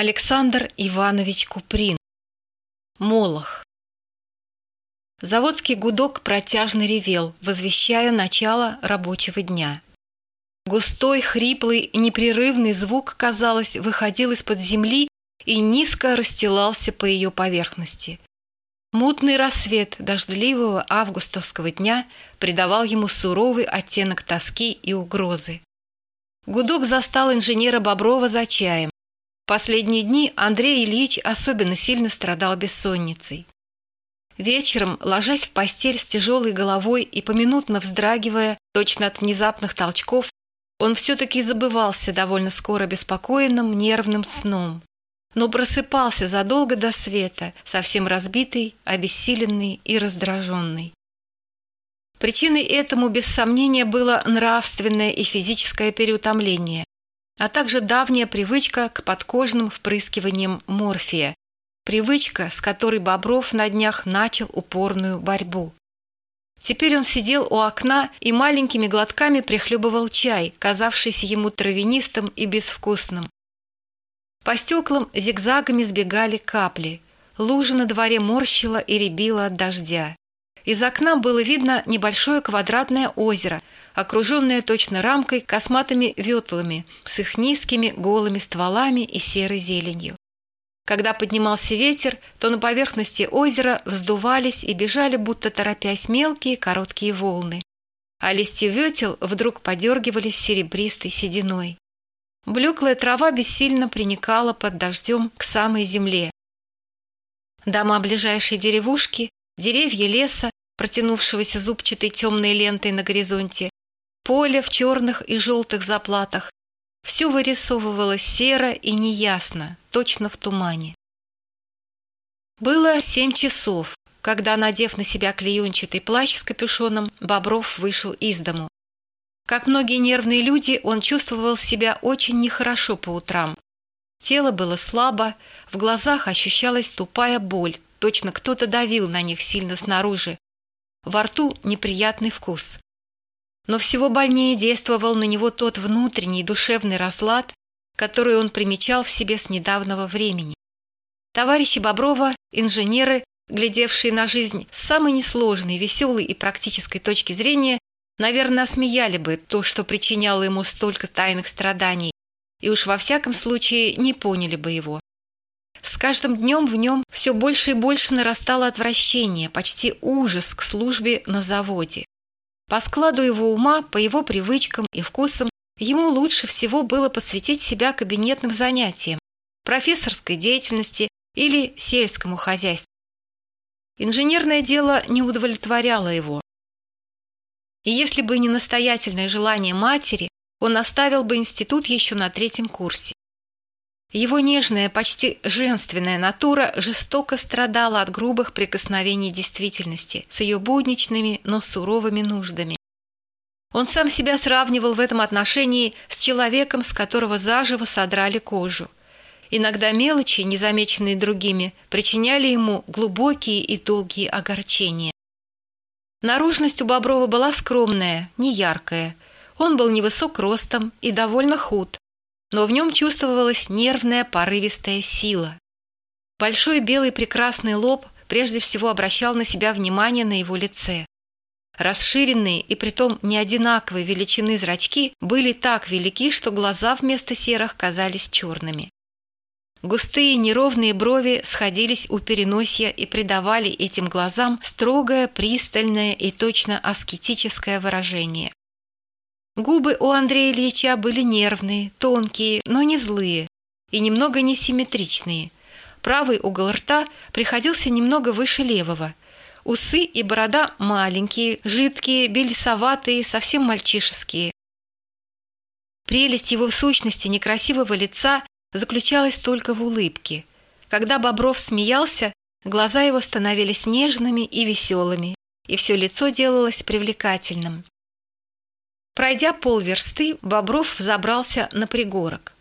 Александр Иванович Куприн. Молох. Заводский гудок протяжно ревел, возвещая начало рабочего дня. Густой, хриплый, непрерывный звук, казалось, выходил из-под земли и низко расстилался по ее поверхности. Мутный рассвет дождливого августовского дня придавал ему суровый оттенок тоски и угрозы. Гудок застал инженера Боброва за чаем. Последние дни Андрей Ильич особенно сильно страдал бессонницей. Вечером, ложась в постель с тяжелой головой и поминутно вздрагивая, точно от внезапных толчков, он все-таки забывался довольно скоро беспокойным нервным сном, но просыпался задолго до света, совсем разбитый, обессиленный и раздраженный. Причиной этому, без сомнения, было нравственное и физическое переутомление, а также давняя привычка к подкожным впрыскиваниям морфия, привычка, с которой Бобров на днях начал упорную борьбу. Теперь он сидел у окна и маленькими глотками прихлебывал чай, казавшийся ему травянистым и безвкусным. По стеклам зигзагами сбегали капли. Лужа на дворе морщила и рябила от дождя. Из окна было видно небольшое квадратное озеро, окруженное точно рамкой косматыми ветлами с их низкими голыми стволами и серой зеленью. Когда поднимался ветер, то на поверхности озера вздувались и бежали, будто торопясь, мелкие короткие волны. А листья ветел вдруг подергивались серебристой сединой. Блеклая трава бессильно приникала под дождем к самой земле. Дома ближайшей деревушки, деревья леса, протянувшегося зубчатой темной лентой на горизонте, поле в черных и желтых заплатах. Все вырисовывалось серо и неясно, точно в тумане. Было семь часов, когда, надев на себя клеенчатый плащ с капюшоном, Бобров вышел из дому. Как многие нервные люди, он чувствовал себя очень нехорошо по утрам. Тело было слабо, в глазах ощущалась тупая боль, точно кто-то давил на них сильно снаружи. Во рту неприятный вкус но всего больнее действовал на него тот внутренний душевный разлад, который он примечал в себе с недавнего времени. Товарищи Боброва, инженеры, глядевшие на жизнь с самой несложной, веселой и практической точки зрения, наверное, осмеяли бы то, что причиняло ему столько тайных страданий, и уж во всяком случае не поняли бы его. С каждым днем в нем все больше и больше нарастало отвращение, почти ужас к службе на заводе. По складу его ума, по его привычкам и вкусам, ему лучше всего было посвятить себя кабинетным занятиям, профессорской деятельности или сельскому хозяйству. Инженерное дело не удовлетворяло его. И если бы не настоятельное желание матери, он оставил бы институт еще на третьем курсе. Его нежная, почти женственная натура жестоко страдала от грубых прикосновений действительности с ее будничными, но суровыми нуждами. Он сам себя сравнивал в этом отношении с человеком, с которого заживо содрали кожу. Иногда мелочи, незамеченные другими, причиняли ему глубокие и долгие огорчения. Наружность у Боброва была скромная, неяркая. Он был невысок ростом и довольно худ, но в нем чувствовалась нервная порывистая сила. Большой белый прекрасный лоб прежде всего обращал на себя внимание на его лице. Расширенные и притом неодинаковые величины зрачки были так велики, что глаза вместо серых казались черными. Густые неровные брови сходились у переносья и придавали этим глазам строгое, пристальное и точно аскетическое выражение. Губы у Андрея Ильича были нервные, тонкие, но не злые и немного несимметричные. Правый угол рта приходился немного выше левого. Усы и борода маленькие, жидкие, белесоватые, совсем мальчишеские. Прелесть его в сущности некрасивого лица заключалась только в улыбке. Когда Бобров смеялся, глаза его становились нежными и веселыми, и все лицо делалось привлекательным. Пройдя полверсты, Бобров взобрался на пригорок.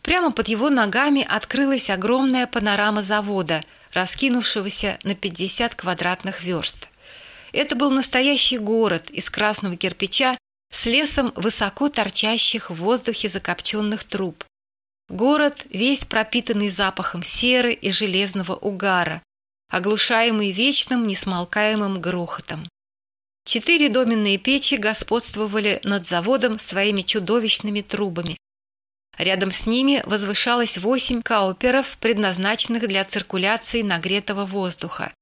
Прямо под его ногами открылась огромная панорама завода, раскинувшегося на 50 квадратных верст. Это был настоящий город из красного кирпича с лесом высоко торчащих в воздухе закопченных труб. Город весь пропитанный запахом серы и железного угара, оглушаемый вечным несмолкаемым грохотом. Четыре доменные печи господствовали над заводом своими чудовищными трубами. Рядом с ними возвышалось восемь кауперов, предназначенных для циркуляции нагретого воздуха.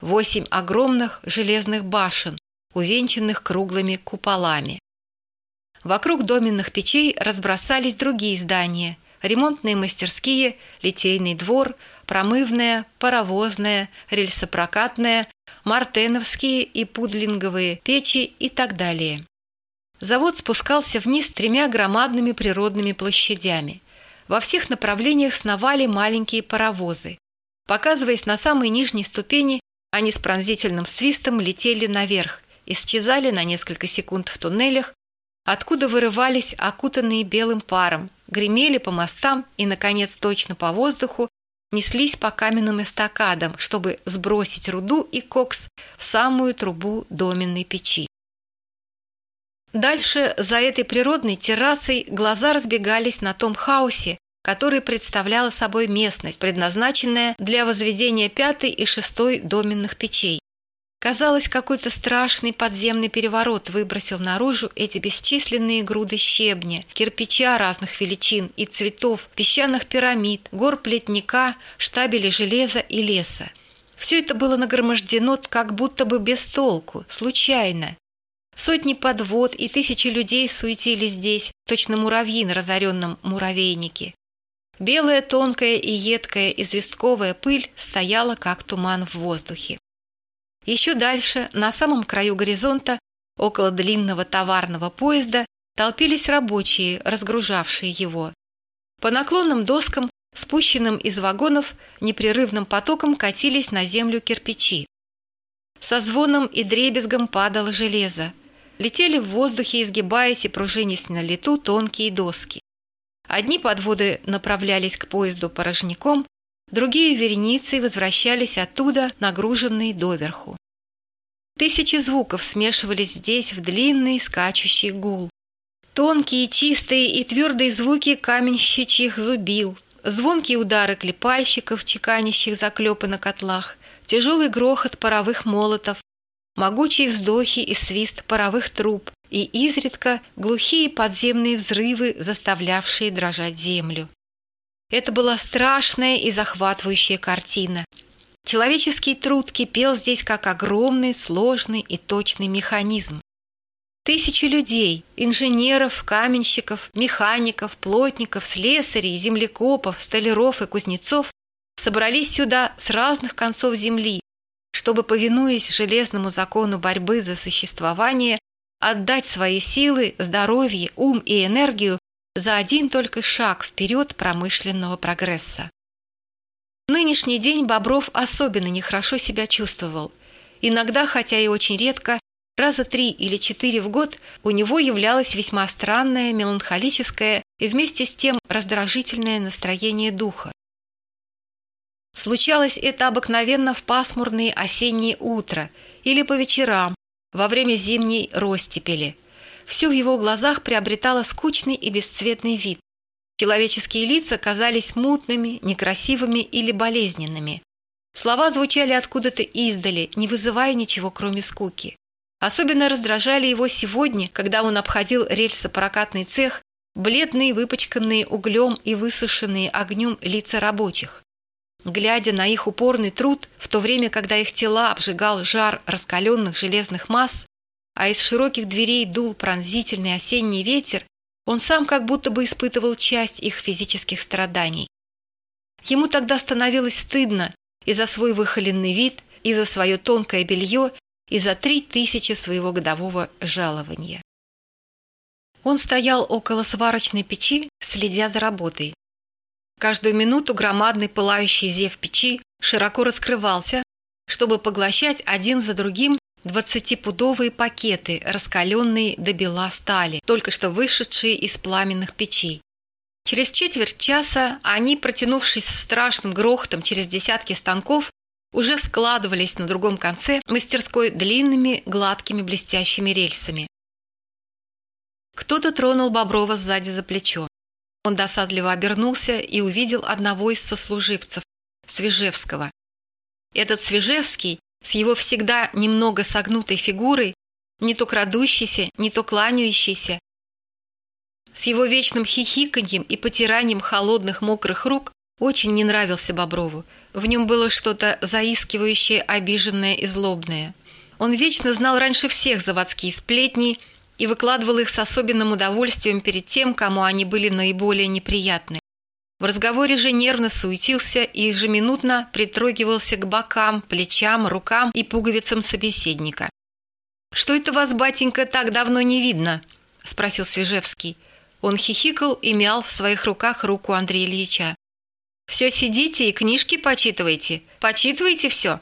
Восемь огромных железных башен, увенчанных круглыми куполами. Вокруг доменных печей разбросались другие здания – ремонтные мастерские, литейный двор, промывная, паровозная, рельсопрокатная, мартеновские и пудлинговые печи и так далее. Завод спускался вниз тремя громадными природными площадями. Во всех направлениях сновали маленькие паровозы. Показываясь на самой нижней ступени, они с пронзительным свистом летели наверх, исчезали на несколько секунд в туннелях, откуда вырывались окутанные белым паром, гремели по мостам и, наконец, точно по воздуху, неслись по каменным эстакадам, чтобы сбросить руду и кокс в самую трубу доменной печи. Дальше, за этой природной террасой, глаза разбегались на том хаосе, который представляла собой местность, предназначенная для возведения пятой и шестой доменных печей. Казалось, какой-то страшный подземный переворот выбросил наружу эти бесчисленные груды щебня, кирпича разных величин и цветов, песчаных пирамид, гор плетника, штабели железа и леса. Все это было нагромождено как будто бы без толку, случайно. Сотни подвод и тысячи людей суетились здесь, точно муравьи на разоренном муравейнике. Белая, тонкая и едкая известковая пыль стояла, как туман в воздухе. Еще дальше, на самом краю горизонта, около длинного товарного поезда, толпились рабочие, разгружавшие его. По наклонным доскам, спущенным из вагонов, непрерывным потоком катились на землю кирпичи. Со звоном и дребезгом падало железо. Летели в воздухе, изгибаясь и пружинясь на лету тонкие доски. Одни подводы направлялись к поезду порожняком, Другие вереницы возвращались оттуда, нагруженные доверху. Тысячи звуков смешивались здесь в длинный скачущий гул. Тонкие, чистые и твердые звуки каменщичьих зубил, звонкие удары клепальщиков, чеканящих заклепы на котлах, тяжелый грохот паровых молотов, могучие вздохи и свист паровых труб и изредка глухие подземные взрывы, заставлявшие дрожать землю. Это была страшная и захватывающая картина. Человеческий труд кипел здесь как огромный, сложный и точный механизм. Тысячи людей, инженеров, каменщиков, механиков, плотников, слесарей, землекопов, столяров и кузнецов собрались сюда с разных концов земли, чтобы, повинуясь железному закону борьбы за существование, отдать свои силы, здоровье, ум и энергию за один только шаг вперед промышленного прогресса. В нынешний день Бобров особенно нехорошо себя чувствовал. Иногда, хотя и очень редко, раза три или четыре в год у него являлось весьма странное, меланхолическое и вместе с тем раздражительное настроение духа. Случалось это обыкновенно в пасмурные осенние утра или по вечерам, во время зимней ростепели, все в его глазах приобретало скучный и бесцветный вид. Человеческие лица казались мутными, некрасивыми или болезненными. Слова звучали откуда-то издали, не вызывая ничего, кроме скуки. Особенно раздражали его сегодня, когда он обходил рельсопрокатный цех, бледные, выпачканные углем и высушенные огнем лица рабочих. Глядя на их упорный труд, в то время, когда их тела обжигал жар раскаленных железных масс, а из широких дверей дул пронзительный осенний ветер, он сам как будто бы испытывал часть их физических страданий. Ему тогда становилось стыдно и за свой выхоленный вид, и за свое тонкое белье, и за три тысячи своего годового жалования. Он стоял около сварочной печи, следя за работой. Каждую минуту громадный пылающий зев печи широко раскрывался, чтобы поглощать один за другим Двадцатипудовые пакеты, раскаленные до бела стали, только что вышедшие из пламенных печей. Через четверть часа они, протянувшись страшным грохотом через десятки станков, уже складывались на другом конце мастерской длинными, гладкими, блестящими рельсами. Кто-то тронул Боброва сзади за плечо. Он досадливо обернулся и увидел одного из сослуживцев, Свежевского. Этот Свежевский с его всегда немного согнутой фигурой, не то крадущийся, не то кланяющийся, с его вечным хихиканьем и потиранием холодных мокрых рук очень не нравился Боброву. В нем было что-то заискивающее, обиженное и злобное. Он вечно знал раньше всех заводские сплетни и выкладывал их с особенным удовольствием перед тем, кому они были наиболее неприятны. В разговоре же нервно суетился и ежеминутно притрогивался к бокам, плечам, рукам и пуговицам собеседника. «Что это вас, батенька, так давно не видно?» – спросил Свежевский. Он хихикал и мял в своих руках руку Андрея Ильича. «Все сидите и книжки почитываете? Почитываете все?»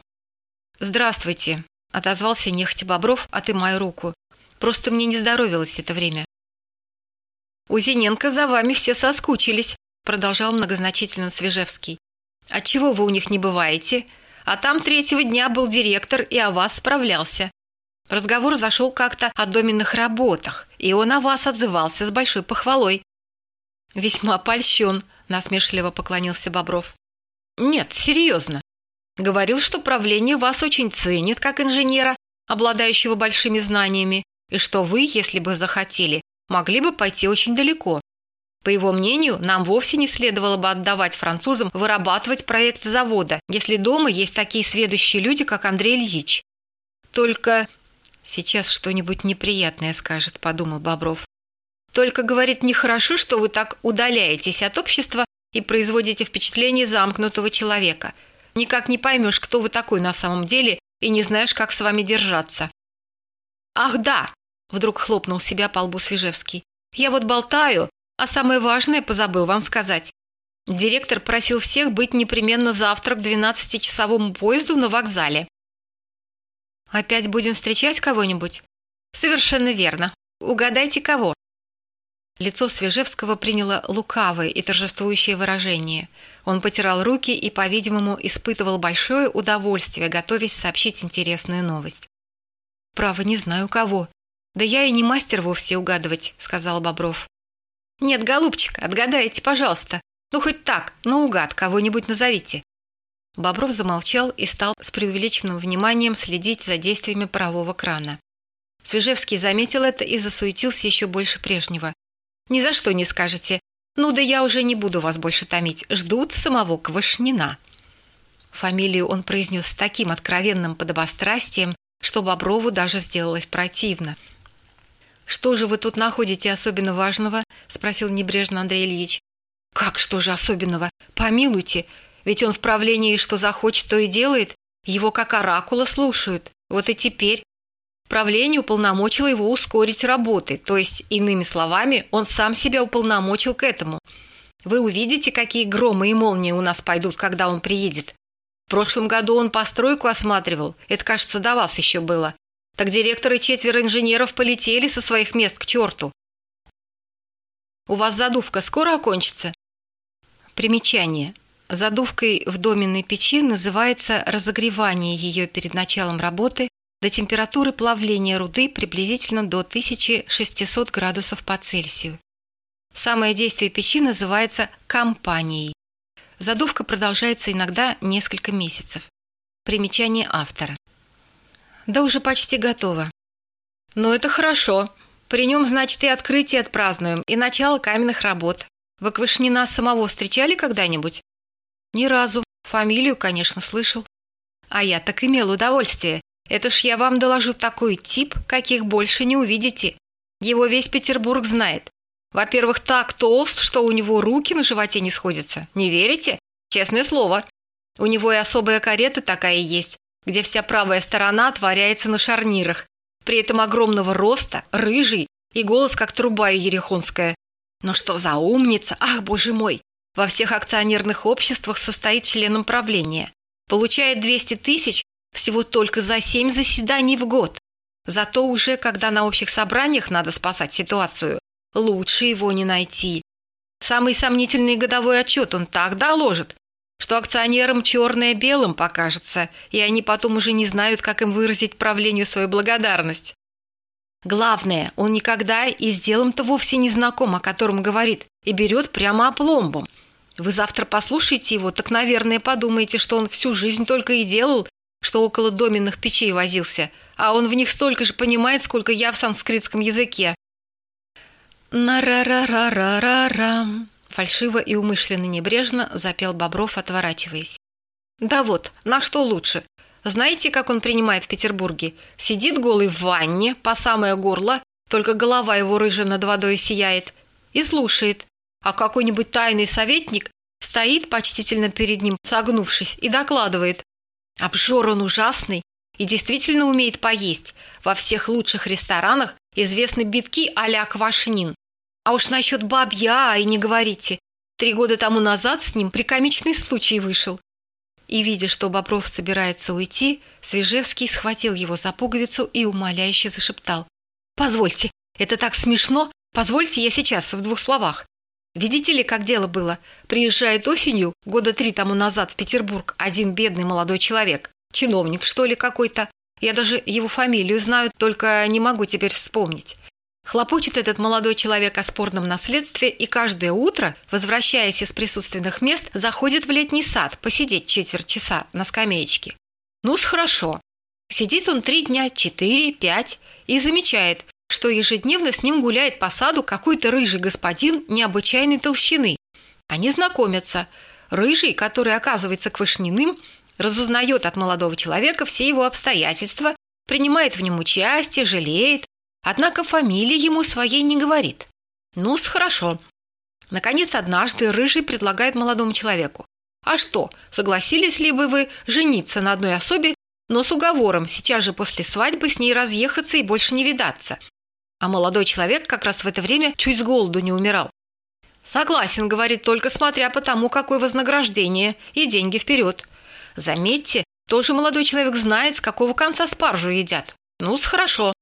«Здравствуйте», – отозвался нехотя Бобров, отымая руку. «Просто мне не здоровилось это время». «У Зиненко за вами все соскучились», продолжал многозначительно Свежевский. «Отчего вы у них не бываете? А там третьего дня был директор и о вас справлялся. Разговор зашел как-то о доменных работах, и он о вас отзывался с большой похвалой». «Весьма польщен», – насмешливо поклонился Бобров. «Нет, серьезно. Говорил, что правление вас очень ценит, как инженера, обладающего большими знаниями, и что вы, если бы захотели, могли бы пойти очень далеко. По его мнению, нам вовсе не следовало бы отдавать французам вырабатывать проект завода, если дома есть такие сведущие люди, как Андрей Ильич. Только сейчас что-нибудь неприятное скажет, подумал Бобров. Только, говорит, нехорошо, что вы так удаляетесь от общества и производите впечатление замкнутого человека. Никак не поймешь, кто вы такой на самом деле, и не знаешь, как с вами держаться. «Ах, да!» – вдруг хлопнул себя по лбу Свежевский. «Я вот болтаю, а самое важное позабыл вам сказать. Директор просил всех быть непременно завтра к 12-часовому поезду на вокзале. Опять будем встречать кого-нибудь? Совершенно верно. Угадайте, кого? Лицо Свежевского приняло лукавое и торжествующее выражение. Он потирал руки и, по-видимому, испытывал большое удовольствие, готовясь сообщить интересную новость. «Право, не знаю кого. Да я и не мастер вовсе угадывать», — сказал Бобров. «Нет, голубчик, отгадайте, пожалуйста. Ну, хоть так, наугад, кого-нибудь назовите». Бобров замолчал и стал с преувеличенным вниманием следить за действиями парового крана. Свежевский заметил это и засуетился еще больше прежнего. «Ни за что не скажете. Ну да я уже не буду вас больше томить. Ждут самого Квашнина». Фамилию он произнес с таким откровенным подобострастием, что Боброву даже сделалось противно – «Что же вы тут находите особенно важного?» – спросил небрежно Андрей Ильич. «Как что же особенного? Помилуйте, ведь он в правлении что захочет, то и делает. Его как оракула слушают. Вот и теперь. Правление уполномочило его ускорить работы, то есть, иными словами, он сам себя уполномочил к этому. Вы увидите, какие громы и молнии у нас пойдут, когда он приедет. В прошлом году он постройку осматривал, это, кажется, до вас еще было. Так директор и четверо инженеров полетели со своих мест к черту. У вас задувка скоро окончится? Примечание. Задувкой в доменной печи называется разогревание ее перед началом работы до температуры плавления руды приблизительно до 1600 градусов по Цельсию. Самое действие печи называется кампанией. Задувка продолжается иногда несколько месяцев. Примечание автора. Да уже почти готово. Ну, это хорошо. При нем, значит, и открытие отпразднуем, и начало каменных работ. Вы Квашнина самого встречали когда-нибудь? Ни разу. Фамилию, конечно, слышал. А я так имел удовольствие. Это ж я вам доложу такой тип, каких больше не увидите. Его весь Петербург знает. Во-первых, так толст, что у него руки на животе не сходятся. Не верите? Честное слово. У него и особая карета такая есть где вся правая сторона отворяется на шарнирах, при этом огромного роста, рыжий и голос как труба ерехонская. Но что за умница, ах, боже мой! Во всех акционерных обществах состоит членом правления. Получает 200 тысяч всего только за 7 заседаний в год. Зато уже, когда на общих собраниях надо спасать ситуацию, лучше его не найти. Самый сомнительный годовой отчет он так доложит, что акционерам черное белым покажется, и они потом уже не знают, как им выразить правлению свою благодарность. Главное, он никогда и с делом-то вовсе не знаком, о котором говорит, и берет прямо опломбом. Вы завтра послушаете его, так, наверное, подумаете, что он всю жизнь только и делал, что около доменных печей возился, а он в них столько же понимает, сколько я в санскритском языке. «На-ра-ра-ра-ра-ра-рам», фальшиво и умышленно небрежно запел Бобров, отворачиваясь. «Да вот, на что лучше? Знаете, как он принимает в Петербурге? Сидит голый в ванне, по самое горло, только голова его рыжая над водой сияет, и слушает, а какой-нибудь тайный советник стоит почтительно перед ним, согнувшись, и докладывает. Обжор он ужасный и действительно умеет поесть. Во всех лучших ресторанах известны битки а-ля квашнин. А уж насчет бабья и не говорите. Три года тому назад с ним прикомичный случай вышел. И, видя, что Бобров собирается уйти, Свежевский схватил его за пуговицу и умоляюще зашептал. «Позвольте, это так смешно! Позвольте я сейчас в двух словах. Видите ли, как дело было? Приезжает осенью, года три тому назад в Петербург, один бедный молодой человек. Чиновник, что ли, какой-то. Я даже его фамилию знаю, только не могу теперь вспомнить. Хлопочет этот молодой человек о спорном наследстве и каждое утро, возвращаясь из присутственных мест, заходит в летний сад посидеть четверть часа на скамеечке. Ну-с, хорошо. Сидит он три дня, четыре, пять и замечает, что ежедневно с ним гуляет по саду какой-то рыжий господин необычайной толщины. Они знакомятся. Рыжий, который оказывается квашниным, разузнает от молодого человека все его обстоятельства, принимает в нем участие, жалеет, однако фамилии ему своей не говорит. Ну-с, хорошо. Наконец, однажды Рыжий предлагает молодому человеку. А что, согласились ли бы вы жениться на одной особе, но с уговором сейчас же после свадьбы с ней разъехаться и больше не видаться? А молодой человек как раз в это время чуть с голоду не умирал. «Согласен», — говорит, только смотря по тому, какое вознаграждение, и деньги вперед. Заметьте, тоже молодой человек знает, с какого конца спаржу едят. Ну-с, хорошо.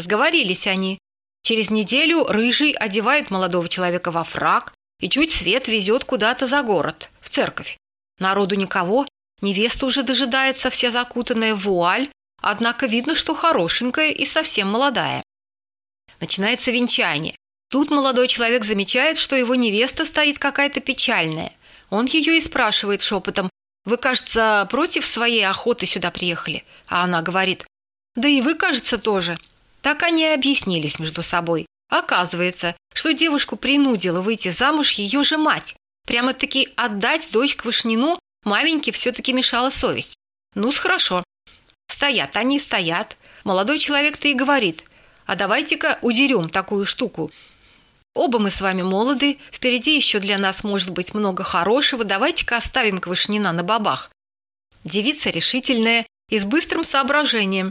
Сговорились они. Через неделю Рыжий одевает молодого человека во фраг и чуть свет везет куда-то за город, в церковь. Народу никого, невеста уже дожидается, вся закутанная в вуаль, однако видно, что хорошенькая и совсем молодая. Начинается венчание. Тут молодой человек замечает, что его невеста стоит какая-то печальная. Он ее и спрашивает шепотом, «Вы, кажется, против своей охоты сюда приехали?» А она говорит, «Да и вы, кажется, тоже». Так они и объяснились между собой. Оказывается, что девушку принудила выйти замуж ее же мать. Прямо-таки отдать дочь к Вышнину маменьке все-таки мешала совесть. Ну-с, хорошо. Стоят они, стоят. Молодой человек-то и говорит, а давайте-ка удерем такую штуку. Оба мы с вами молоды, впереди еще для нас может быть много хорошего, давайте-ка оставим Квашнина на бабах. Девица решительная и с быстрым соображением.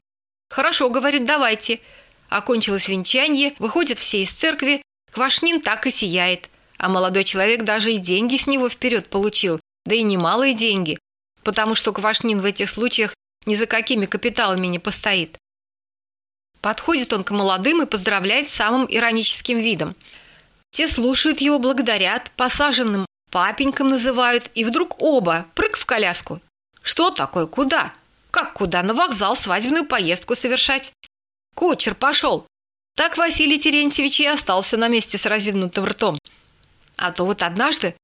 Хорошо, говорит, давайте. Окончилось венчание, выходят все из церкви, Квашнин так и сияет. А молодой человек даже и деньги с него вперед получил, да и немалые деньги, потому что Квашнин в этих случаях ни за какими капиталами не постоит. Подходит он к молодым и поздравляет самым ироническим видом. Те слушают его, благодарят, посаженным папеньком называют, и вдруг оба прыг в коляску. Что такое? Куда? Как куда? На вокзал свадебную поездку совершать. Кучер пошел. Так Василий Терентьевич и остался на месте с разинутым ртом. А то вот однажды...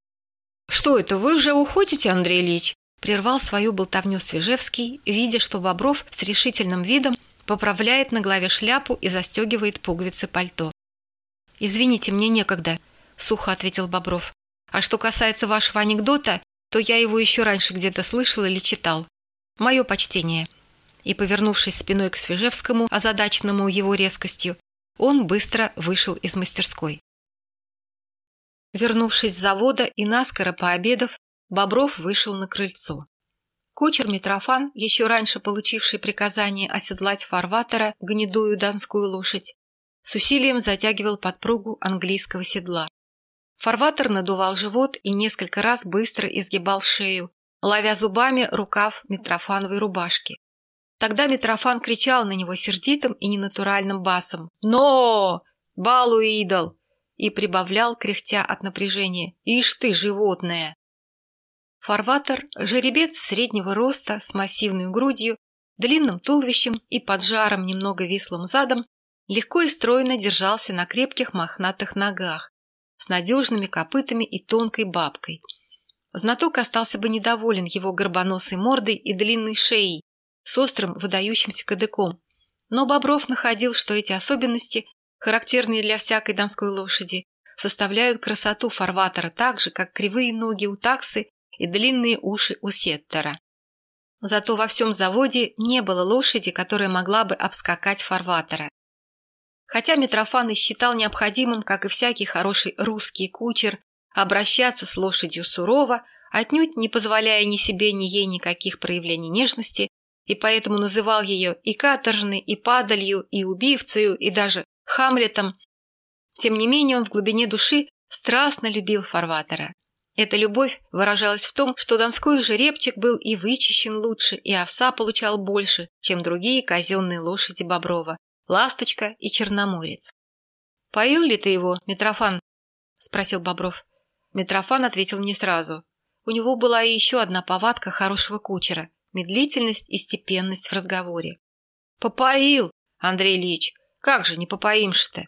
Что это, вы уже уходите, Андрей Ильич? Прервал свою болтовню Свежевский, видя, что Бобров с решительным видом поправляет на голове шляпу и застегивает пуговицы пальто. «Извините, мне некогда», — сухо ответил Бобров. «А что касается вашего анекдота, то я его еще раньше где-то слышал или читал. Мое почтение». И, повернувшись спиной к Свежевскому, озадаченному его резкостью, он быстро вышел из мастерской. Вернувшись с завода и наскоро пообедав, Бобров вышел на крыльцо. Кучер Митрофан, еще раньше получивший приказание оседлать фарватера гнедую донскую лошадь, с усилием затягивал подпругу английского седла. Фарватер надувал живот и несколько раз быстро изгибал шею, ловя зубами рукав Митрофановой рубашки. Тогда Митрофан кричал на него сердитым и ненатуральным басом «Но! Балу идол!» и прибавлял, кряхтя от напряжения «Ишь ты, животное!» Фарватер – жеребец среднего роста с массивной грудью, длинным туловищем и поджаром немного вислым задом, Легко и стройно держался на крепких мохнатых ногах, с надежными копытами и тонкой бабкой. Знаток остался бы недоволен его горбоносой мордой и длинной шеей с острым выдающимся кадыком. Но Бобров находил, что эти особенности, характерные для всякой донской лошади, составляют красоту фарватера так же, как кривые ноги у таксы и длинные уши у сеттера. Зато во всем заводе не было лошади, которая могла бы обскакать фарватера. Хотя Митрофан и считал необходимым, как и всякий хороший русский кучер, обращаться с лошадью сурово, отнюдь не позволяя ни себе, ни ей никаких проявлений нежности, и поэтому называл ее и каторжной, и падалью, и убивцею, и даже Хамлетом. Тем не менее он в глубине души страстно любил фарватера. Эта любовь выражалась в том, что донской жеребчик был и вычищен лучше, и овса получал больше, чем другие казенные лошади Боброва, Ласточка и Черноморец. «Поил ли ты его, Митрофан?» – спросил Бобров. Митрофан ответил не сразу. У него была и еще одна повадка хорошего кучера – медлительность и степенность в разговоре. «Попоил, Андрей Ильич, как же не попоимшь-то?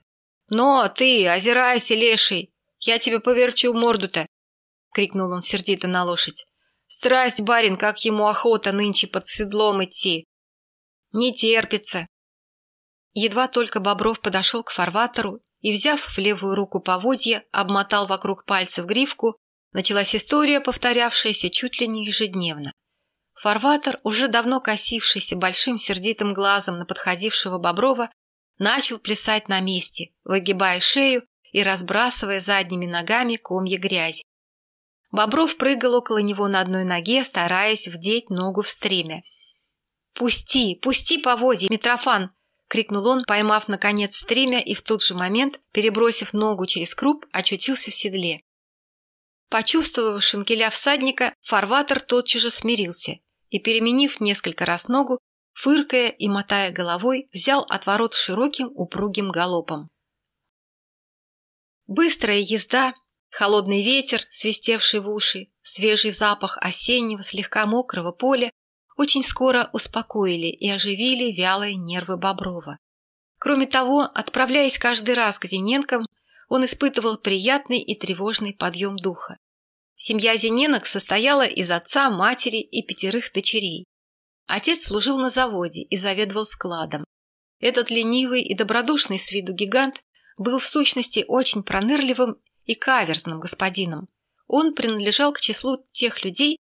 Но ты, озирайся, леший, я тебе поверчу морду-то!» – крикнул он сердито на лошадь. «Страсть, барин, как ему охота нынче под седлом идти!» «Не терпится!» Едва только Бобров подошел к фарватеру и, взяв в левую руку поводья, обмотал вокруг пальцев гривку, началась история, повторявшаяся чуть ли не ежедневно. Фарватер, уже давно косившийся большим сердитым глазом на подходившего Боброва, начал плясать на месте, выгибая шею и разбрасывая задними ногами комья грязи. Бобров прыгал около него на одной ноге, стараясь вдеть ногу в стремя. «Пусти, пусти поводья, Митрофан!» — крикнул он, поймав, наконец, стремя и в тот же момент, перебросив ногу через круп, очутился в седле. Почувствовав шинкеля всадника, фарватер тотчас же смирился и, переменив несколько раз ногу, фыркая и мотая головой, взял отворот широким упругим галопом. Быстрая езда, холодный ветер, свистевший в уши, свежий запах осеннего, слегка мокрого поля очень скоро успокоили и оживили вялые нервы Боброва. Кроме того, отправляясь каждый раз к Зиненкам, он испытывал приятный и тревожный подъем духа. Семья Зиненок состояла из отца, матери и пятерых дочерей. Отец служил на заводе и заведовал складом. Этот ленивый и добродушный с виду гигант был в сущности очень пронырливым и каверзным господином. Он принадлежал к числу тех людей,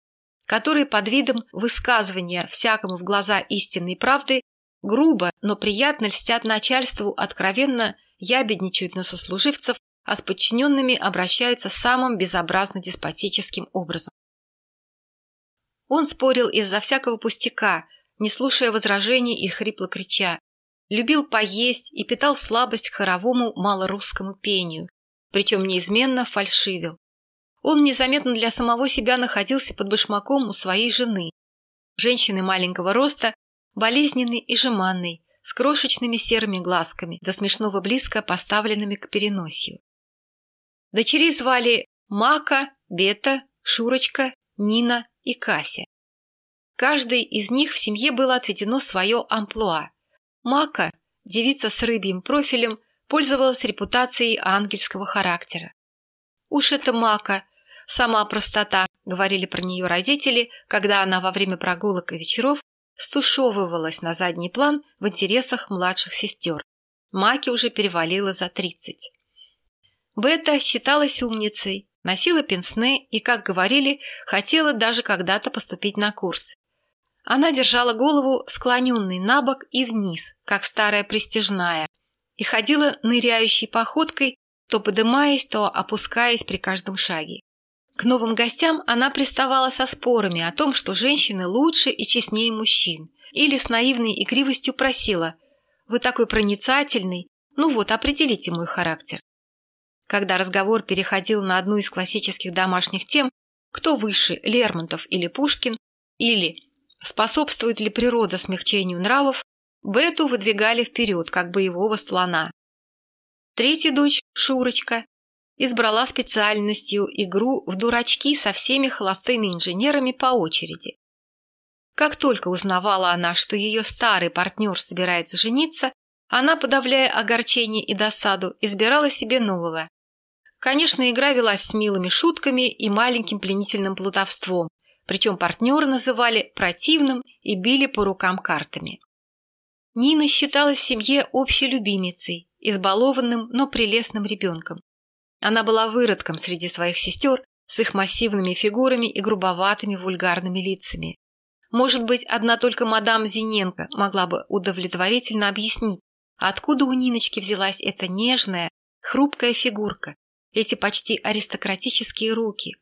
которые под видом высказывания всякому в глаза истинной правды грубо, но приятно льстят начальству, откровенно ябедничают на сослуживцев, а с подчиненными обращаются самым безобразно-деспотическим образом. Он спорил из-за всякого пустяка, не слушая возражений и хрипло крича, любил поесть и питал слабость к хоровому малорусскому пению, причем неизменно фальшивил. Он незаметно для самого себя находился под башмаком у своей жены, женщины маленького роста, болезненной и жеманной, с крошечными серыми глазками, до смешного близко поставленными к переносию. Дочерей звали Мака, Бета, Шурочка, Нина и Кася. Каждой из них в семье было отведено свое амплуа. Мака, девица с рыбьим профилем, пользовалась репутацией ангельского характера. Уж это Мака, Сама простота, говорили про нее родители, когда она во время прогулок и вечеров стушевывалась на задний план в интересах младших сестер. Маки уже перевалила за тридцать. Бета считалась умницей, носила пенсне и, как говорили, хотела даже когда-то поступить на курс. Она держала голову склоненной на бок и вниз, как старая пристежная, и ходила ныряющей походкой, то подымаясь, то опускаясь при каждом шаге. К новым гостям она приставала со спорами о том, что женщины лучше и честнее мужчин, или с наивной игривостью просила «Вы такой проницательный, ну вот, определите мой характер». Когда разговор переходил на одну из классических домашних тем, кто выше, Лермонтов или Пушкин, или способствует ли природа смягчению нравов, Бету выдвигали вперед, как боевого слона. Третья дочь, Шурочка, избрала специальностью игру в дурачки со всеми холостыми инженерами по очереди. Как только узнавала она, что ее старый партнер собирается жениться, она, подавляя огорчение и досаду, избирала себе нового. Конечно, игра велась с милыми шутками и маленьким пленительным плутовством, причем партнеры называли противным и били по рукам картами. Нина считалась в семье общей любимицей, избалованным, но прелестным ребенком. Она была выродком среди своих сестер с их массивными фигурами и грубоватыми вульгарными лицами. Может быть, одна только мадам Зиненко могла бы удовлетворительно объяснить, откуда у Ниночки взялась эта нежная, хрупкая фигурка, эти почти аристократические руки,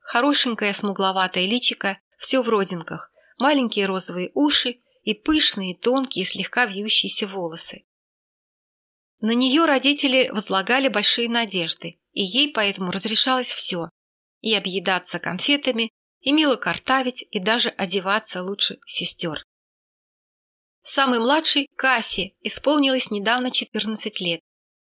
хорошенькое смугловатое личико, все в родинках, маленькие розовые уши и пышные, тонкие, слегка вьющиеся волосы. На нее родители возлагали большие надежды, и ей поэтому разрешалось все – и объедаться конфетами, и мило картавить, и даже одеваться лучше сестер. Самый младший, Касси, исполнилось недавно 14 лет.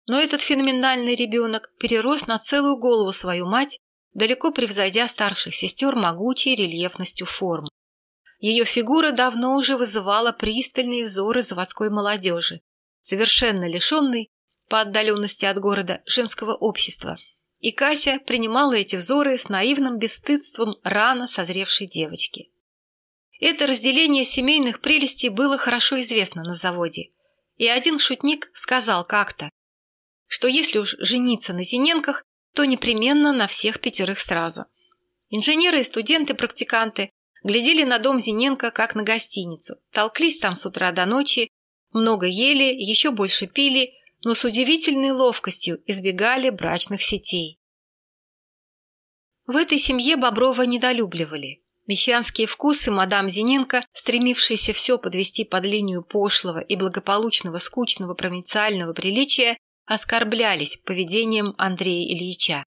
Но этот феноменальный ребенок перерос на целую голову свою мать, далеко превзойдя старших сестер могучей рельефностью форм. Ее фигура давно уже вызывала пристальные взоры заводской молодежи, совершенно лишенной, по отдаленности от города, женского общества. И Кася принимала эти взоры с наивным бесстыдством рано созревшей девочки. Это разделение семейных прелестей было хорошо известно на заводе. И один шутник сказал как-то, что если уж жениться на Зиненках, то непременно на всех пятерых сразу. Инженеры и студенты-практиканты глядели на дом Зиненко как на гостиницу, толклись там с утра до ночи много ели, еще больше пили, но с удивительной ловкостью избегали брачных сетей. В этой семье Боброва недолюбливали. Мещанские вкусы мадам Зиненко, стремившиеся все подвести под линию пошлого и благополучного скучного провинциального приличия, оскорблялись поведением Андрея Ильича.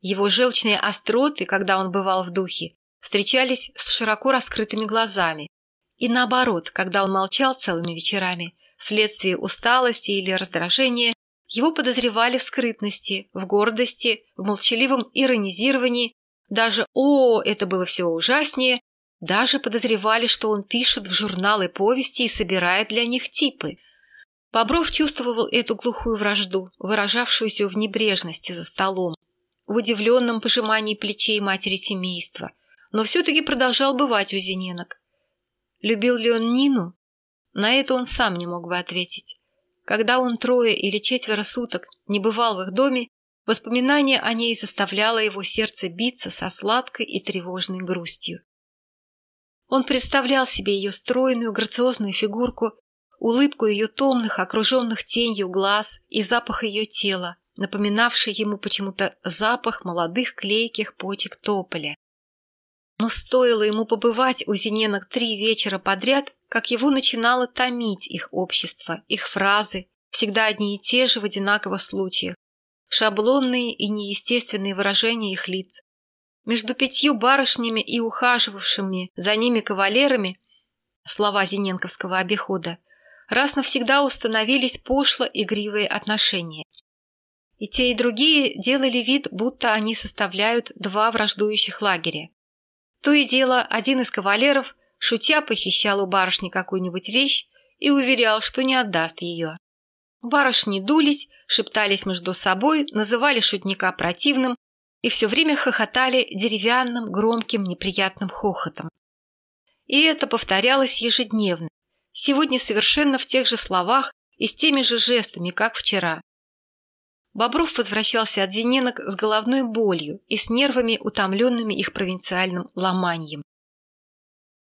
Его желчные остроты, когда он бывал в духе, встречались с широко раскрытыми глазами, и наоборот, когда он молчал целыми вечерами, вследствие усталости или раздражения, его подозревали в скрытности, в гордости, в молчаливом иронизировании, даже «О, это было всего ужаснее», даже подозревали, что он пишет в журналы повести и собирает для них типы. Бобров чувствовал эту глухую вражду, выражавшуюся в небрежности за столом, в удивленном пожимании плечей матери семейства, но все-таки продолжал бывать у Зиненок. Любил ли он Нину? На это он сам не мог бы ответить. Когда он трое или четверо суток не бывал в их доме, воспоминание о ней заставляло его сердце биться со сладкой и тревожной грустью. Он представлял себе ее стройную, грациозную фигурку, улыбку ее томных, окруженных тенью глаз и запах ее тела, напоминавший ему почему-то запах молодых клейких почек тополя. Но стоило ему побывать у Зиненок три вечера подряд, как его начинало томить их общество, их фразы, всегда одни и те же в одинаковых случаях, шаблонные и неестественные выражения их лиц. Между пятью барышнями и ухаживавшими за ними кавалерами, слова зиненковского обихода, раз навсегда установились пошло-игривые отношения. И те, и другие делали вид, будто они составляют два враждующих лагеря. То и дело, один из кавалеров, шутя, похищал у барышни какую-нибудь вещь и уверял, что не отдаст ее. Барышни дулись, шептались между собой, называли шутника противным и все время хохотали деревянным, громким, неприятным хохотом. И это повторялось ежедневно, сегодня совершенно в тех же словах и с теми же жестами, как вчера. Бобров возвращался от Зиненок с головной болью и с нервами, утомленными их провинциальным ломаньем.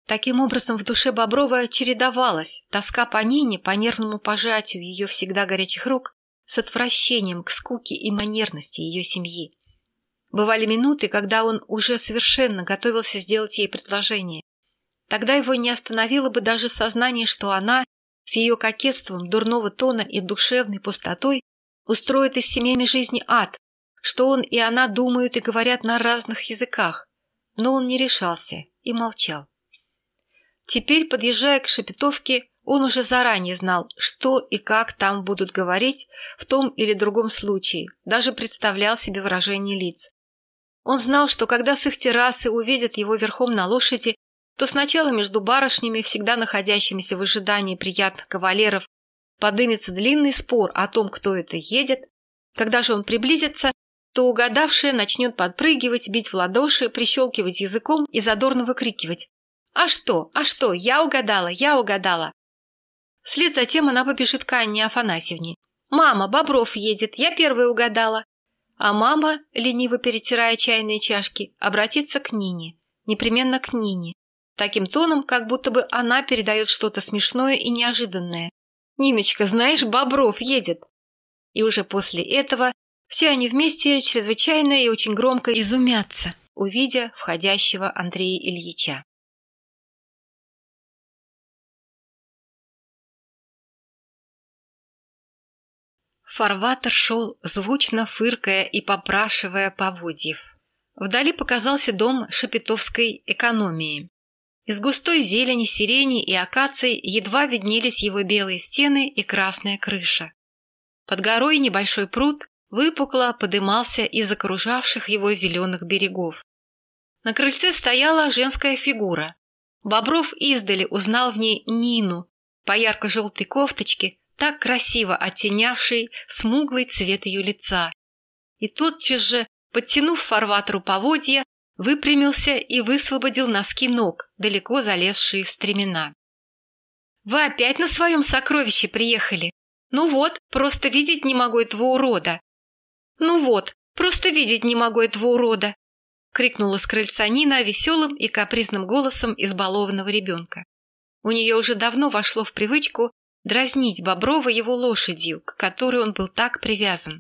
Таким образом, в душе Боброва чередовалась тоска по Нине, по нервному пожатию ее всегда горячих рук, с отвращением к скуке и манерности ее семьи. Бывали минуты, когда он уже совершенно готовился сделать ей предложение. Тогда его не остановило бы даже сознание, что она, с ее кокетством, дурного тона и душевной пустотой, устроит из семейной жизни ад, что он и она думают и говорят на разных языках. Но он не решался и молчал. Теперь, подъезжая к Шепетовке, он уже заранее знал, что и как там будут говорить в том или другом случае, даже представлял себе выражение лиц. Он знал, что когда с их террасы увидят его верхом на лошади, то сначала между барышнями, всегда находящимися в ожидании приятных кавалеров, подымется длинный спор о том, кто это едет. Когда же он приблизится, то угадавшая начнет подпрыгивать, бить в ладоши, прищелкивать языком и задорно выкрикивать. «А что? А что? Я угадала! Я угадала!» Вслед за тем она побежит к Анне Афанасьевне. «Мама, Бобров едет! Я первая угадала!» А мама, лениво перетирая чайные чашки, обратится к Нине. Непременно к Нине. Таким тоном, как будто бы она передает что-то смешное и неожиданное. «Ниночка, знаешь, Бобров едет!» И уже после этого все они вместе чрезвычайно и очень громко изумятся, увидя входящего Андрея Ильича. Фарватер шел, звучно фыркая и попрашивая поводьев. Вдали показался дом шапитовской экономии. Из густой зелени, сирени и акаций едва виднелись его белые стены и красная крыша. Под горой небольшой пруд выпукло подымался из окружавших его зеленых берегов. На крыльце стояла женская фигура. Бобров издали узнал в ней Нину по ярко-желтой кофточке, так красиво оттенявшей смуглый цвет ее лица. И тотчас же, подтянув фарватеру поводья, выпрямился и высвободил носки ног, далеко залезшие стремена. «Вы опять на своем сокровище приехали? Ну вот, просто видеть не могу этого урода. «Ну вот, просто видеть не могу этого урода!» — крикнула с крыльца Нина веселым и капризным голосом избалованного ребенка. У нее уже давно вошло в привычку дразнить Боброва его лошадью, к которой он был так привязан.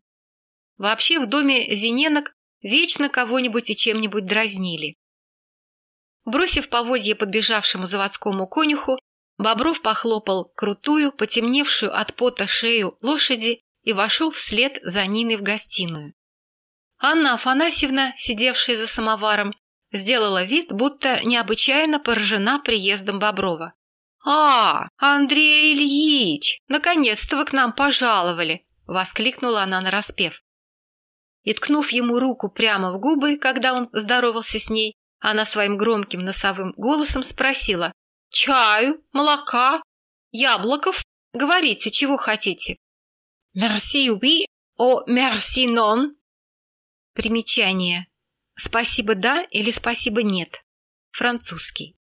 Вообще в доме Зиненок вечно кого-нибудь и чем-нибудь дразнили. Бросив поводье подбежавшему заводскому конюху, Бобров похлопал крутую, потемневшую от пота шею лошади и вошел вслед за Ниной в гостиную. Анна Афанасьевна, сидевшая за самоваром, сделала вид, будто необычайно поражена приездом Боброва. «А, Андрей Ильич, наконец-то вы к нам пожаловали!» — воскликнула она нараспев. И, ткнув ему руку прямо в губы, когда он здоровался с ней, она своим громким носовым голосом спросила «Чаю? Молока? Яблоков? Говорите, чего хотите?» Merci oui, о merci non. Примечание. Спасибо да или спасибо нет. Французский.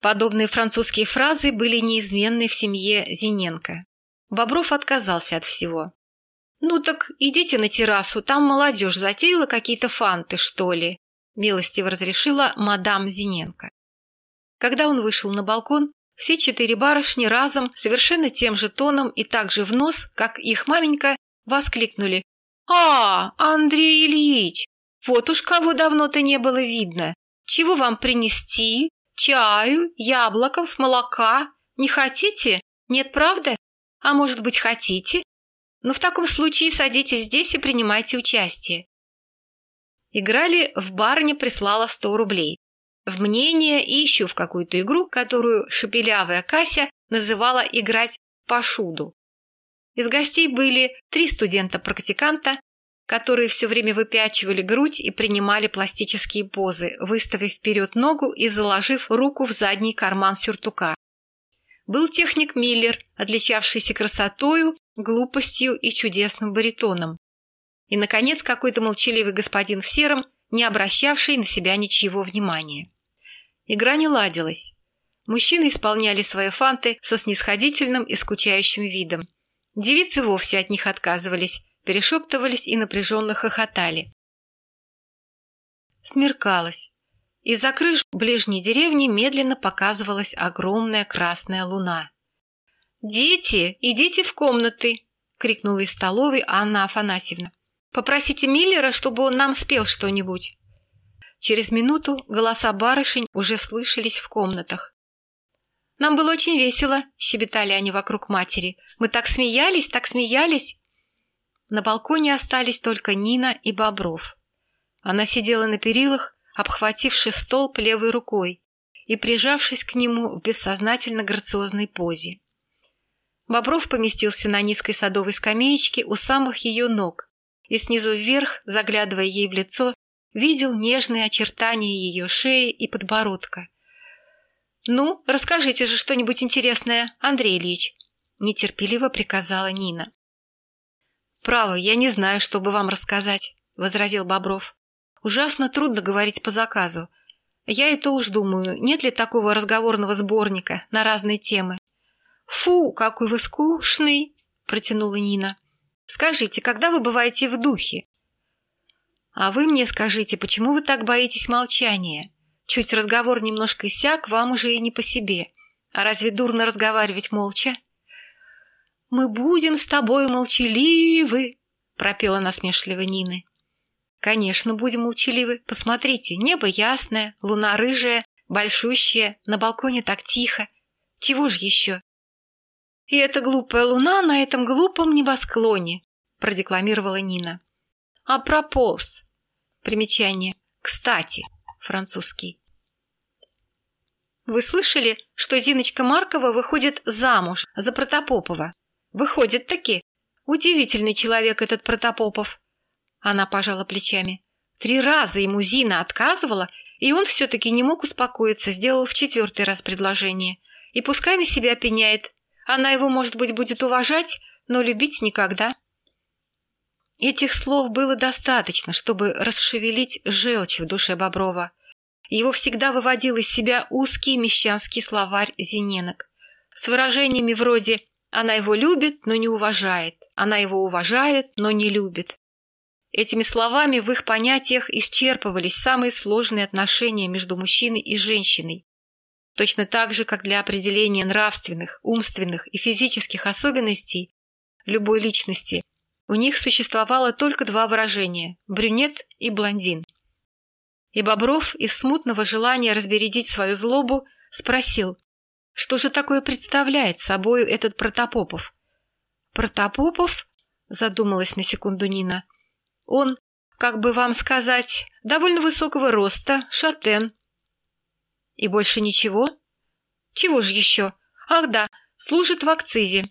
Подобные французские фразы были неизменны в семье Зиненко. Бобров отказался от всего. «Ну так идите на террасу, там молодежь затеяла какие-то фанты, что ли?» милостиво разрешила мадам Зиненко. Когда он вышел на балкон, все четыре барышни разом, совершенно тем же тоном и так же в нос, как их маменька, воскликнули. «А, Андрей Ильич, вот уж кого давно-то не было видно. Чего вам принести? Чаю, яблоков, молока? Не хотите? Нет, правда? А может быть, хотите? Но ну, в таком случае садитесь здесь и принимайте участие». Играли в барне прислала сто рублей в мнение и еще в какую-то игру, которую шепелявая Кася называла играть по шуду. Из гостей были три студента-практиканта, которые все время выпячивали грудь и принимали пластические позы, выставив вперед ногу и заложив руку в задний карман сюртука. Был техник Миллер, отличавшийся красотою, глупостью и чудесным баритоном. И, наконец, какой-то молчаливый господин в сером, не обращавший на себя ничего внимания. Игра не ладилась. Мужчины исполняли свои фанты со снисходительным и скучающим видом. Девицы вовсе от них отказывались, перешептывались и напряженно хохотали. Смеркалось. Из-за крыш ближней деревни медленно показывалась огромная красная луна. «Дети, идите в комнаты!» — крикнула из столовой Анна Афанасьевна. «Попросите Миллера, чтобы он нам спел что-нибудь». Через минуту голоса барышень уже слышались в комнатах. «Нам было очень весело», — щебетали они вокруг матери. «Мы так смеялись, так смеялись». На балконе остались только Нина и Бобров. Она сидела на перилах, обхвативши столб левой рукой и прижавшись к нему в бессознательно грациозной позе. Бобров поместился на низкой садовой скамеечке у самых ее ног и снизу вверх, заглядывая ей в лицо, видел нежные очертания ее шеи и подбородка. «Ну, расскажите же что-нибудь интересное, Андрей Ильич». – нетерпеливо приказала Нина. «Право, я не знаю, что бы вам рассказать», – возразил Бобров. «Ужасно трудно говорить по заказу. Я и то уж думаю, нет ли такого разговорного сборника на разные темы». «Фу, какой вы скучный!» – протянула Нина. «Скажите, когда вы бываете в духе?» «А вы мне скажите, почему вы так боитесь молчания? Чуть разговор немножко иссяк, вам уже и не по себе. А разве дурно разговаривать молча?» «Мы будем с тобой молчаливы», — пропела насмешливо Нины. «Конечно, будем молчаливы. Посмотрите, небо ясное, луна рыжая, большущая, на балконе так тихо. Чего ж еще?» «И эта глупая луна на этом глупом небосклоне», — продекламировала Нина. «А пропос». Примечание. «Кстати», французский. «Вы слышали, что Зиночка Маркова выходит замуж за Протопопова?» Выходит таки. Удивительный человек этот Протопопов. Она пожала плечами. Три раза ему Зина отказывала, и он все-таки не мог успокоиться, сделал в четвертый раз предложение. И пускай на себя пеняет. Она его, может быть, будет уважать, но любить никогда. Этих слов было достаточно, чтобы расшевелить желчь в душе Боброва. Его всегда выводил из себя узкий мещанский словарь Зиненок с выражениями вроде она его любит, но не уважает. Она его уважает, но не любит. Этими словами в их понятиях исчерпывались самые сложные отношения между мужчиной и женщиной. Точно так же, как для определения нравственных, умственных и физических особенностей любой личности, у них существовало только два выражения – брюнет и блондин. И Бобров из смутного желания разбередить свою злобу спросил, что же такое представляет собою этот Протопопов? Протопопов? Задумалась на секунду Нина. Он, как бы вам сказать, довольно высокого роста, шатен. И больше ничего? Чего же еще? Ах да, служит в акцизе.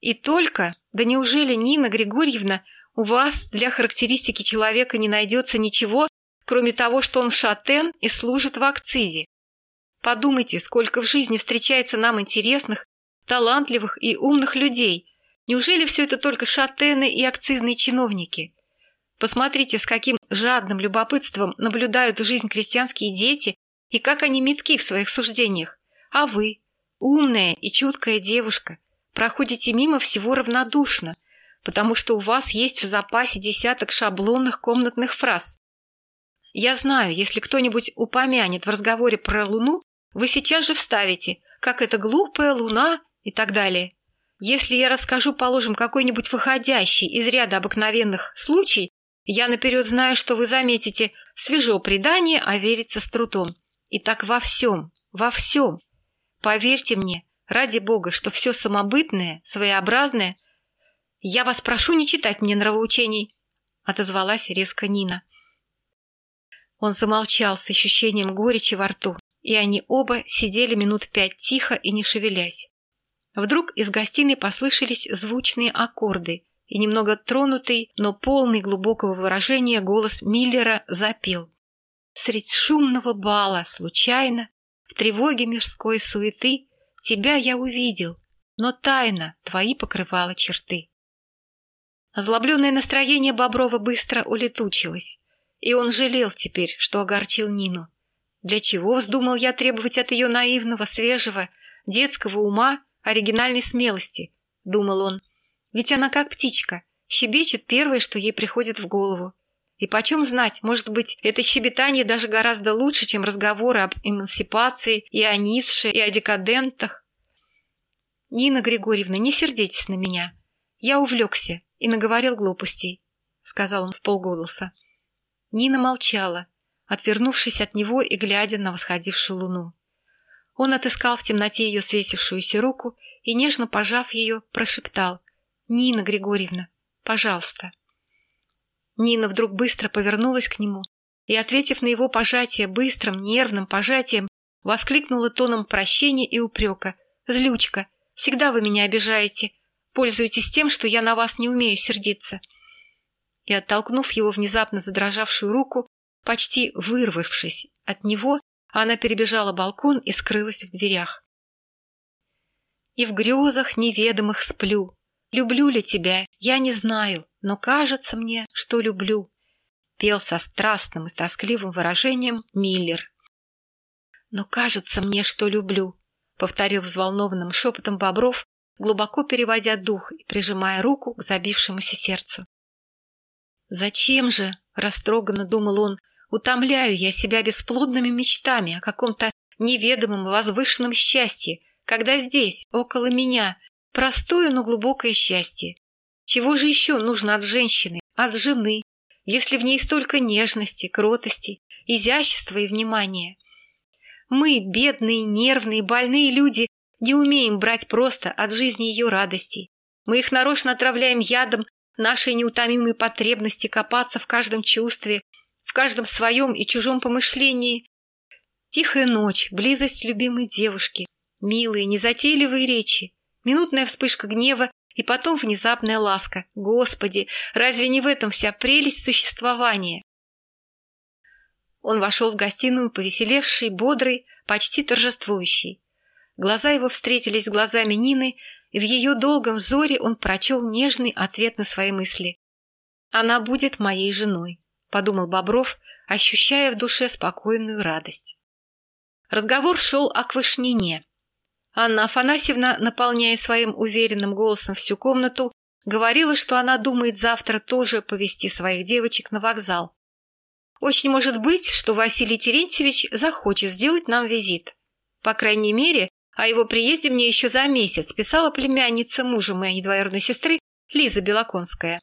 И только, да неужели, Нина Григорьевна, у вас для характеристики человека не найдется ничего, кроме того, что он шатен и служит в акцизе? Подумайте, сколько в жизни встречается нам интересных, талантливых и умных людей. Неужели все это только шатены и акцизные чиновники? Посмотрите, с каким жадным любопытством наблюдают жизнь крестьянские дети и как они метки в своих суждениях. А вы, умная и чуткая девушка, проходите мимо всего равнодушно, потому что у вас есть в запасе десяток шаблонных комнатных фраз. Я знаю, если кто-нибудь упомянет в разговоре про Луну, вы сейчас же вставите, как это глупая луна и так далее. Если я расскажу, положим, какой-нибудь выходящий из ряда обыкновенных случай, я наперед знаю, что вы заметите свежо предание, а верится с трудом. И так во всем, во всем. Поверьте мне, ради бога, что все самобытное, своеобразное. Я вас прошу не читать мне нравоучений, отозвалась резко Нина. Он замолчал с ощущением горечи во рту и они оба сидели минут пять тихо и не шевелясь. Вдруг из гостиной послышались звучные аккорды, и немного тронутый, но полный глубокого выражения голос Миллера запел. Средь шумного бала, случайно, в тревоге мирской суеты, тебя я увидел, но тайно твои покрывала черты. Озлобленное настроение Боброва быстро улетучилось, и он жалел теперь, что огорчил Нину. Для чего вздумал я требовать от ее наивного, свежего, детского ума, оригинальной смелости? Думал он. Ведь она как птичка, щебечет первое, что ей приходит в голову. И почем знать, может быть, это щебетание даже гораздо лучше, чем разговоры об эмансипации и о Ницше, и о декадентах. Нина Григорьевна, не сердитесь на меня. Я увлекся и наговорил глупостей, сказал он в полголоса. Нина молчала, отвернувшись от него и глядя на восходившую луну. Он отыскал в темноте ее свесившуюся руку и, нежно пожав ее, прошептал «Нина Григорьевна, пожалуйста». Нина вдруг быстро повернулась к нему и, ответив на его пожатие быстрым, нервным пожатием, воскликнула тоном прощения и упрека «Злючка, всегда вы меня обижаете, пользуетесь тем, что я на вас не умею сердиться». И, оттолкнув его внезапно задрожавшую руку, Почти вырвавшись от него, она перебежала балкон и скрылась в дверях. и в грезах неведомых сплю. Люблю ли тебя, я не знаю, но кажется мне, что люблю. Пел со страстным и тоскливым выражением Миллер. Но кажется мне, что люблю, повторил взволнованным шепотом Бобров, глубоко переводя дух и прижимая руку к забившемуся сердцу. «Зачем же, — растроганно думал он, — утомляю я себя бесплодными мечтами о каком-то неведомом возвышенном счастье, когда здесь, около меня, простое, но глубокое счастье. Чего же еще нужно от женщины, от жены, если в ней столько нежности, кротости, изящества и внимания? Мы, бедные, нервные, больные люди, не умеем брать просто от жизни ее радостей. Мы их нарочно отравляем ядом нашей неутомимой потребности копаться в каждом чувстве, в каждом своем и чужом помышлении. Тихая ночь, близость любимой девушки, милые, незатейливые речи, минутная вспышка гнева и потом внезапная ласка. Господи, разве не в этом вся прелесть существования? Он вошел в гостиную повеселевший, бодрый, почти торжествующий. Глаза его встретились с глазами Нины, и в ее долгом взоре он прочел нежный ответ на свои мысли. «Она будет моей женой», — подумал Бобров, ощущая в душе спокойную радость. Разговор шел о Квашнине. Анна Афанасьевна, наполняя своим уверенным голосом всю комнату, говорила, что она думает завтра тоже повести своих девочек на вокзал. Очень может быть, что Василий Терентьевич захочет сделать нам визит. По крайней мере, о его приезде мне еще за месяц писала племянница мужа моей двоюродной сестры Лиза Белоконская.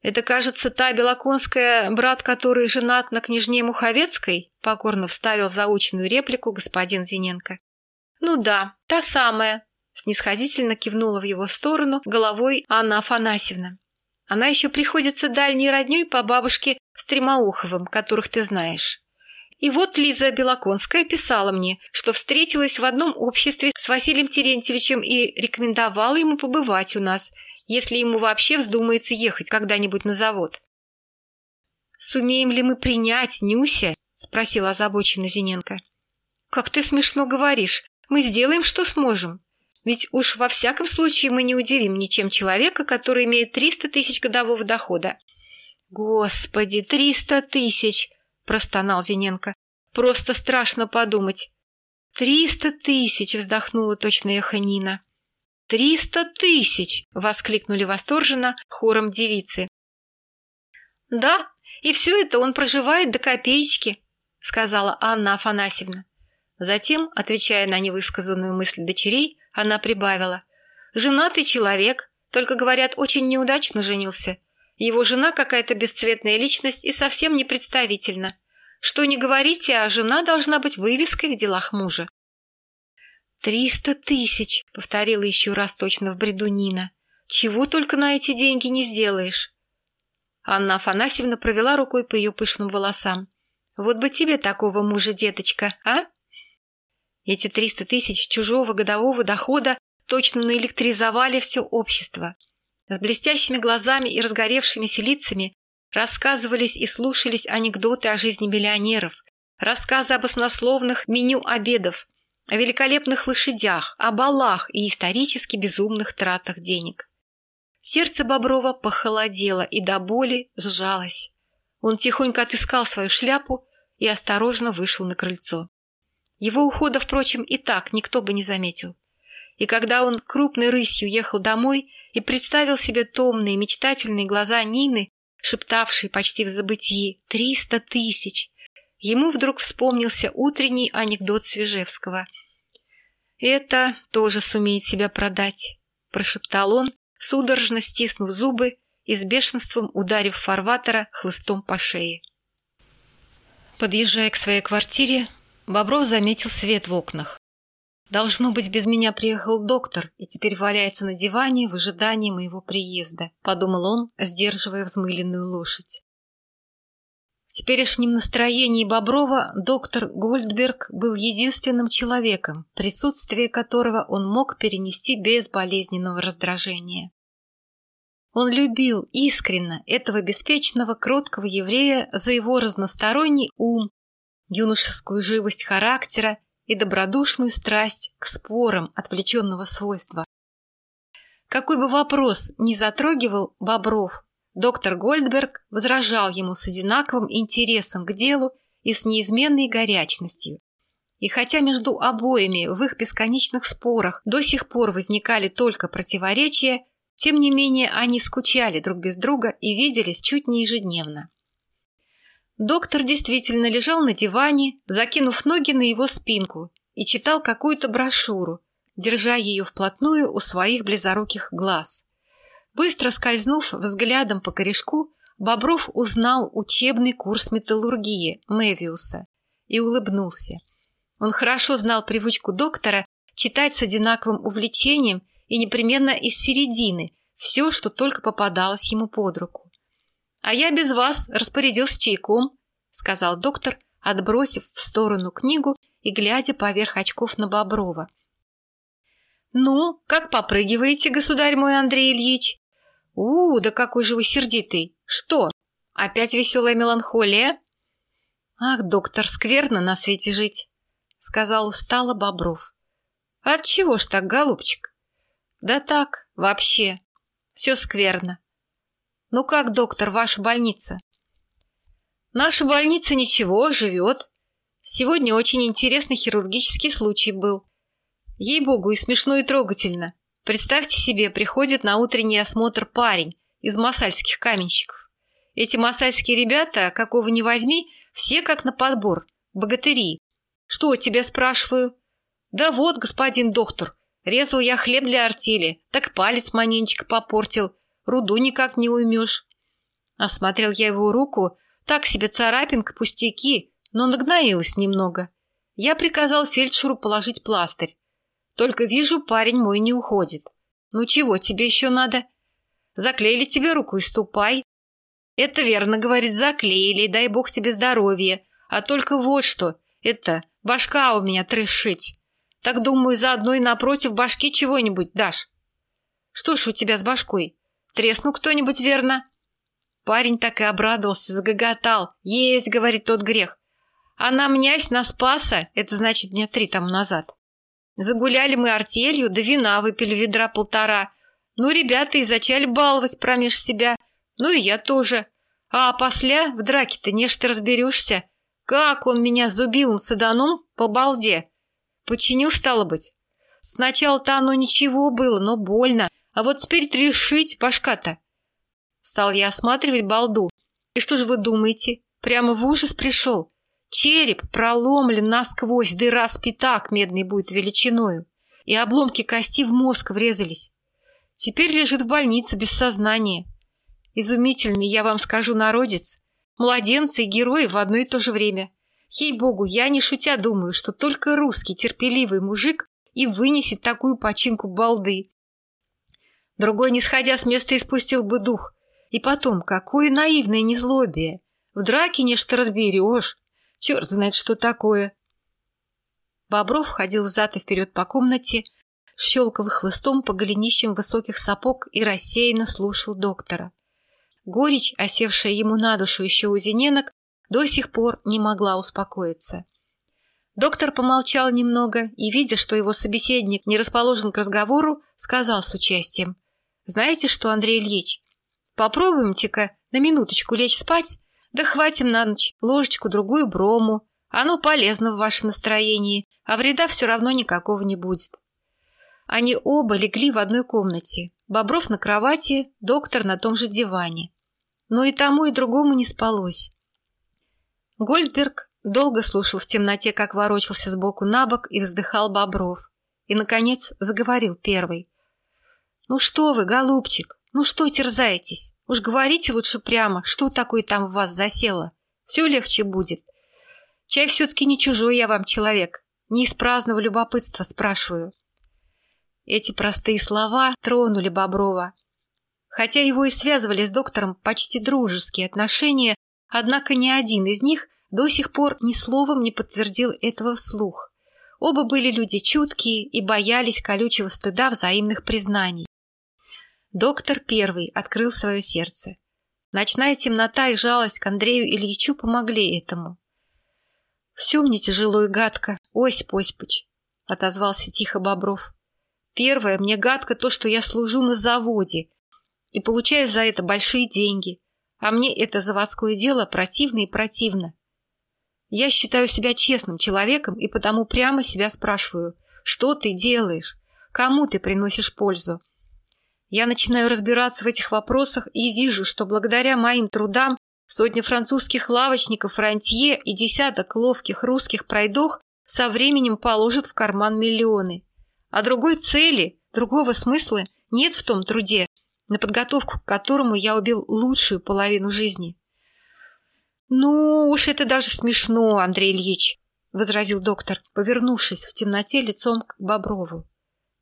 «Это, кажется, та Белоконская, брат который женат на княжне Муховецкой?» покорно вставил заученную реплику господин Зиненко. «Ну да, та самая», – снисходительно кивнула в его сторону головой Анна Афанасьевна. «Она еще приходится дальней родней по бабушке Стремоуховым, которых ты знаешь. И вот Лиза Белоконская писала мне, что встретилась в одном обществе с Василием Терентьевичем и рекомендовала ему побывать у нас, если ему вообще вздумается ехать когда-нибудь на завод. «Сумеем ли мы принять Нюся?» – спросила озабоченно Зиненко. «Как ты смешно говоришь. Мы сделаем, что сможем. Ведь уж во всяком случае мы не удивим ничем человека, который имеет 300 тысяч годового дохода». «Господи, триста тысяч!» простонал Зиненко. Просто страшно подумать. «Триста тысяч!» — вздохнула точно эхо. «Триста тысяч!» — воскликнули восторженно хором девицы. «Да, и все это он проживает до копеечки», — сказала Анна Афанасьевна. Затем, отвечая на невысказанную мысль дочерей, она прибавила. «Женатый человек, только, говорят, очень неудачно женился. Его жена какая-то бесцветная личность и совсем не представительна. Что не говорите, а жена должна быть вывеской в делах мужа. «Триста тысяч!» — повторила еще раз точно в бреду Нина. «Чего только на эти деньги не сделаешь!» Анна Афанасьевна провела рукой по ее пышным волосам. «Вот бы тебе такого мужа, деточка, а?» Эти триста тысяч чужого годового дохода точно наэлектризовали все общество. С блестящими глазами и разгоревшимися лицами рассказывались и слушались анекдоты о жизни миллионеров, рассказы об оснословных меню обедов, о великолепных лошадях, о балах и исторически безумных тратах денег. Сердце Боброва похолодело и до боли сжалось. Он тихонько отыскал свою шляпу и осторожно вышел на крыльцо. Его ухода, впрочем, и так никто бы не заметил. И когда он крупной рысью ехал домой, и представил себе томные мечтательные глаза Нины, шептавшей почти в забытии «триста тысяч», ему вдруг вспомнился утренний анекдот Свежевского. «Это тоже сумеет себя продать», – прошептал он, судорожно стиснув зубы и с бешенством ударив фарватера хлыстом по шее. Подъезжая к своей квартире, Бобров заметил свет в окнах. Должно быть, без меня приехал доктор и теперь валяется на диване в ожидании моего приезда, подумал он, сдерживая взмыленную лошадь. В теперешнем настроении Боброва доктор Гольдберг был единственным человеком, присутствие которого он мог перенести без болезненного раздражения. Он любил искренно этого беспечного, кроткого еврея за его разносторонний ум, юношескую живость характера и добродушную страсть к спорам отвлеченного свойства. Какой бы вопрос ни затрагивал Бобров, доктор Гольдберг возражал ему с одинаковым интересом к делу и с неизменной горячностью. И хотя между обоими в их бесконечных спорах до сих пор возникали только противоречия, тем не менее они скучали друг без друга и виделись чуть не ежедневно. Доктор действительно лежал на диване, закинув ноги на его спинку, и читал какую-то брошюру, держа ее вплотную у своих близоруких глаз. Быстро скользнув взглядом по корешку, Бобров узнал учебный курс металлургии Мэвиуса и улыбнулся. Он хорошо знал привычку доктора читать с одинаковым увлечением и непременно из середины все, что только попадалось ему под руку. «А я без вас распорядился чайком», — сказал доктор, отбросив в сторону книгу и глядя поверх очков на Боброва. «Ну, как попрыгиваете, государь мой Андрей Ильич?» «У, да какой же вы сердитый! Что, опять веселая меланхолия?» «Ах, доктор, скверно на свете жить», — сказал устало Бобров. «От чего ж так, голубчик?» «Да так, вообще. Все скверно. «Ну как, доктор, ваша больница?» «Наша больница ничего, живет. Сегодня очень интересный хирургический случай был. Ей-богу, и смешно, и трогательно. Представьте себе, приходит на утренний осмотр парень из масальских каменщиков. Эти масальские ребята, какого ни возьми, все как на подбор, богатыри. Что тебя спрашиваю? Да вот, господин доктор, резал я хлеб для артели, так палец маненечко попортил, руду никак не уймешь. Осмотрел я его руку, так себе царапинка, пустяки, но нагноилась немного. Я приказал фельдшеру положить пластырь. Только вижу, парень мой не уходит. Ну чего тебе еще надо? Заклеили тебе руку и ступай. Это верно, говорит, заклеили, дай бог тебе здоровья. А только вот что, это, башка у меня трешить. Так думаю, заодно и напротив башки чего-нибудь дашь. Что ж у тебя с башкой? Треснул кто-нибудь, верно?» Парень так и обрадовался, загоготал. «Есть, — говорит тот грех. А нам нясь на Спаса, это значит дня три тому назад. Загуляли мы артелью, да вина выпили ведра полтора. Ну, ребята и зачали баловать промеж себя. Ну и я тоже. А после в драке-то не ж ты разберешься. Как он меня зубил саданом по балде. Починил, стало быть. Сначала-то оно ничего было, но больно. А вот теперь решить башка-то. Стал я осматривать балду. И что же вы думаете? Прямо в ужас пришел. Череп проломлен насквозь, дыра спитак медный будет величиною. И обломки кости в мозг врезались. Теперь лежит в больнице без сознания. Изумительный, я вам скажу, народец. Младенцы и герои в одно и то же время. Ей-богу, я не шутя думаю, что только русский терпеливый мужик и вынесет такую починку балды. Другой, не сходя с места, испустил бы дух. И потом, какое наивное незлобие. В драке нечто разберешь. Черт знает, что такое. Бобров ходил взад и вперед по комнате, щелкал хлыстом по голенищам высоких сапог и рассеянно слушал доктора. Горечь, осевшая ему на душу еще у зененок, до сих пор не могла успокоиться. Доктор помолчал немного и, видя, что его собеседник не расположен к разговору, сказал с участием – знаете что, Андрей Ильич, попробуемте-ка на минуточку лечь спать, да хватим на ночь ложечку-другую брому. Оно полезно в вашем настроении, а вреда все равно никакого не будет. Они оба легли в одной комнате. Бобров на кровати, доктор на том же диване. Но и тому, и другому не спалось. Гольдберг долго слушал в темноте, как ворочался сбоку на бок и вздыхал Бобров. И, наконец, заговорил первый. «Ну что вы, голубчик, ну что терзаетесь? Уж говорите лучше прямо, что такое там в вас засело. Все легче будет. Чай все-таки не чужой я вам человек, не из праздного любопытства спрашиваю». Эти простые слова тронули Боброва. Хотя его и связывали с доктором почти дружеские отношения, однако ни один из них до сих пор ни словом не подтвердил этого вслух. Оба были люди чуткие и боялись колючего стыда взаимных признаний. Доктор первый открыл свое сердце. Ночная темнота и жалость к Андрею Ильичу помогли этому. Все мне тяжело и гадко, Осип Осипович, — отозвался тихо Бобров. Первое, мне гадко то, что я служу на заводе и получаю за это большие деньги, а мне это заводское дело противно и противно. Я считаю себя честным человеком и потому прямо себя спрашиваю, что ты делаешь, кому ты приносишь пользу. Я начинаю разбираться в этих вопросах и вижу, что благодаря моим трудам Сотни французских лавочников фронтье и десяток ловких русских пройдох со временем положат в карман миллионы. А другой цели, другого смысла нет в том труде, на подготовку к которому я убил лучшую половину жизни. «Ну уж это даже смешно, Андрей Ильич», — возразил доктор, повернувшись в темноте лицом к Боброву.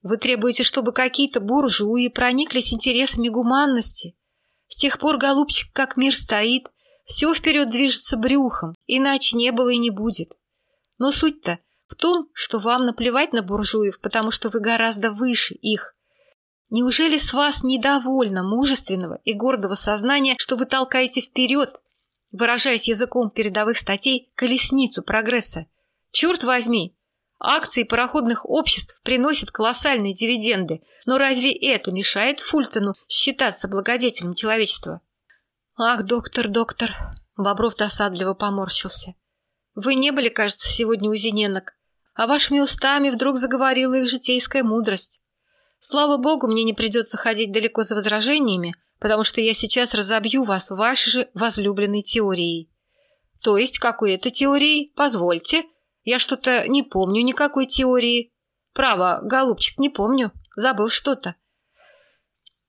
«Вы требуете, чтобы какие-то буржуи прониклись интересами гуманности? С тех пор, голубчик, как мир стоит, все вперед движется брюхом, иначе не было и не будет. Но суть-то в том, что вам наплевать на буржуев, потому что вы гораздо выше их. Неужели с вас недовольно мужественного и гордого сознания, что вы толкаете вперед, выражаясь языком передовых статей, колесницу прогресса? Черт возьми! Акции пароходных обществ приносят колоссальные дивиденды, но разве это мешает Фультону считаться благодетелем человечества? «Ах, доктор, доктор!» Бобров досадливо поморщился. «Вы не были, кажется, сегодня у Зиненок, а вашими устами вдруг заговорила их житейская мудрость. Слава богу, мне не придется ходить далеко за возражениями, потому что я сейчас разобью вас вашей же возлюбленной теорией». «То есть какой это теорией? Позвольте. Я что-то не помню никакой теории. Право, голубчик, не помню. Забыл что-то».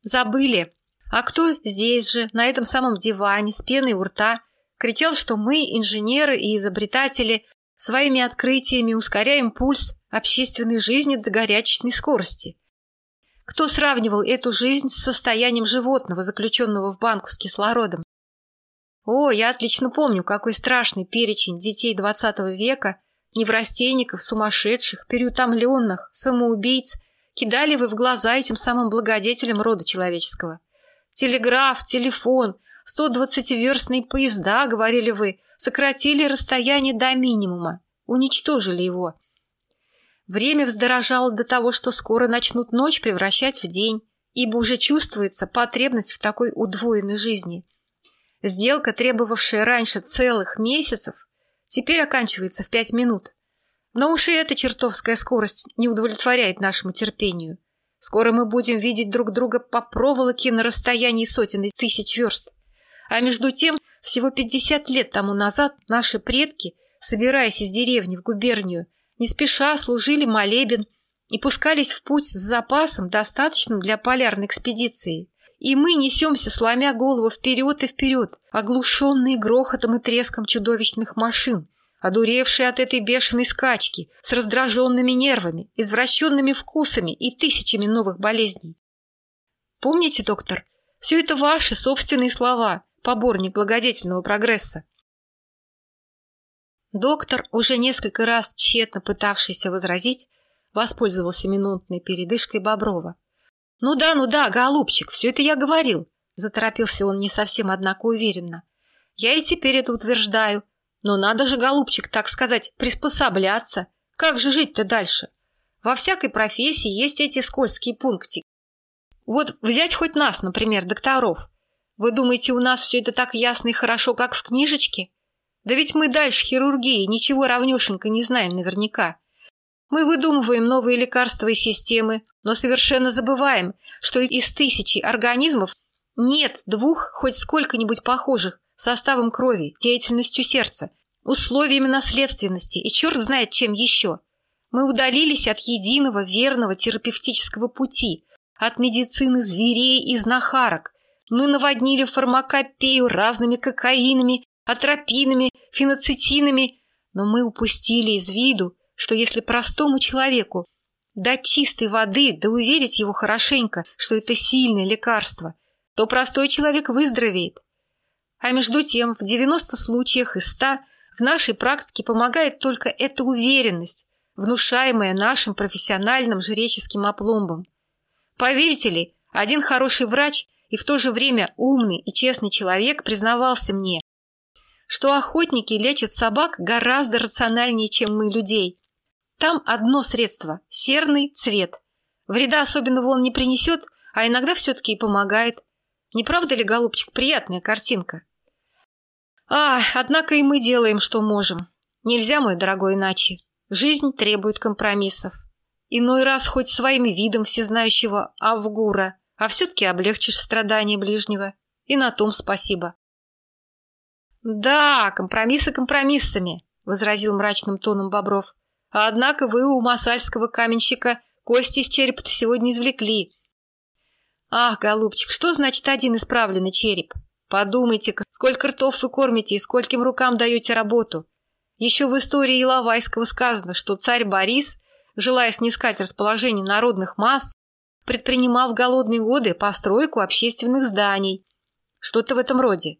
«Забыли», а кто здесь же, на этом самом диване, с пеной у рта, кричал, что мы, инженеры и изобретатели, своими открытиями ускоряем пульс общественной жизни до горячечной скорости? Кто сравнивал эту жизнь с состоянием животного, заключенного в банку с кислородом? О, я отлично помню, какой страшный перечень детей XX века, неврастенников, сумасшедших, переутомленных, самоубийц кидали вы в глаза этим самым благодетелям рода человеческого. Телеграф, телефон, 120-верстные поезда, говорили вы, сократили расстояние до минимума, уничтожили его. Время вздорожало до того, что скоро начнут ночь превращать в день, ибо уже чувствуется потребность в такой удвоенной жизни. Сделка, требовавшая раньше целых месяцев, теперь оканчивается в пять минут. Но уж и эта чертовская скорость не удовлетворяет нашему терпению. Скоро мы будем видеть друг друга по проволоке на расстоянии сотен и тысяч верст. А между тем, всего 50 лет тому назад наши предки, собираясь из деревни в губернию, не спеша служили молебен и пускались в путь с запасом, достаточным для полярной экспедиции. И мы несемся, сломя голову вперед и вперед, оглушенные грохотом и треском чудовищных машин, одуревший от этой бешеной скачки, с раздраженными нервами, извращенными вкусами и тысячами новых болезней. Помните, доктор, все это ваши собственные слова, поборник благодетельного прогресса. Доктор, уже несколько раз тщетно пытавшийся возразить, воспользовался минутной передышкой Боброва. «Ну да, ну да, голубчик, все это я говорил», — заторопился он не совсем, однако, уверенно. «Я и теперь это утверждаю, но надо же, голубчик, так сказать, приспосабляться. Как же жить-то дальше? Во всякой профессии есть эти скользкие пунктики. Вот взять хоть нас, например, докторов. Вы думаете, у нас все это так ясно и хорошо, как в книжечке? Да ведь мы дальше хирургии ничего равнешенько не знаем наверняка. Мы выдумываем новые лекарства и системы, но совершенно забываем, что из тысячи организмов нет двух хоть сколько-нибудь похожих составом крови, деятельностью сердца, условиями наследственности и черт знает чем еще. Мы удалились от единого верного терапевтического пути, от медицины зверей и знахарок. Мы наводнили фармакопею разными кокаинами, атропинами, феноцетинами, но мы упустили из виду, что если простому человеку дать чистой воды, да уверить его хорошенько, что это сильное лекарство, то простой человек выздоровеет. А между тем, в 90 случаях из 100 в нашей практике помогает только эта уверенность, внушаемая нашим профессиональным жреческим опломбом. Поверите ли, один хороший врач и в то же время умный и честный человек признавался мне, что охотники лечат собак гораздо рациональнее, чем мы людей. Там одно средство – серный цвет. Вреда особенного он не принесет, а иногда все-таки и помогает. Не правда ли, голубчик, приятная картинка? А, однако и мы делаем, что можем. Нельзя, мой дорогой, иначе. Жизнь требует компромиссов. Иной раз хоть своим видом всезнающего Авгура, а все-таки облегчишь страдания ближнего. И на том спасибо. «Да, компромиссы компромиссами», — возразил мрачным тоном Бобров. «Однако вы у масальского каменщика кости из черепа сегодня извлекли». «Ах, голубчик, что значит один исправленный череп? Подумайте-ка, сколько ртов вы кормите и скольким рукам даете работу. Еще в истории Иловайского сказано, что царь Борис, желая снискать расположение народных масс, предпринимал в голодные годы постройку общественных зданий. Что-то в этом роде.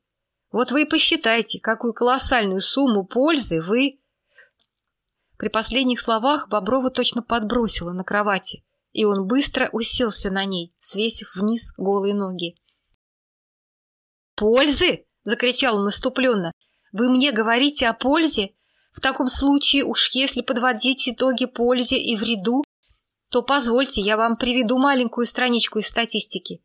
Вот вы и посчитайте, какую колоссальную сумму пользы вы... При последних словах Боброва точно подбросила на кровати, и он быстро уселся на ней, свесив вниз голые ноги. «Пользы?» — закричал он наступленно. «Вы мне говорите о пользе? В таком случае уж если подводить итоги пользе и вреду, то позвольте, я вам приведу маленькую страничку из статистики.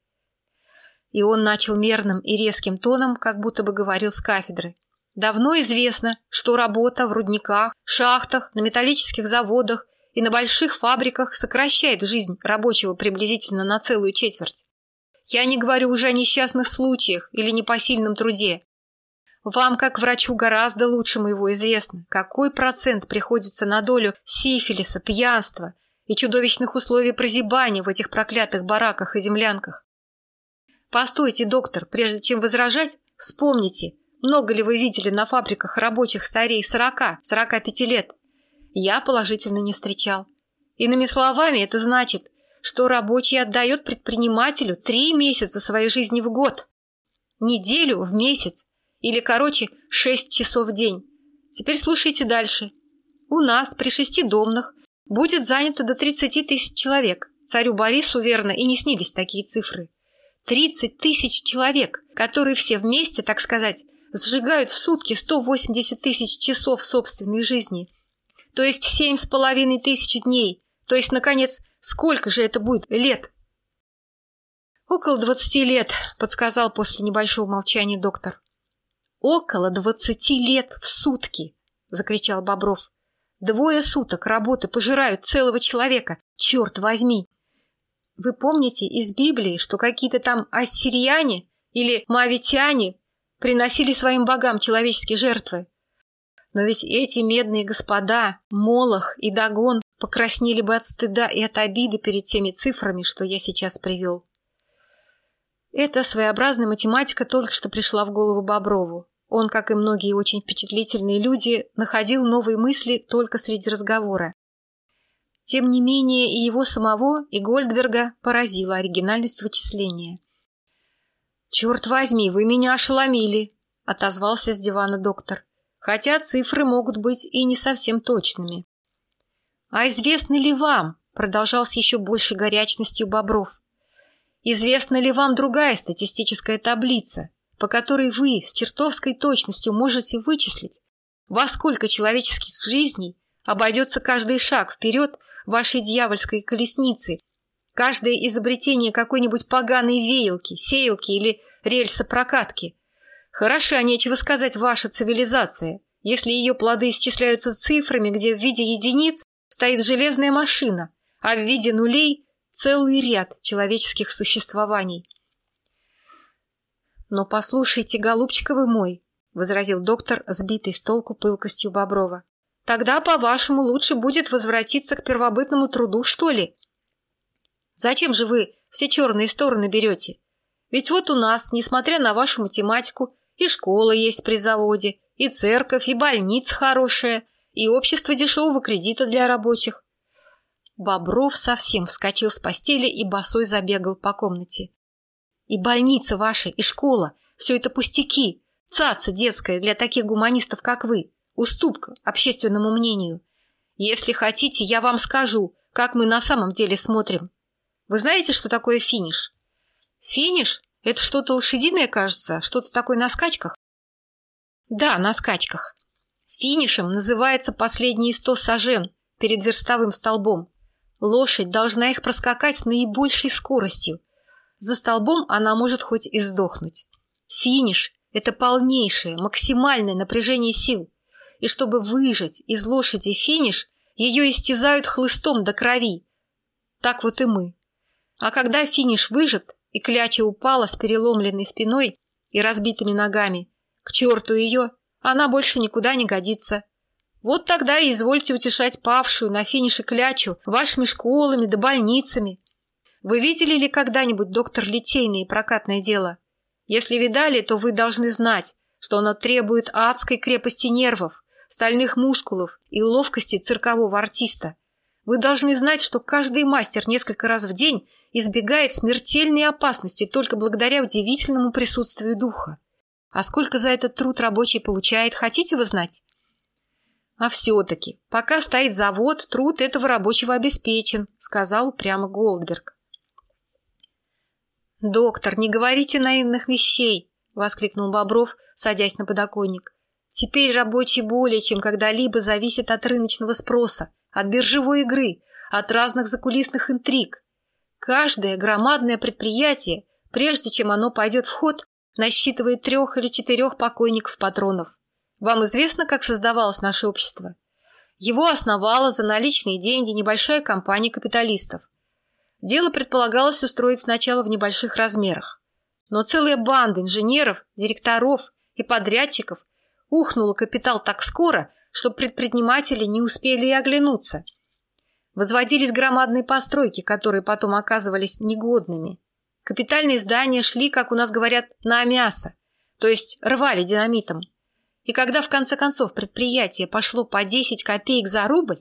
И он начал мерным и резким тоном, как будто бы говорил с кафедры. Давно известно, что работа в рудниках, шахтах, на металлических заводах и на больших фабриках сокращает жизнь рабочего приблизительно на целую четверть. Я не говорю уже о несчастных случаях или непосильном труде. Вам, как врачу, гораздо лучше моего известно, какой процент приходится на долю сифилиса, пьянства и чудовищных условий прозябания в этих проклятых бараках и землянках. Постойте, доктор, прежде чем возражать, вспомните, много ли вы видели на фабриках рабочих старей 40-45 лет? Я положительно не встречал. Иными словами, это значит, что рабочий отдает предпринимателю три месяца своей жизни в год, неделю в месяц, или, короче, шесть часов в день. Теперь слушайте дальше. У нас при шести домных будет занято до 30 тысяч человек. Царю Борису, верно, и не снились такие цифры. 30 тысяч человек, которые все вместе, так сказать, сжигают в сутки 180 тысяч часов собственной жизни. То есть семь с половиной тысяч дней. То есть, наконец, сколько же это будет лет? Около двадцати лет, подсказал после небольшого молчания доктор. Около двадцати лет в сутки, закричал Бобров. Двое суток работы пожирают целого человека. Черт возьми! Вы помните из Библии, что какие-то там ассирияне или мавитяне приносили своим богам человеческие жертвы? Но ведь эти медные господа, Молох и Дагон, покраснели бы от стыда и от обиды перед теми цифрами, что я сейчас привел. Эта своеобразная математика только что пришла в голову Боброву. Он, как и многие очень впечатлительные люди, находил новые мысли только среди разговора. Тем не менее, и его самого, и Гольдберга поразила оригинальность вычисления. «Черт возьми, вы меня ошеломили!» – отозвался с дивана доктор. «Хотя цифры могут быть и не совсем точными». «А известно ли вам?» – продолжал с еще большей горячностью Бобров. «Известна ли вам другая статистическая таблица, по которой вы с чертовской точностью можете вычислить, во сколько человеческих жизней Обойдется каждый шаг вперед вашей дьявольской колесницы, каждое изобретение какой-нибудь поганой веялки, сеялки или рельсопрокатки. Хороша, нечего сказать, ваша цивилизация, если ее плоды исчисляются цифрами, где в виде единиц стоит железная машина, а в виде нулей целый ряд человеческих существований. «Но послушайте, голубчика вы мой», — возразил доктор, сбитый с толку пылкостью Боброва. Тогда, по-вашему, лучше будет возвратиться к первобытному труду, что ли? Зачем же вы все черные стороны берете? Ведь вот у нас, несмотря на вашу математику, и школа есть при заводе, и церковь, и больница хорошая, и общество дешевого кредита для рабочих. Бобров совсем вскочил с постели и босой забегал по комнате. И больница ваша, и школа – все это пустяки, цаца детская для таких гуманистов, как вы. Уступка общественному мнению. Если хотите, я вам скажу, как мы на самом деле смотрим. Вы знаете, что такое финиш? Финиш – это что-то лошадиное, кажется, что-то такое на скачках. Да, на скачках. Финишем называется последние сто сажен перед верстовым столбом. Лошадь должна их проскакать с наибольшей скоростью. За столбом она может хоть и сдохнуть. Финиш – это полнейшее, максимальное напряжение сил. И чтобы выжать из лошади финиш, ее истязают хлыстом до крови. Так вот и мы. А когда финиш выжат, и кляча упала с переломленной спиной и разбитыми ногами, к черту ее, она больше никуда не годится. Вот тогда и извольте утешать павшую на финише клячу вашими школами да больницами. Вы видели ли когда-нибудь, доктор, литейное прокатное дело? Если видали, то вы должны знать, что оно требует адской крепости нервов, стальных мускулов и ловкости циркового артиста. Вы должны знать, что каждый мастер несколько раз в день избегает смертельной опасности только благодаря удивительному присутствию духа. А сколько за этот труд рабочий получает, хотите вы знать? А все-таки, пока стоит завод, труд этого рабочего обеспечен, сказал прямо Голдберг. «Доктор, не говорите наивных вещей!» — воскликнул Бобров, садясь на подоконник. «Теперь рабочий более чем когда-либо зависит от рыночного спроса, от биржевой игры, от разных закулисных интриг. Каждое громадное предприятие, прежде чем оно пойдет в ход, насчитывает трех или четырех покойников-патронов. Вам известно, как создавалось наше общество? Его основала за наличные деньги небольшая компания капиталистов. Дело предполагалось устроить сначала в небольших размерах. Но целая банда инженеров, директоров и подрядчиков ухнула капитал так скоро, что предприниматели не успели и оглянуться. Возводились громадные постройки, которые потом оказывались негодными. Капитальные здания шли, как у нас говорят, на мясо, то есть рвали динамитом. И когда в конце концов предприятие пошло по 10 копеек за рубль,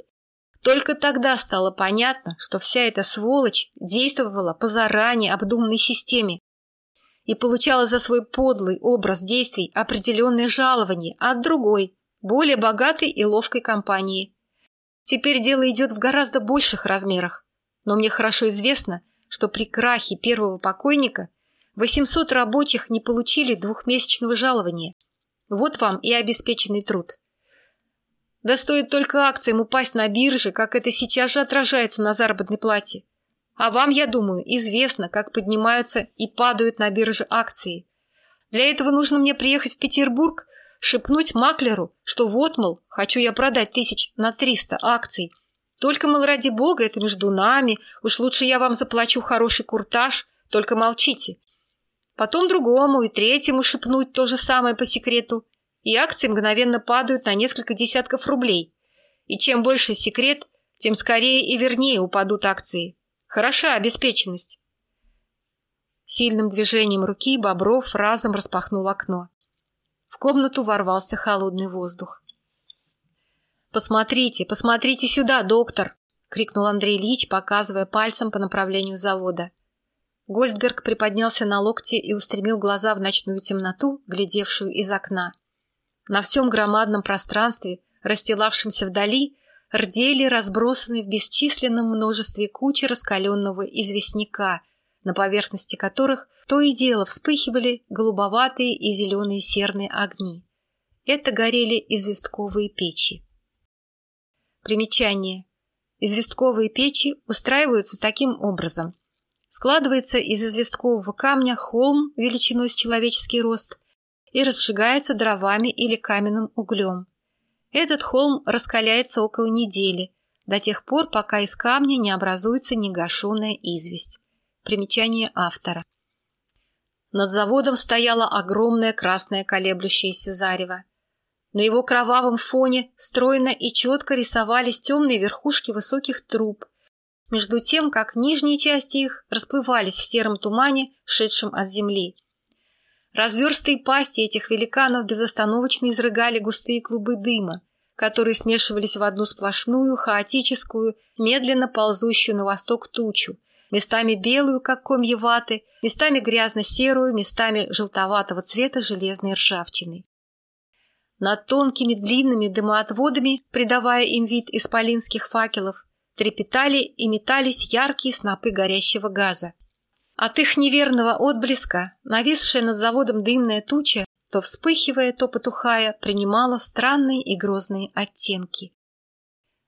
только тогда стало понятно, что вся эта сволочь действовала по заранее обдуманной системе и получала за свой подлый образ действий определенное жалование от другой, более богатой и ловкой компании. Теперь дело идет в гораздо больших размерах, но мне хорошо известно, что при крахе первого покойника 800 рабочих не получили двухмесячного жалования. Вот вам и обеспеченный труд. Да стоит только акциям упасть на бирже, как это сейчас же отражается на заработной плате. А вам, я думаю, известно, как поднимаются и падают на бирже акции. Для этого нужно мне приехать в Петербург, шепнуть маклеру, что вот, мол, хочу я продать тысяч на триста акций, только, мол, ради бога, это между нами. Уж лучше я вам заплачу хороший куртаж, только молчите. Потом другому и третьему шепнуть то же самое по секрету. И акции мгновенно падают на несколько десятков рублей. И чем больше секрет, тем скорее и вернее упадут акции. Хороша обеспеченность. Сильным движением руки Бобров разом распахнул окно. Комнату ворвался холодный воздух. «Посмотрите, посмотрите сюда, доктор!» — крикнул Андрей Ильич, показывая пальцем по направлению завода. Гольдберг приподнялся на локте и устремил глаза в ночную темноту, глядевшую из окна. На всем громадном пространстве, расстилавшемся вдали, рдели разбросанные в бесчисленном множестве кучи раскаленного известняка, на поверхности которых то и дело вспыхивали голубоватые и зеленые серные огни. Это горели известковые печи. Примечание. Известковые печи устраиваются таким образом. Складывается из известкового камня холм величиной с человеческий рост и разжигается дровами или каменным углем. Этот холм раскаляется около недели, до тех пор, пока из камня не образуется негашенная известь. Примечание автора. Над заводом стояло огромное красное колеблющееся зарево. На его кровавом фоне стройно и четко рисовались темные верхушки высоких труб, между тем, как нижние части их расплывались в сером тумане, шедшем от земли. Разверстые пасти этих великанов безостановочно изрыгали густые клубы дыма, которые смешивались в одну сплошную, хаотическую, медленно ползущую на восток тучу, местами белую, как комья ваты, местами грязно-серую, местами желтоватого цвета железной ржавчины. Над тонкими длинными дымоотводами, придавая им вид исполинских факелов, трепетали и метались яркие снопы горящего газа. От их неверного отблеска, нависшая над заводом дымная туча, то вспыхивая, то потухая, принимала странные и грозные оттенки.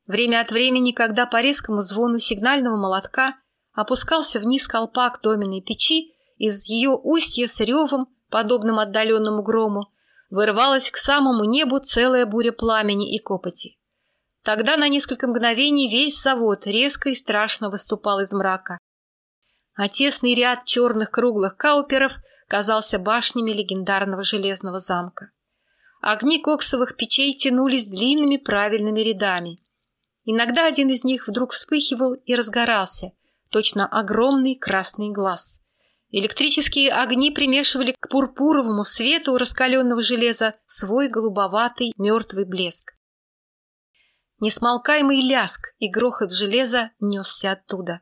Время от времени, когда по резкому звону сигнального молотка опускался вниз колпак доменной печи, из ее устья с ревом, подобным отдаленному грому, вырывалась к самому небу целая буря пламени и копоти. Тогда на несколько мгновений весь завод резко и страшно выступал из мрака. А тесный ряд черных круглых кауперов казался башнями легендарного железного замка. Огни коксовых печей тянулись длинными правильными рядами. Иногда один из них вдруг вспыхивал и разгорался, точно огромный красный глаз. Электрические огни примешивали к пурпуровому свету раскаленного железа свой голубоватый мертвый блеск. Несмолкаемый ляск и грохот железа несся оттуда.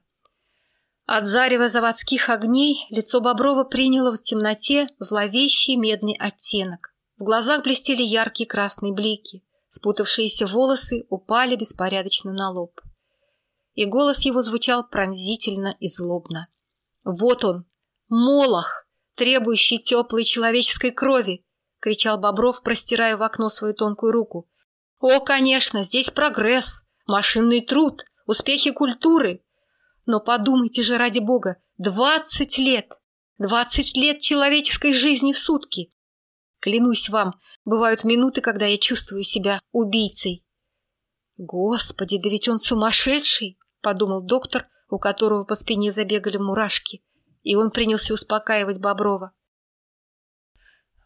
От зарева заводских огней лицо Боброва приняло в темноте зловещий медный оттенок. В глазах блестели яркие красные блики. Спутавшиеся волосы упали беспорядочно на лоб. И голос его звучал пронзительно и злобно. «Вот он, Молох, требующий теплой человеческой крови!» — кричал Бобров, простирая в окно свою тонкую руку. «О, конечно, здесь прогресс, машинный труд, успехи культуры. Но подумайте же ради бога, двадцать лет, двадцать лет человеческой жизни в сутки. Клянусь вам, бывают минуты, когда я чувствую себя убийцей. Господи, да ведь он сумасшедший, подумал доктор, у которого по спине забегали мурашки, и он принялся успокаивать Боброва.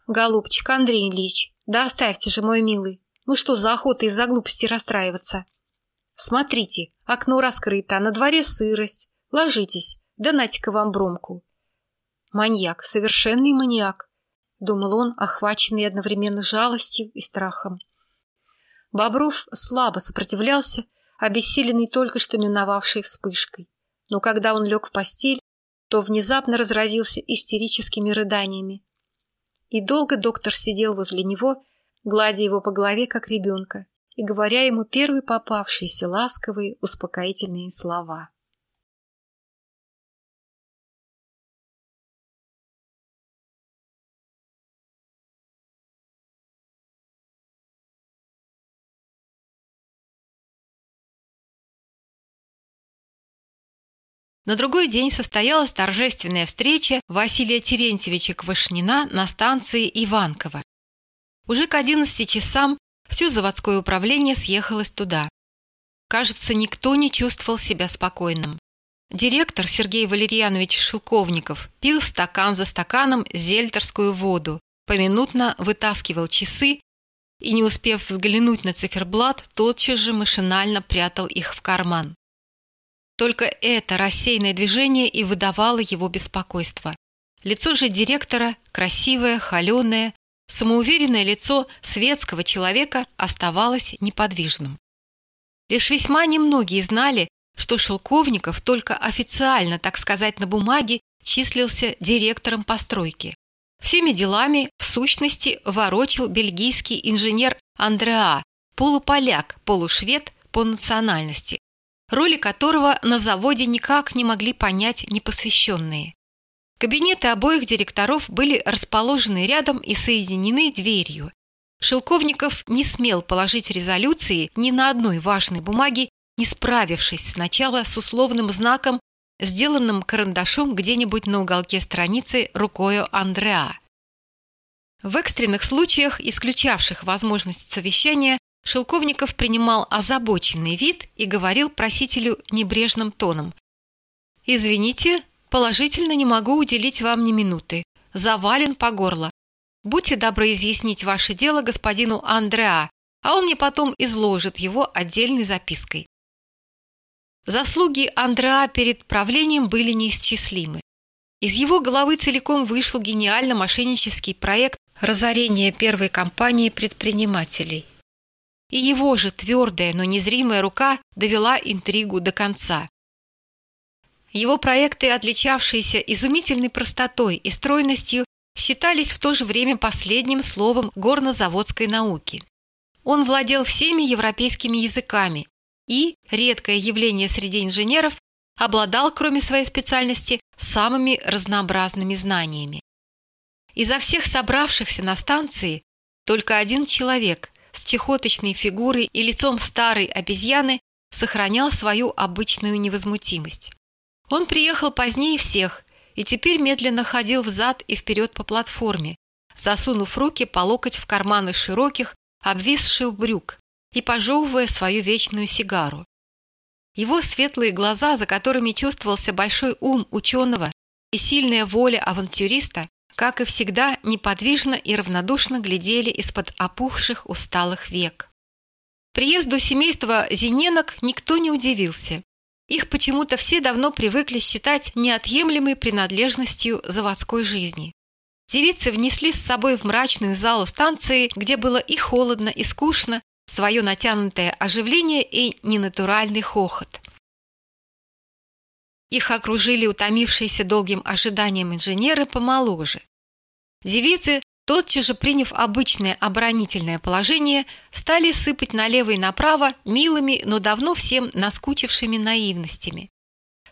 Голубчик Андрей Ильич, да оставьте же, мой милый. Ну что за охота из-за глупости расстраиваться? Смотрите, окно раскрыто, а на дворе сырость. Ложитесь, да нате-ка вам бромку. Маньяк, совершенный маньяк. — думал он, охваченный одновременно жалостью и страхом. Бобров слабо сопротивлялся, обессиленный только что миновавшей вспышкой. Но когда он лег в постель, то внезапно разразился истерическими рыданиями. И долго доктор сидел возле него, гладя его по голове, как ребенка, и говоря ему первые попавшиеся ласковые, успокоительные слова. На другой день состоялась торжественная встреча Василия Терентьевича Квашнина на станции Иванково. Уже к 11 часам все заводское управление съехалось туда. Кажется, никто не чувствовал себя спокойным. Директор Сергей Валерьянович Шелковников пил стакан за стаканом зельтерскую воду, поминутно вытаскивал часы и, не успев взглянуть на циферблат, тотчас же машинально прятал их в карман. Только это рассеянное движение и выдавало его беспокойство. Лицо же директора, красивое, холеное, самоуверенное лицо светского человека оставалось неподвижным. Лишь весьма немногие знали, что Шелковников только официально, так сказать, на бумаге числился директором постройки. Всеми делами, в сущности, ворочил бельгийский инженер Андреа, полуполяк, полушвед по национальности роли которого на заводе никак не могли понять непосвященные. Кабинеты обоих директоров были расположены рядом и соединены дверью. Шелковников не смел положить резолюции ни на одной важной бумаге, не справившись сначала с условным знаком, сделанным карандашом где-нибудь на уголке страницы рукою Андреа. В экстренных случаях, исключавших возможность совещания, Шелковников принимал озабоченный вид и говорил просителю небрежным тоном. «Извините, положительно не могу уделить вам ни минуты. Завален по горло. Будьте добры изъяснить ваше дело господину Андреа, а он мне потом изложит его отдельной запиской». Заслуги Андреа перед правлением были неисчислимы. Из его головы целиком вышел гениально-мошеннический проект разорения первой компании предпринимателей – и его же твердая, но незримая рука довела интригу до конца. Его проекты, отличавшиеся изумительной простотой и стройностью, считались в то же время последним словом горнозаводской науки. Он владел всеми европейскими языками и, редкое явление среди инженеров, обладал, кроме своей специальности, самыми разнообразными знаниями. Изо всех собравшихся на станции только один человек с чехоточной фигурой и лицом старой обезьяны сохранял свою обычную невозмутимость. Он приехал позднее всех и теперь медленно ходил взад и вперед по платформе, засунув руки по локоть в карманы широких, обвисших брюк и пожевывая свою вечную сигару. Его светлые глаза, за которыми чувствовался большой ум ученого и сильная воля авантюриста, как и всегда, неподвижно и равнодушно глядели из-под опухших усталых век. Приезду семейства Зиненок никто не удивился. Их почему-то все давно привыкли считать неотъемлемой принадлежностью заводской жизни. Девицы внесли с собой в мрачную залу станции, где было и холодно, и скучно, свое натянутое оживление и ненатуральный хохот. Их окружили утомившиеся долгим ожиданием инженеры помоложе. Девицы, тотчас же приняв обычное оборонительное положение, стали сыпать налево и направо милыми, но давно всем наскучившими наивностями.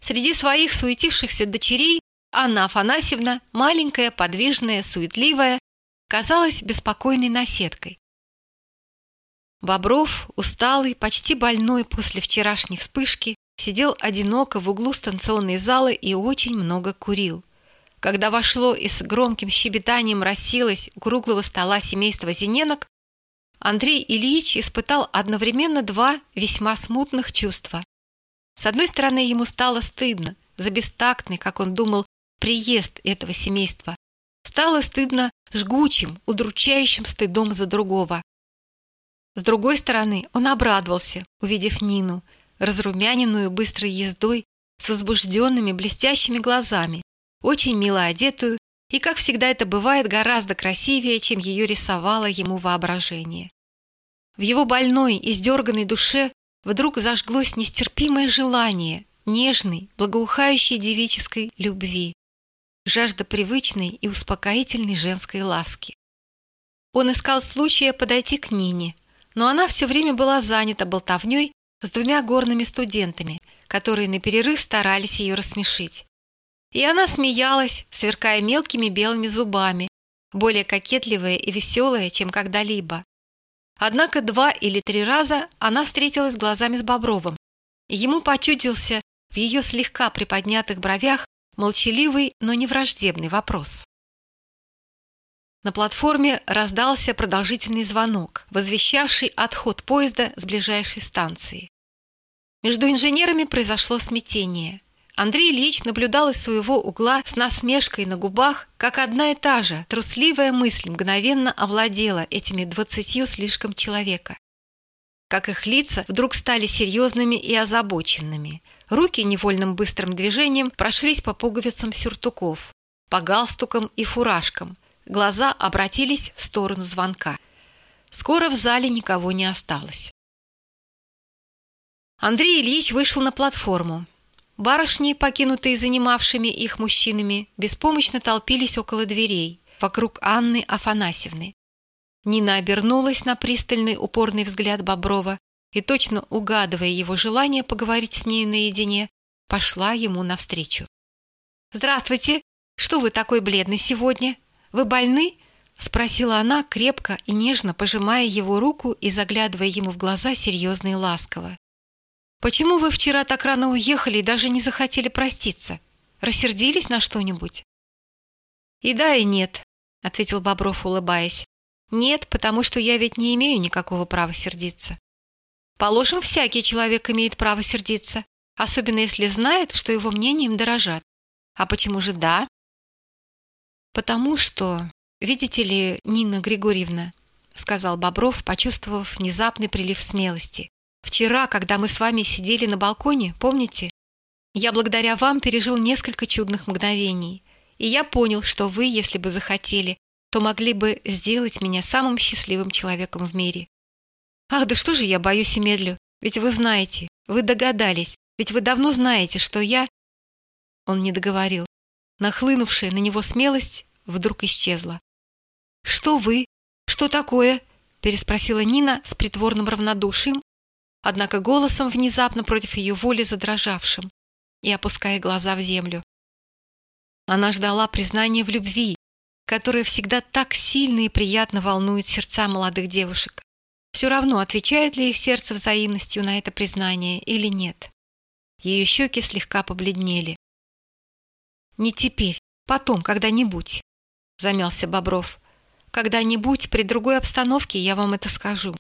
Среди своих суетившихся дочерей Анна Афанасьевна, маленькая, подвижная, суетливая, казалась беспокойной наседкой. Бобров, усталый, почти больной после вчерашней вспышки, сидел одиноко в углу станционной залы и очень много курил. Когда вошло и с громким щебетанием расселось у круглого стола семейства Зиненок, Андрей Ильич испытал одновременно два весьма смутных чувства. С одной стороны, ему стало стыдно за бестактный, как он думал, приезд этого семейства. Стало стыдно жгучим, удручающим стыдом за другого. С другой стороны, он обрадовался, увидев Нину, разрумяненную быстрой ездой, с возбужденными блестящими глазами, очень мило одетую и, как всегда это бывает, гораздо красивее, чем ее рисовало ему воображение. В его больной, издерганной душе вдруг зажглось нестерпимое желание нежной, благоухающей девической любви, жажда привычной и успокоительной женской ласки. Он искал случая подойти к Нине, но она все время была занята болтовней с двумя горными студентами, которые на перерыв старались ее рассмешить. И она смеялась, сверкая мелкими белыми зубами, более кокетливая и веселая, чем когда-либо. Однако два или три раза она встретилась глазами с Бобровым, и ему почудился в ее слегка приподнятых бровях молчаливый, но не враждебный вопрос. На платформе раздался продолжительный звонок, возвещавший отход поезда с ближайшей станции. Между инженерами произошло смятение. Андрей Ильич наблюдал из своего угла с насмешкой на губах, как одна и та же трусливая мысль мгновенно овладела этими двадцатью слишком человека. Как их лица вдруг стали серьезными и озабоченными. Руки невольным быстрым движением прошлись по пуговицам сюртуков, по галстукам и фуражкам – Глаза обратились в сторону звонка. Скоро в зале никого не осталось. Андрей Ильич вышел на платформу. Барышни, покинутые занимавшими их мужчинами, беспомощно толпились около дверей, вокруг Анны Афанасьевны. Нина обернулась на пристальный упорный взгляд Боброва и, точно угадывая его желание поговорить с нею наедине, пошла ему навстречу. «Здравствуйте! Что вы такой бледный сегодня?» Вы больны?» – спросила она, крепко и нежно пожимая его руку и заглядывая ему в глаза серьезно и ласково. «Почему вы вчера так рано уехали и даже не захотели проститься? Рассердились на что-нибудь?» «И да, и нет», – ответил Бобров, улыбаясь. «Нет, потому что я ведь не имею никакого права сердиться». «Положим, всякий человек имеет право сердиться, особенно если знает, что его мнением дорожат. А почему же да?» «Потому что, видите ли, Нина Григорьевна», — сказал Бобров, почувствовав внезапный прилив смелости. «Вчера, когда мы с вами сидели на балконе, помните? Я благодаря вам пережил несколько чудных мгновений, и я понял, что вы, если бы захотели, то могли бы сделать меня самым счастливым человеком в мире. Ах, да что же я боюсь и медлю? Ведь вы знаете, вы догадались, ведь вы давно знаете, что я...» Он не договорил. Нахлынувшая на него смелость вдруг исчезла. «Что вы? Что такое?» – переспросила Нина с притворным равнодушием, однако голосом внезапно против ее воли задрожавшим и опуская глаза в землю. Она ждала признания в любви, которая всегда так сильно и приятно волнует сердца молодых девушек. Все равно, отвечает ли их сердце взаимностью на это признание или нет. Ее щеки слегка побледнели. «Не теперь, потом, когда-нибудь», — замялся Бобров. «Когда-нибудь, при другой обстановке, я вам это скажу.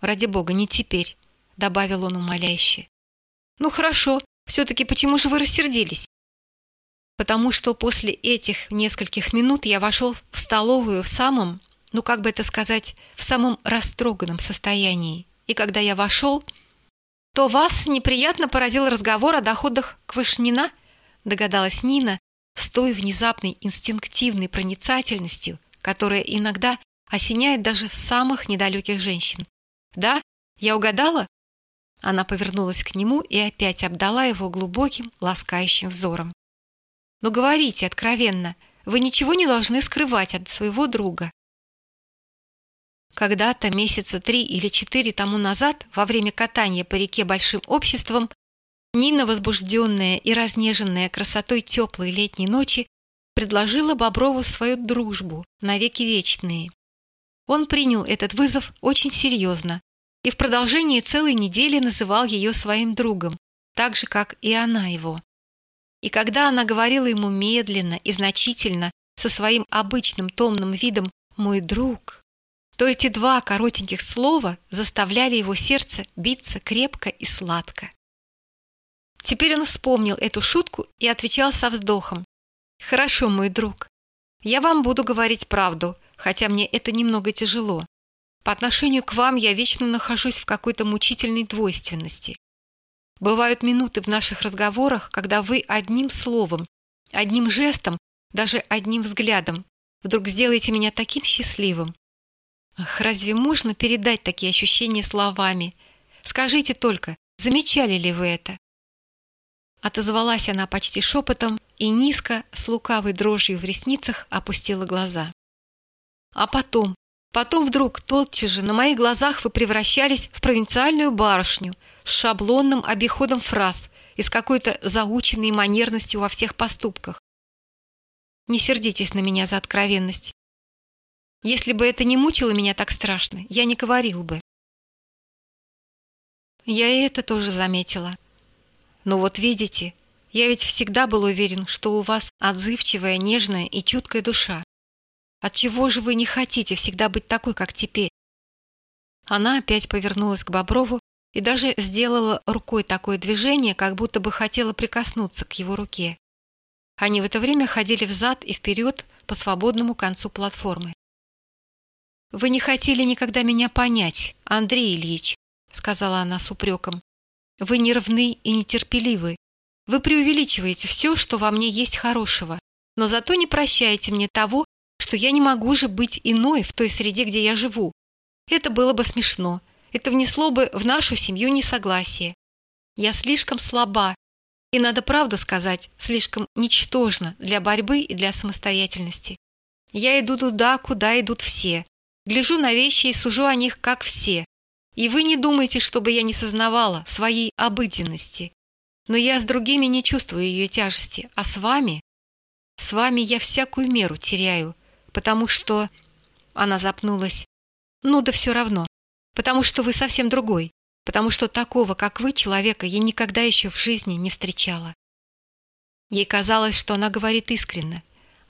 Ради бога, не теперь», — добавил он умоляюще. «Ну хорошо, все-таки почему же вы рассердились?» «Потому что после этих нескольких минут я вошел в столовую в самом, ну как бы это сказать, в самом растроганном состоянии. И когда я вошел, то вас неприятно поразил разговор о доходах Квашнина, догадалась Нина, с той внезапной инстинктивной проницательностью, которая иногда осеняет даже самых недалеких женщин. «Да? Я угадала?» Она повернулась к нему и опять обдала его глубоким, ласкающим взором. «Но говорите откровенно, вы ничего не должны скрывать от своего друга. Когда-то, месяца три или четыре тому назад, во время катания по реке Большим обществом, Нина, возбужденная и разнеженная красотой теплой летней ночи, предложила Боброву свою дружбу навеки вечные. Он принял этот вызов очень серьезно и в продолжении целой недели называл ее своим другом, так же, как и она его. И когда она говорила ему медленно и значительно, со своим обычным томным видом «мой друг», то эти два коротеньких слова заставляли его сердце биться крепко и сладко. Теперь он вспомнил эту шутку и отвечал со вздохом. «Хорошо, мой друг. Я вам буду говорить правду, хотя мне это немного тяжело. По отношению к вам я вечно нахожусь в какой-то мучительной двойственности. Бывают минуты в наших разговорах, когда вы одним словом, одним жестом, даже одним взглядом вдруг сделаете меня таким счастливым, Ах, разве можно передать такие ощущения словами? Скажите только, замечали ли вы это? Отозвалась она почти шепотом и низко, с лукавой дрожью в ресницах, опустила глаза. А потом, потом вдруг тотчас же на моих глазах вы превращались в провинциальную барышню с шаблонным обиходом фраз и с какой-то заученной манерностью во всех поступках. Не сердитесь на меня за откровенность. Если бы это не мучило меня так страшно, я не говорил бы. Я и это тоже заметила. Но вот видите, я ведь всегда был уверен, что у вас отзывчивая, нежная и чуткая душа. Отчего же вы не хотите всегда быть такой, как теперь? Она опять повернулась к Боброву и даже сделала рукой такое движение, как будто бы хотела прикоснуться к его руке. Они в это время ходили взад и вперед по свободному концу платформы. «Вы не хотели никогда меня понять, Андрей Ильич», — сказала она с упреком. «Вы нервны и нетерпеливы. Вы преувеличиваете все, что во мне есть хорошего, но зато не прощаете мне того, что я не могу же быть иной в той среде, где я живу. Это было бы смешно. Это внесло бы в нашу семью несогласие. Я слишком слаба, и, надо правду сказать, слишком ничтожна для борьбы и для самостоятельности. Я иду туда, куда идут все, Гляжу на вещи и сужу о них, как все. И вы не думаете, чтобы я не сознавала своей обыденности. Но я с другими не чувствую ее тяжести, а с вами... С вами я всякую меру теряю, потому что... Она запнулась. Ну да все равно. Потому что вы совсем другой. Потому что такого, как вы, человека, я никогда еще в жизни не встречала. Ей казалось, что она говорит искренне.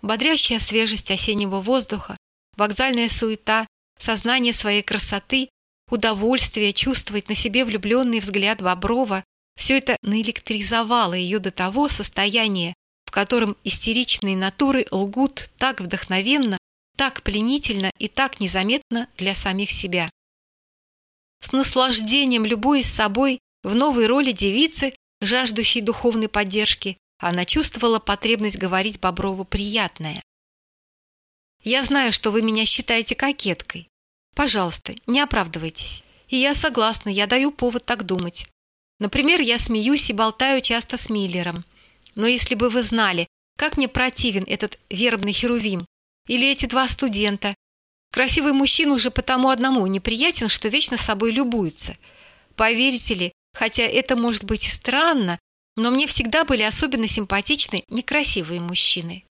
Бодрящая свежесть осеннего воздуха, вокзальная суета, сознание своей красоты, удовольствие чувствовать на себе влюбленный взгляд Боброва – все это наэлектризовало ее до того состояния, котором истеричные натуры лгут так вдохновенно, так пленительно и так незаметно для самих себя. С наслаждением любуясь собой в новой роли девицы, жаждущей духовной поддержки, она чувствовала потребность говорить Боброву приятное. Я знаю, что вы меня считаете кокеткой. Пожалуйста, не оправдывайтесь. И я согласна, я даю повод так думать. Например, я смеюсь и болтаю часто с Миллером. Но если бы вы знали, как мне противен этот вербный херувим, или эти два студента. Красивый мужчина уже потому одному неприятен, что вечно собой любуется. Поверите ли, хотя это может быть и странно, но мне всегда были особенно симпатичны некрасивые мужчины.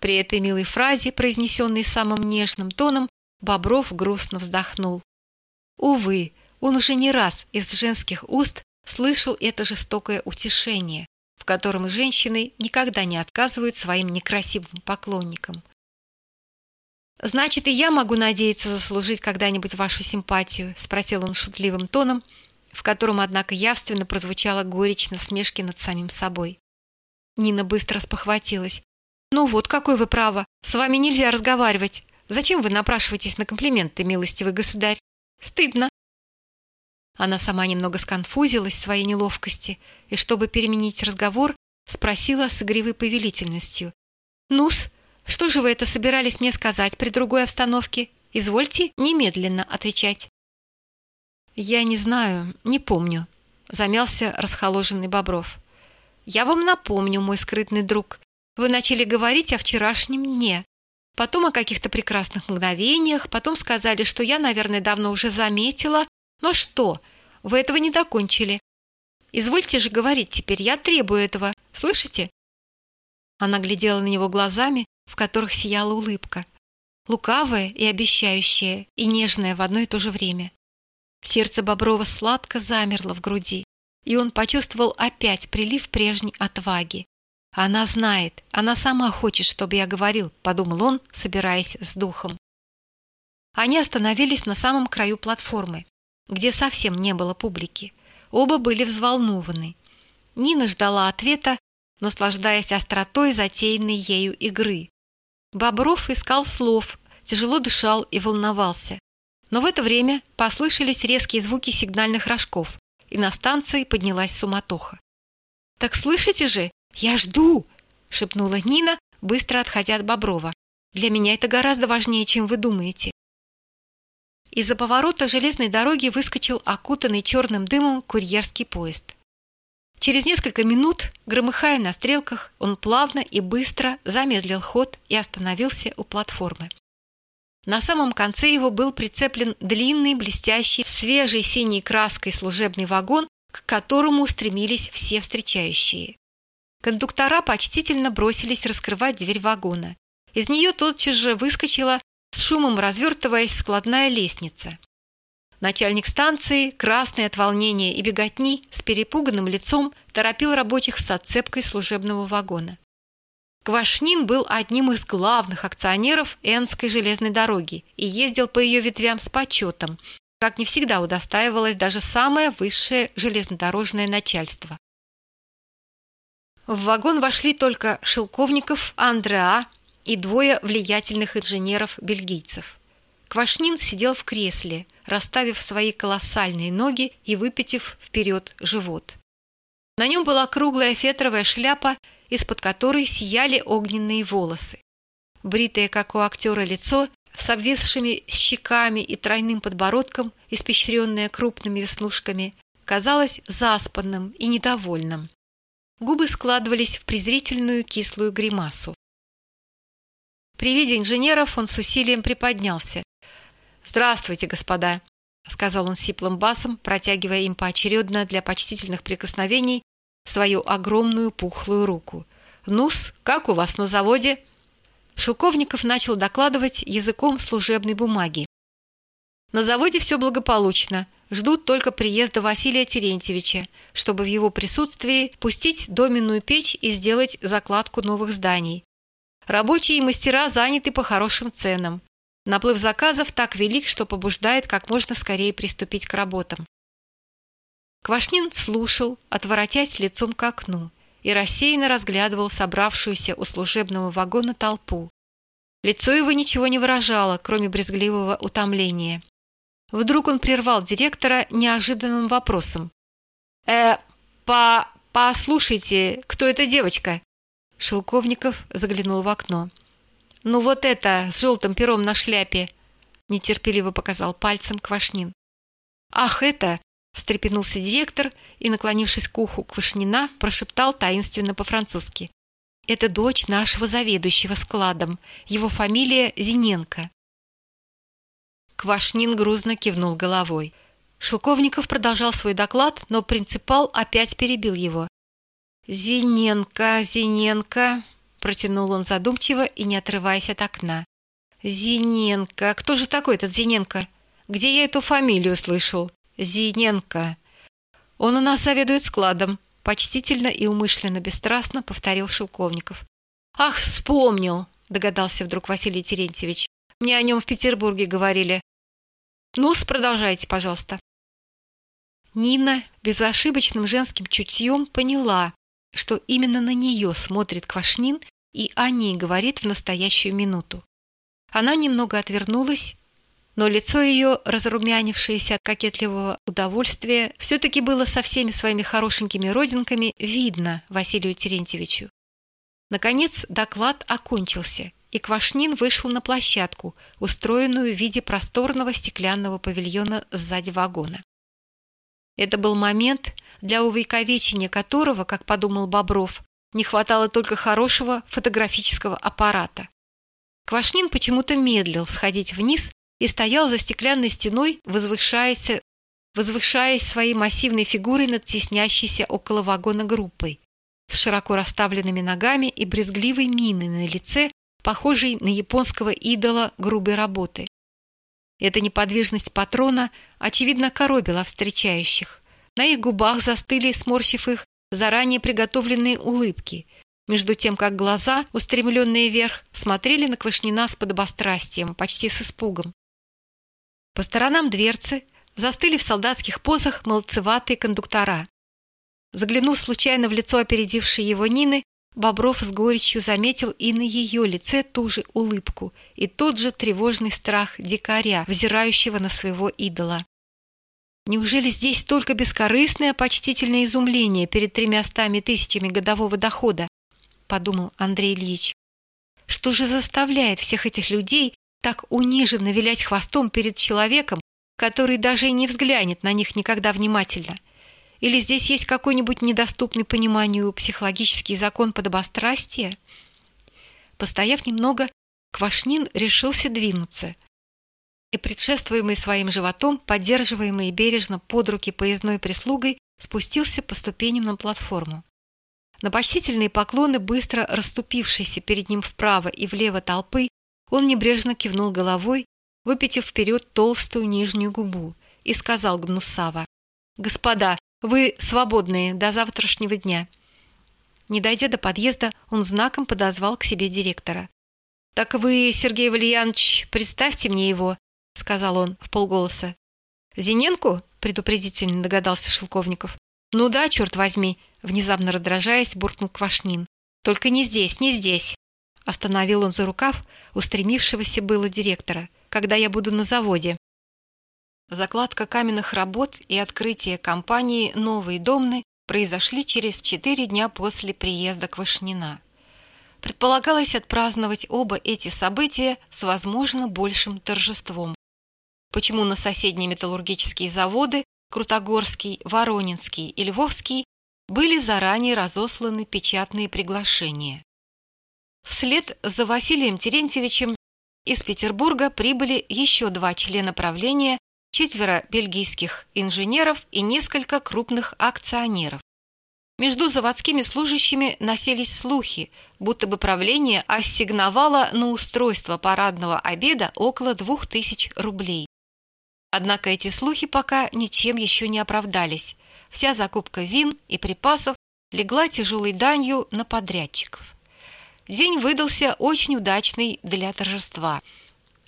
При этой милой фразе, произнесенной самым нежным тоном, Бобров грустно вздохнул. Увы, он уже не раз из женских уст слышал это жестокое утешение, в котором женщины никогда не отказывают своим некрасивым поклонникам. «Значит, и я могу надеяться заслужить когда-нибудь вашу симпатию?» – спросил он шутливым тоном, в котором, однако, явственно прозвучала горечь насмешки над самим собой. Нина быстро спохватилась. «Ну вот, какой вы право! С вами нельзя разговаривать! Зачем вы напрашиваетесь на комплименты, милостивый государь? Стыдно!» Она сама немного сконфузилась своей неловкости и, чтобы переменить разговор, спросила с игривой повелительностью. «Ну-с, что же вы это собирались мне сказать при другой обстановке? Извольте немедленно отвечать». «Я не знаю, не помню», — замялся расхоложенный Бобров. «Я вам напомню, мой скрытный друг. Вы начали говорить о вчерашнем дне, потом о каких-то прекрасных мгновениях, потом сказали, что я, наверное, давно уже заметила. Но что? Вы этого не докончили. Извольте же говорить теперь, я требую этого. Слышите?» Она глядела на него глазами, в которых сияла улыбка. Лукавая и обещающая, и нежная в одно и то же время. Сердце Боброва сладко замерло в груди, и он почувствовал опять прилив прежней отваги. «Она знает, она сама хочет, чтобы я говорил», — подумал он, собираясь с духом. Они остановились на самом краю платформы, где совсем не было публики. Оба были взволнованы. Нина ждала ответа, наслаждаясь остротой затеянной ею игры. Бобров искал слов, тяжело дышал и волновался. Но в это время послышались резкие звуки сигнальных рожков, и на станции поднялась суматоха. «Так слышите же, я жду!» – шепнула Нина, быстро отходя от Боброва. «Для меня это гораздо важнее, чем вы думаете». Из-за поворота железной дороги выскочил окутанный черным дымом курьерский поезд. Через несколько минут, громыхая на стрелках, он плавно и быстро замедлил ход и остановился у платформы. На самом конце его был прицеплен длинный, блестящий, свежей синей краской служебный вагон, к которому устремились все встречающие. Кондуктора почтительно бросились раскрывать дверь вагона. Из нее тотчас же выскочила, с шумом развертываясь, складная лестница. Начальник станции, красный от волнения и беготни, с перепуганным лицом, торопил рабочих с отцепкой служебного вагона. Квашнин был одним из главных акционеров Энской железной дороги и ездил по ее ветвям с почетом, как не всегда удостаивалось даже самое высшее железнодорожное начальство. В вагон вошли только Шелковников, Андреа и двое влиятельных инженеров-бельгийцев. Квашнин сидел в кресле, расставив свои колоссальные ноги и выпитив вперед живот. На нем была круглая фетровая шляпа из-под которой сияли огненные волосы. Бритое, как у актера, лицо с обвисшими щеками и тройным подбородком, испещренное крупными веснушками, казалось заспанным и недовольным. Губы складывались в презрительную кислую гримасу. При виде инженеров он с усилием приподнялся. «Здравствуйте, господа!» — сказал он сиплым басом, протягивая им поочередно для почтительных прикосновений свою огромную пухлую руку. «Ну-с, как у вас на заводе?» Шелковников начал докладывать языком служебной бумаги. «На заводе все благополучно. Ждут только приезда Василия Терентьевича, чтобы в его присутствии пустить доменную печь и сделать закладку новых зданий. Рабочие и мастера заняты по хорошим ценам. Наплыв заказов так велик, что побуждает как можно скорее приступить к работам. Квашнин слушал, отворотясь лицом к окну, и рассеянно разглядывал собравшуюся у служебного вагона толпу. Лицо его ничего не выражало, кроме брезгливого утомления. Вдруг он прервал директора неожиданным вопросом. «Э, по... послушайте, кто эта девочка?» Шелковников заглянул в окно. «Ну вот это, с желтым пером на шляпе!» нетерпеливо показал пальцем Квашнин. «Ах, это! Встрепенулся директор и, наклонившись к уху Квашнина, прошептал таинственно по-французски. «Это дочь нашего заведующего складом. Его фамилия Зиненко». Квашнин грузно кивнул головой. Шелковников продолжал свой доклад, но принципал опять перебил его. «Зиненко, Зиненко», протянул он задумчиво и не отрываясь от окна. «Зиненко! Кто же такой этот Зиненко? Где я эту фамилию слышал? Зиненко!» «Он у нас заведует складом», — почтительно и умышленно бесстрастно повторил Шелковников. «Ах, вспомнил!» — догадался вдруг Василий Терентьевич. «Мне о нем в Петербурге говорили». «Ну-с, продолжайте, пожалуйста». Нина безошибочным женским чутьем поняла, что именно на нее смотрит Квашнин и о ней говорит в настоящую минуту. Она немного отвернулась, но лицо ее, разрумянившееся от кокетливого удовольствия, все-таки было со всеми своими хорошенькими родинками видно Василию Терентьевичу. Наконец доклад окончился, и Квашнин вышел на площадку, устроенную в виде просторного стеклянного павильона сзади вагона. Это был момент, для увековечения которого, как подумал Бобров, не хватало только хорошего фотографического аппарата. Квашнин почему-то медлил сходить вниз и стоял за стеклянной стеной, возвышаясь, возвышаясь своей массивной фигурой над теснящейся около вагона группой, с широко расставленными ногами и брезгливой миной на лице, похожей на японского идола грубой работы. Эта неподвижность патрона, очевидно, коробила встречающих. На их губах застыли, сморщив их, заранее приготовленные улыбки, между тем как глаза, устремленные вверх, смотрели на Квашнина с подобострастием, почти с испугом. По сторонам дверцы застыли в солдатских позах молодцеватые кондуктора. Заглянув случайно в лицо опередившей его Нины, Бобров с горечью заметил и на ее лице ту же улыбку и тот же тревожный страх дикаря, взирающего на своего идола. Неужели здесь только бескорыстное почтительное изумление перед тремястами тысячами годового дохода? Подумал Андрей Ильич. Что же заставляет всех этих людей так униженно вилять хвостом перед человеком, который даже и не взглянет на них никогда внимательно – или здесь есть какой-нибудь недоступный пониманию психологический закон подобострастия? Постояв немного, Квашнин решился двинуться. И, предшествуемый своим животом, поддерживаемый бережно под руки поездной прислугой, спустился по ступеням на платформу. На почтительные поклоны, быстро расступившиеся перед ним вправо и влево толпы, он небрежно кивнул головой, выпитив вперед толстую нижнюю губу, и сказал гнусаво, «Господа, вы свободные до завтрашнего дня». Не дойдя до подъезда, он знаком подозвал к себе директора. «Так вы, Сергей Валерьянович, представьте мне его», — сказал он в полголоса. «Зиненку?» — предупредительно догадался Шелковников. «Ну да, черт возьми!» — внезапно раздражаясь, буркнул Квашнин. «Только не здесь, не здесь!» Остановил он за рукав устремившегося было директора. «Когда я буду на заводе?» Закладка каменных работ и открытие компании «Новые домны» произошли через четыре дня после приезда Квашнина. Предполагалось отпраздновать оба эти события с, возможно, большим торжеством. Почему на соседние металлургические заводы Крутогорский, Воронинский и Львовский были заранее разосланы печатные приглашения. Вслед за Василием Терентьевичем из Петербурга прибыли еще два члена правления четверо бельгийских инженеров и несколько крупных акционеров. Между заводскими служащими носились слухи, будто бы правление ассигновало на устройство парадного обеда около двух тысяч рублей. Однако эти слухи пока ничем еще не оправдались. Вся закупка вин и припасов легла тяжелой данью на подрядчиков. День выдался очень удачный для торжества –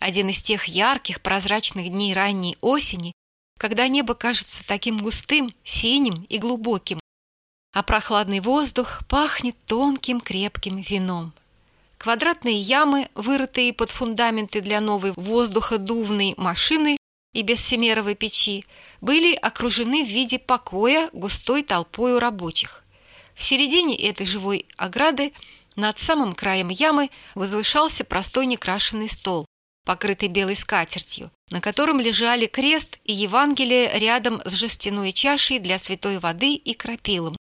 один из тех ярких прозрачных дней ранней осени, когда небо кажется таким густым, синим и глубоким, а прохладный воздух пахнет тонким крепким вином. Квадратные ямы, вырытые под фундаменты для новой воздуходувной машины и бессемеровой печи, были окружены в виде покоя густой толпой рабочих. В середине этой живой ограды над самым краем ямы возвышался простой некрашенный стол, покрытый белой скатертью, на котором лежали крест и Евангелие рядом с жестяной чашей для святой воды и крапилом.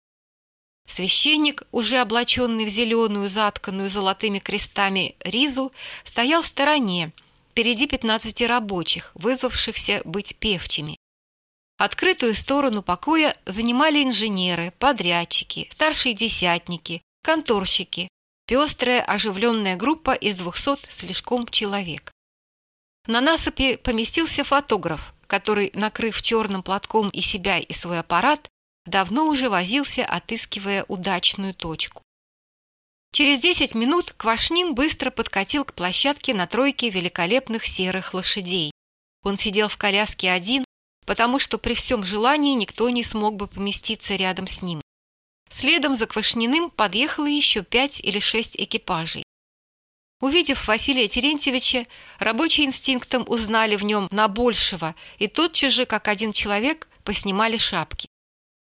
Священник, уже облаченный в зеленую, затканную золотыми крестами ризу, стоял в стороне, впереди пятнадцати рабочих, вызвавшихся быть певчими. Открытую сторону покоя занимали инженеры, подрядчики, старшие десятники, конторщики, пестрая оживленная группа из двухсот слишком человек. На насыпи поместился фотограф, который, накрыв черным платком и себя, и свой аппарат, давно уже возился, отыскивая удачную точку. Через десять минут Квашнин быстро подкатил к площадке на тройке великолепных серых лошадей. Он сидел в коляске один, потому что при всем желании никто не смог бы поместиться рядом с ним. Следом за Квашниным подъехало еще пять или шесть экипажей. Увидев Василия Терентьевича, рабочие инстинктом узнали в нем на большего, и тотчас же, как один человек, поснимали шапки.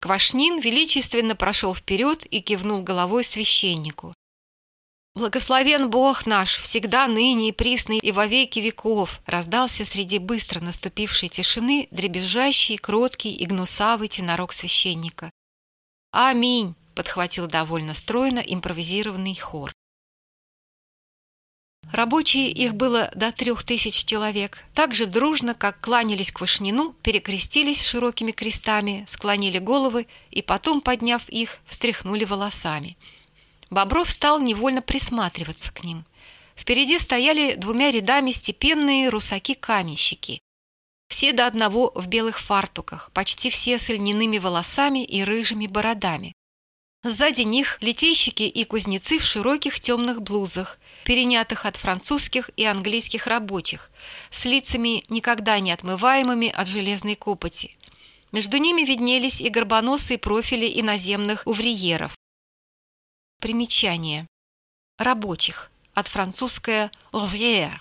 Квашнин величественно прошел вперед и кивнул головой священнику. «Благословен Бог наш, всегда ныне и присный и во веки веков!» раздался среди быстро наступившей тишины дребезжащий, кроткий и гнусавый тенорок священника. «Аминь!» — подхватил довольно стройно импровизированный хор. Рабочие, их было до трех тысяч человек, так же дружно, как кланялись к Вышнину, перекрестились широкими крестами, склонили головы и потом, подняв их, встряхнули волосами — Бобров стал невольно присматриваться к ним. Впереди стояли двумя рядами степенные русаки-каменщики. Все до одного в белых фартуках, почти все с льняными волосами и рыжими бородами. Сзади них литейщики и кузнецы в широких темных блузах, перенятых от французских и английских рабочих, с лицами никогда не отмываемыми от железной копоти. Между ними виднелись и горбоносые профили иноземных увриеров, Примечание. Рабочих. От французское «ouvrière».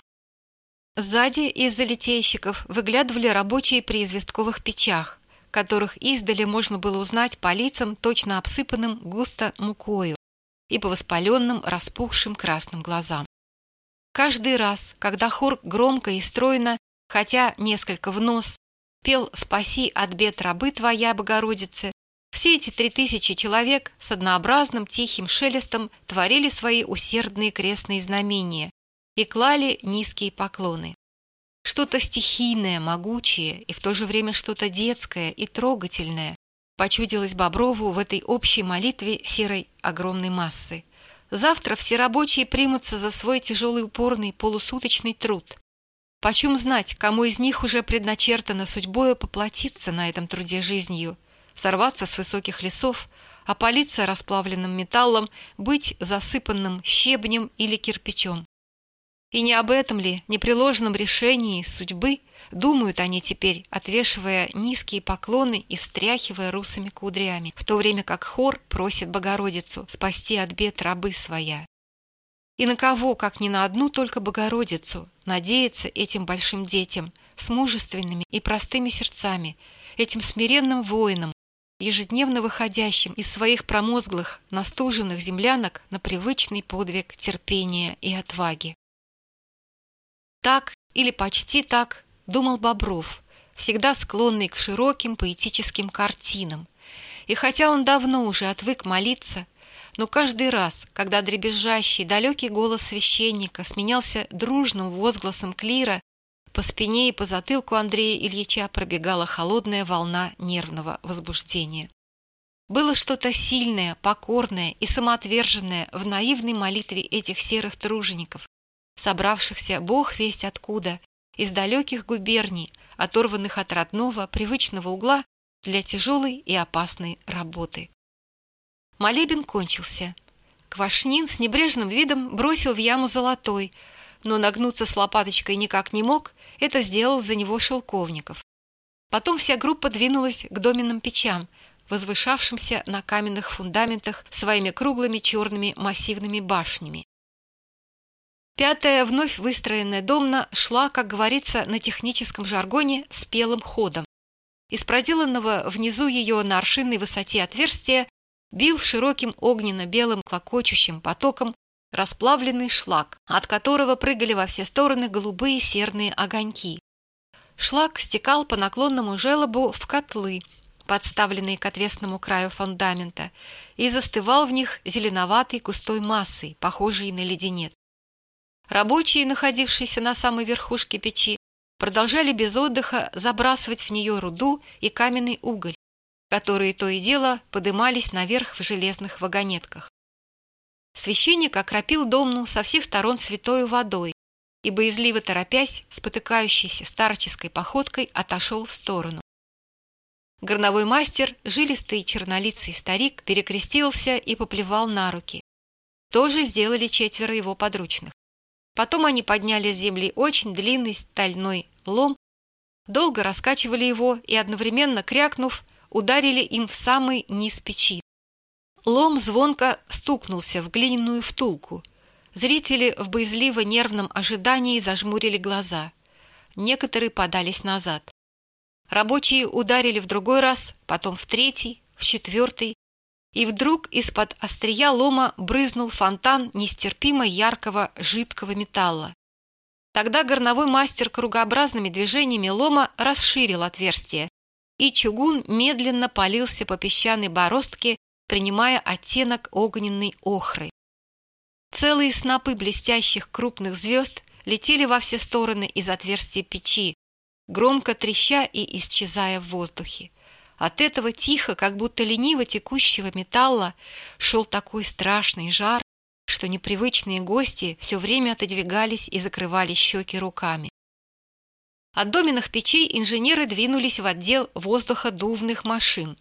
Сзади из-за литейщиков выглядывали рабочие при известковых печах, которых издали можно было узнать по лицам, точно обсыпанным густо мукою и по воспаленным, распухшим красным глазам. Каждый раз, когда хор громко и стройно, хотя несколько в нос, пел «Спаси от бед рабы твоя, Богородице», все эти три тысячи человек с однообразным тихим шелестом творили свои усердные крестные знамения и клали низкие поклоны. Что-то стихийное, могучее и в то же время что-то детское и трогательное почудилось Боброву в этой общей молитве серой огромной массы. Завтра все рабочие примутся за свой тяжелый упорный полусуточный труд. Почем знать, кому из них уже предначертано судьбою поплатиться на этом труде жизнью – сорваться с высоких лесов, опалиться расплавленным металлом, быть засыпанным щебнем или кирпичом. И не об этом ли, непреложном решении судьбы, думают они теперь, отвешивая низкие поклоны и встряхивая русыми кудрями, в то время как хор просит Богородицу спасти от бед рабы своя. И на кого, как ни на одну только Богородицу, надеяться этим большим детям, с мужественными и простыми сердцами, этим смиренным воинам, ежедневно выходящим из своих промозглых, настуженных землянок на привычный подвиг терпения и отваги. Так или почти так думал Бобров, всегда склонный к широким поэтическим картинам. И хотя он давно уже отвык молиться, но каждый раз, когда дребезжащий далекий голос священника сменялся дружным возгласом клира, по спине и по затылку Андрея Ильича пробегала холодная волна нервного возбуждения. Было что-то сильное, покорное и самоотверженное в наивной молитве этих серых тружеников, собравшихся бог весть откуда, из далеких губерний, оторванных от родного, привычного угла для тяжелой и опасной работы. Молебен кончился. Квашнин с небрежным видом бросил в яму золотой, но нагнуться с лопаточкой никак не мог, это сделал за него Шелковников. Потом вся группа двинулась к доменным печам, возвышавшимся на каменных фундаментах своими круглыми черными массивными башнями. Пятая, вновь выстроенная домна, шла, как говорится на техническом жаргоне, спелым ходом. Из проделанного внизу ее на аршинной высоте отверстия бил широким огненно-белым клокочущим потоком расплавленный шлак, от которого прыгали во все стороны голубые серные огоньки. Шлак стекал по наклонному желобу в котлы, подставленные к отвесному краю фундамента, и застывал в них зеленоватой густой массой, похожей на леденец. Рабочие, находившиеся на самой верхушке печи, продолжали без отдыха забрасывать в нее руду и каменный уголь, которые то и дело подымались наверх в железных вагонетках. Священник окропил домну со всех сторон святою водой и, боязливо торопясь, спотыкающейся старческой походкой отошел в сторону. Горновой мастер, жилистый чернолицый старик, перекрестился и поплевал на руки. Тоже сделали четверо его подручных. Потом они подняли с земли очень длинный стальной лом, долго раскачивали его и, одновременно крякнув, ударили им в самый низ печи. Лом звонко стукнулся в глиняную втулку. Зрители в боязливо-нервном ожидании зажмурили глаза. Некоторые подались назад. Рабочие ударили в другой раз, потом в третий, в четвертый, и вдруг из-под острия лома брызнул фонтан нестерпимо яркого жидкого металла. Тогда горновой мастер кругообразными движениями лома расширил отверстие, и чугун медленно полился по песчаной бороздке, принимая оттенок огненной охры. Целые снопы блестящих крупных звезд летели во все стороны из отверстия печи, громко треща и исчезая в воздухе. От этого тихо, как будто лениво текущего металла, шел такой страшный жар, что непривычные гости все время отодвигались и закрывали щеки руками. От доменных печей инженеры двинулись в отдел воздуходувных машин.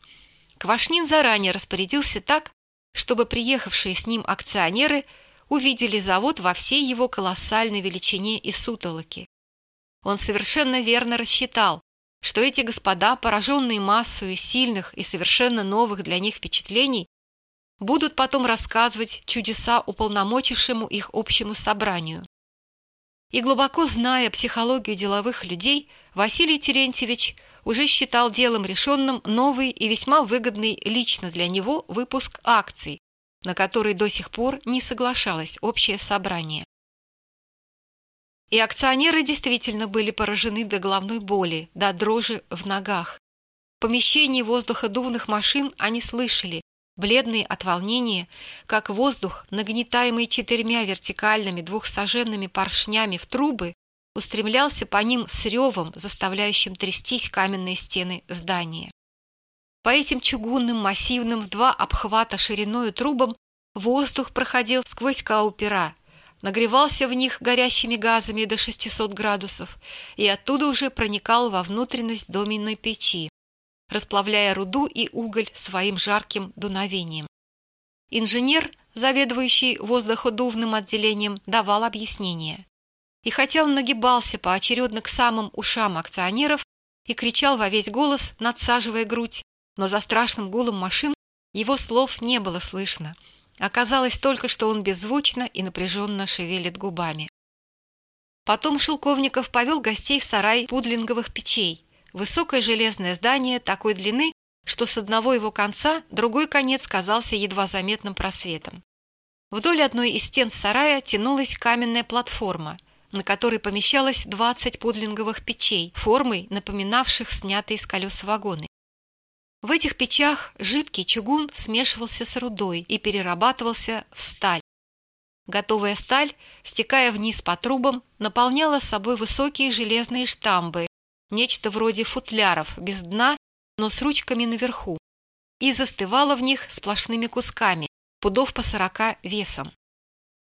Квашнин заранее распорядился так, чтобы приехавшие с ним акционеры увидели завод во всей его колоссальной величине и сутолоке. Он совершенно верно рассчитал, что эти господа, пораженные массой сильных и совершенно новых для них впечатлений, будут потом рассказывать чудеса уполномочившему их общему собранию. И глубоко зная психологию деловых людей, Василий Терентьевич уже считал делом решенным новый и весьма выгодный лично для него выпуск акций, на который до сих пор не соглашалось общее собрание. И акционеры действительно были поражены до головной боли, до дрожи в ногах. В помещении воздуходувных машин они слышали, бледные от волнения, как воздух, нагнетаемый четырьмя вертикальными двухсоженными поршнями в трубы, устремлялся по ним с ревом, заставляющим трястись каменные стены здания. По этим чугунным, массивным, в два обхвата шириною трубам воздух проходил сквозь каупера, нагревался в них горящими газами до 600 градусов и оттуда уже проникал во внутренность доменной печи, расплавляя руду и уголь своим жарким дуновением. Инженер, заведующий воздуходувным отделением, давал объяснение. И хотя он нагибался поочередно к самым ушам акционеров и кричал во весь голос, надсаживая грудь, но за страшным гулом машин его слов не было слышно – Оказалось только, что он беззвучно и напряженно шевелит губами. Потом Шелковников повел гостей в сарай пудлинговых печей, высокое железное здание такой длины, что с одного его конца другой конец казался едва заметным просветом. Вдоль одной из стен сарая тянулась каменная платформа, на которой помещалось 20 пудлинговых печей, формой напоминавших снятые с колес вагоны. В этих печах жидкий чугун смешивался с рудой и перерабатывался в сталь. Готовая сталь, стекая вниз по трубам, наполняла собой высокие железные штамбы, нечто вроде футляров, без дна, но с ручками наверху, и застывала в них сплошными кусками, пудов по сорока весом.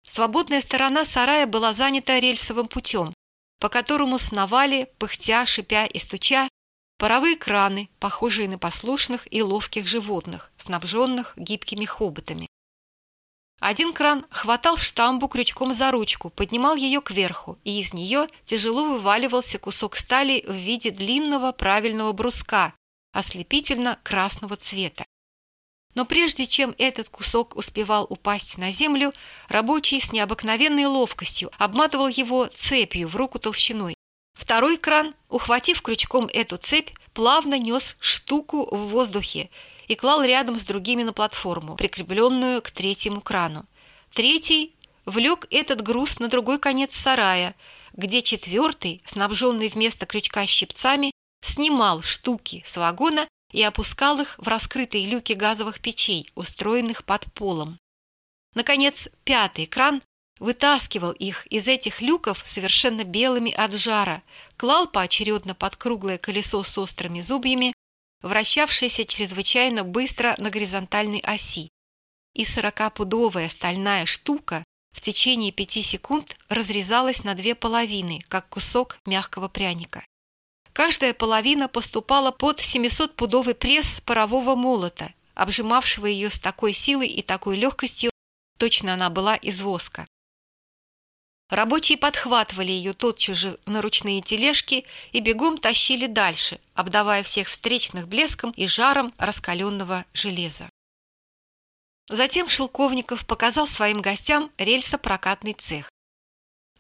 Свободная сторона сарая была занята рельсовым путем, по которому сновали, пыхтя, шипя и стуча, Паровые краны, похожие на послушных и ловких животных, снабженных гибкими хоботами. Один кран хватал штамбу крючком за ручку, поднимал ее кверху, и из нее тяжело вываливался кусок стали в виде длинного правильного бруска, ослепительно красного цвета. Но прежде чем этот кусок успевал упасть на землю, рабочий с необыкновенной ловкостью обматывал его цепью в руку толщиной, Второй кран, ухватив крючком эту цепь, плавно нес штуку в воздухе и клал рядом с другими на платформу, прикрепленную к третьему крану. Третий влек этот груз на другой конец сарая, где четвертый, снабженный вместо крючка щипцами, снимал штуки с вагона и опускал их в раскрытые люки газовых печей, устроенных под полом. Наконец, пятый кран вытаскивал их из этих люков совершенно белыми от жара, клал поочередно под круглое колесо с острыми зубьями, вращавшееся чрезвычайно быстро на горизонтальной оси. и сорокапудовая стальная штука в течение пяти секунд разрезалась на две половины, как кусок мягкого пряника. Каждая половина поступала под 700-пудовый пресс парового молота, обжимавшего ее с такой силой и такой легкостью, точно она была из воска. Рабочие подхватывали ее тотчас же на ручные тележки и бегом тащили дальше, обдавая всех встречных блеском и жаром раскаленного железа. Затем Шелковников показал своим гостям рельсопрокатный цех.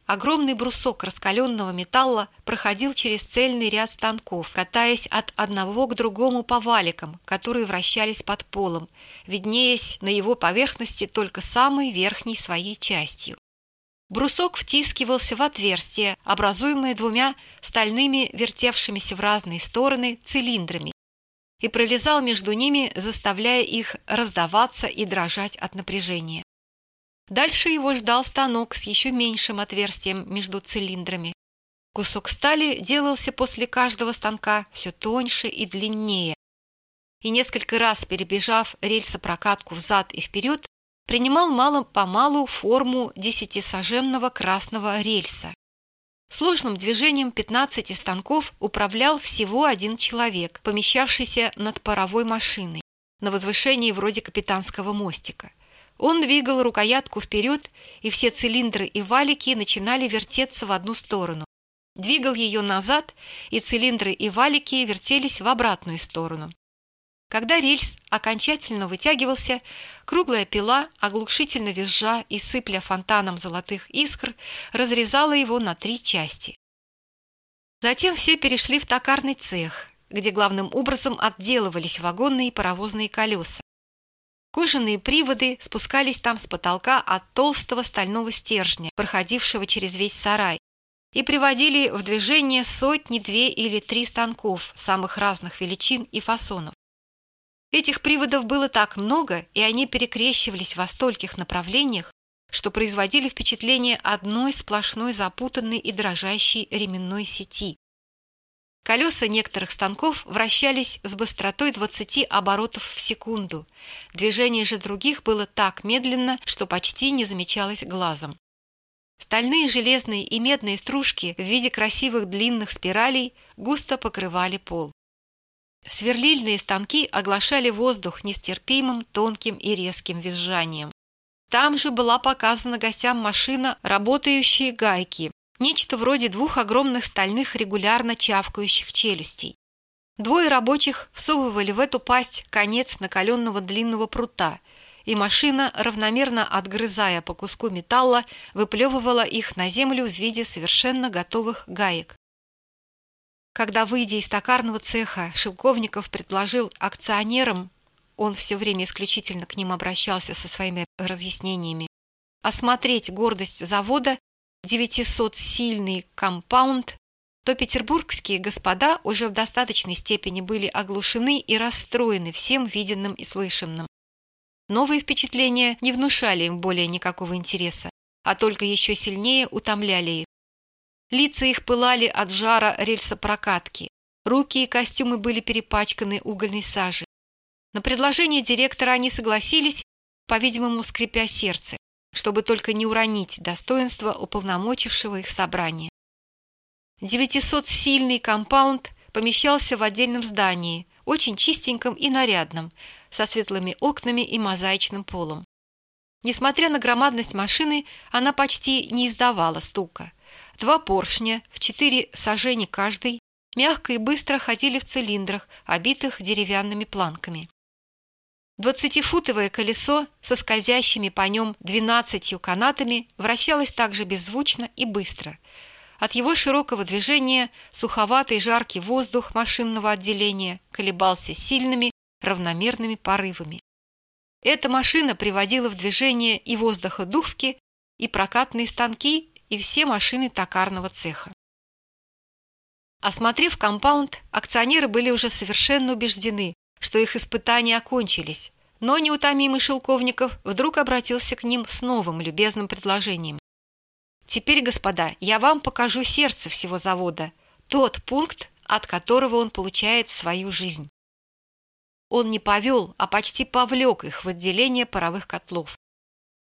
Огромный брусок раскаленного металла проходил через цельный ряд станков, катаясь от одного к другому по валикам, которые вращались под полом, виднеясь на его поверхности только самой верхней своей частью. Брусок втискивался в отверстие, образуемое двумя стальными вертевшимися в разные стороны цилиндрами, и пролезал между ними, заставляя их раздаваться и дрожать от напряжения. Дальше его ждал станок с еще меньшим отверстием между цилиндрами. Кусок стали делался после каждого станка все тоньше и длиннее. И несколько раз перебежав рельсопрокатку взад и вперед, принимал мало-помалу форму десятисаженного красного рельса. Сложным движением 15 станков управлял всего один человек, помещавшийся над паровой машиной, на возвышении вроде капитанского мостика. Он двигал рукоятку вперед, и все цилиндры и валики начинали вертеться в одну сторону. Двигал ее назад, и цилиндры и валики вертелись в обратную сторону. Когда рельс окончательно вытягивался, круглая пила, оглушительно визжа и сыпля фонтаном золотых искр, разрезала его на три части. Затем все перешли в токарный цех, где главным образом отделывались вагонные и паровозные колеса. Кожаные приводы спускались там с потолка от толстого стального стержня, проходившего через весь сарай, и приводили в движение сотни, две или три станков самых разных величин и фасонов. Этих приводов было так много, и они перекрещивались во стольких направлениях, что производили впечатление одной сплошной запутанной и дрожащей ременной сети. Колеса некоторых станков вращались с быстротой 20 оборотов в секунду. Движение же других было так медленно, что почти не замечалось глазом. Стальные, железные и медные стружки в виде красивых длинных спиралей густо покрывали пол. Сверлильные станки оглашали воздух нестерпимым, тонким и резким визжанием. Там же была показана гостям машина «Работающие гайки», нечто вроде двух огромных стальных регулярно чавкающих челюстей. Двое рабочих всовывали в эту пасть конец накаленного длинного прута, и машина, равномерно отгрызая по куску металла, выплевывала их на землю в виде совершенно готовых гаек. Когда, выйдя из токарного цеха, Шелковников предложил акционерам, он все время исключительно к ним обращался со своими разъяснениями, осмотреть гордость завода, 900-сильный компаунд, то петербургские господа уже в достаточной степени были оглушены и расстроены всем виденным и слышанным. Новые впечатления не внушали им более никакого интереса, а только еще сильнее утомляли их. Лица их пылали от жара рельсопрокатки. Руки и костюмы были перепачканы угольной сажей. На предложение директора они согласились, по-видимому, скрипя сердце, чтобы только не уронить достоинство уполномочившего их собрания. 900-сильный компаунд помещался в отдельном здании, очень чистеньком и нарядном, со светлыми окнами и мозаичным полом. Несмотря на громадность машины, она почти не издавала стука – Два поршня в четыре сажени каждый мягко и быстро ходили в цилиндрах, обитых деревянными планками. Двадцатифутовое колесо со скользящими по нем двенадцатью канатами вращалось также беззвучно и быстро. От его широкого движения суховатый жаркий воздух машинного отделения колебался сильными равномерными порывами. Эта машина приводила в движение и воздуходувки, и прокатные станки, и все машины токарного цеха. Осмотрев компаунд, акционеры были уже совершенно убеждены, что их испытания окончились, но неутомимый Шелковников вдруг обратился к ним с новым любезным предложением. «Теперь, господа, я вам покажу сердце всего завода, тот пункт, от которого он получает свою жизнь». он не повел, а почти повлек их в отделение паровых котлов.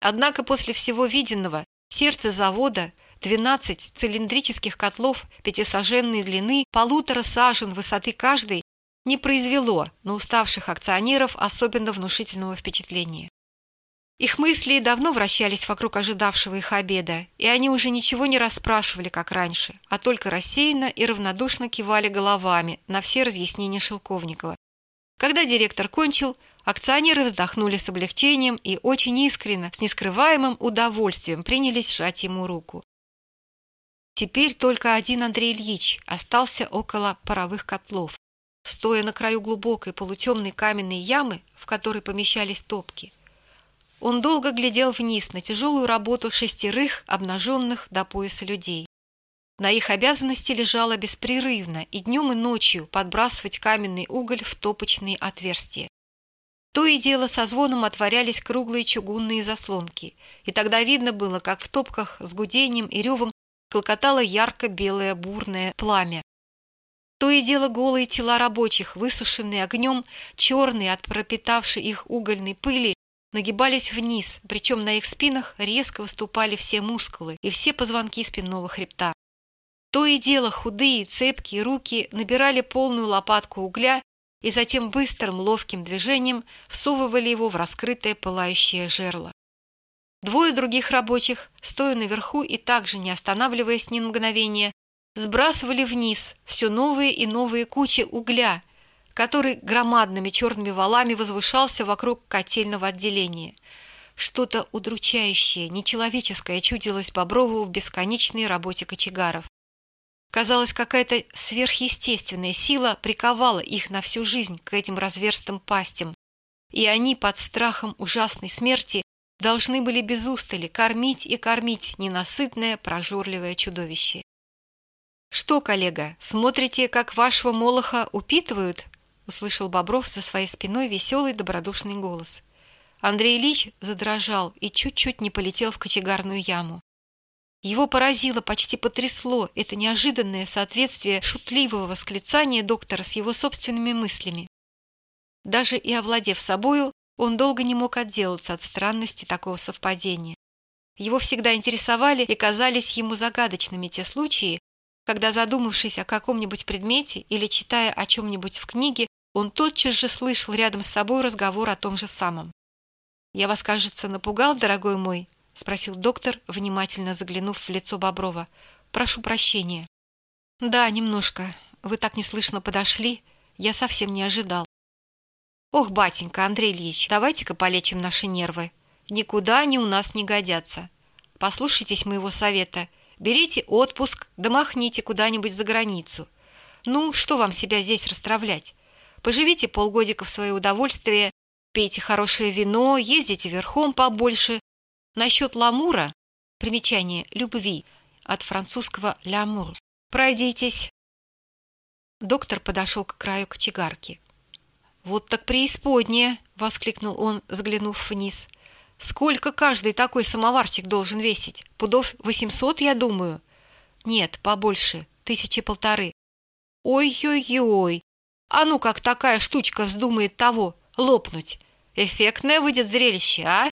Однако после всего виденного сердце завода 12 цилиндрических котлов пятисаженной длины, полутора сажен высоты каждый, не произвело на уставших акционеров особенно внушительного впечатления. Их мысли давно вращались вокруг ожидавшего их обеда, и они уже ничего не расспрашивали, как раньше, а только рассеянно и равнодушно кивали головами на все разъяснения Шелковникова. Когда директор кончил, акционеры вздохнули с облегчением и очень искренне, с нескрываемым удовольствием принялись сжать ему руку. Теперь только один Андрей Ильич остался около паровых котлов, стоя на краю глубокой полутемной каменной ямы, в которой помещались топки – он долго глядел вниз на тяжелую работу шестерых обнаженных до пояса людей. На их обязанности лежало беспрерывно и днем и ночью подбрасывать каменный уголь в топочные отверстия. То и дело со звоном отворялись круглые чугунные заслонки, и тогда видно было, как в топках с гудением и ревом клокотало ярко-белое бурное пламя. То и дело голые тела рабочих, высушенные огнем, черные от пропитавшей их угольной пыли, нагибались вниз, причем на их спинах резко выступали все мускулы и все позвонки спинного хребта. То и дело худые, цепкие руки набирали полную лопатку угля и затем быстрым ловким движением всовывали его в раскрытое пылающее жерло. Двое других рабочих, стоя наверху и также не останавливаясь ни на мгновение, сбрасывали вниз все новые и новые кучи угля, который громадными черными валами возвышался вокруг котельного отделения. Что-то удручающее, нечеловеческое чудилось Боброву в бесконечной работе кочегаров. Казалось, какая-то сверхъестественная сила приковала их на всю жизнь к этим разверстым пастям, и они под страхом ужасной смерти должны были без устали кормить и кормить ненасытное прожорливое чудовище. «Что, коллега, смотрите, как вашего молоха упитывают?» услышал Бобров за своей спиной веселый добродушный голос. Андрей Ильич задрожал и чуть-чуть не полетел в кочегарную яму. Его поразило, почти потрясло это неожиданное соответствие шутливого восклицания доктора с его собственными мыслями. Даже и овладев собою, он долго не мог отделаться от странности такого совпадения. Его всегда интересовали и казались ему загадочными те случаи, когда, задумавшись о каком-нибудь предмете или читая о чем-нибудь в книге, он тотчас же слышал рядом с собой разговор о том же самом. «Я вас, кажется, напугал, дорогой мой?» — спросил доктор, внимательно заглянув в лицо Боброва. «Прошу прощения». «Да, немножко. Вы так неслышно подошли. Я совсем не ожидал». «Ох, батенька, Андрей Ильич, давайте-ка полечим наши нервы. Никуда они у нас не годятся. Послушайтесь моего совета. Берите отпуск, да махните куда-нибудь за границу. Ну, что вам себя здесь расстравлять? Поживите полгодика в свое удовольствие, пейте хорошее вино, ездите верхом побольше. Насчет ламура, примечание любви, от французского «лямур», пройдитесь. Доктор подошел к краю кочегарки. «Вот так преисподняя!» — воскликнул он, заглянув вниз. «Сколько каждый такой самоварчик должен весить? Пудов восемьсот, я думаю?» «Нет, побольше, тысячи полторы». «Ой-ой-ой! А ну как такая штучка вздумает того, лопнуть. Эффектное выйдет зрелище, а?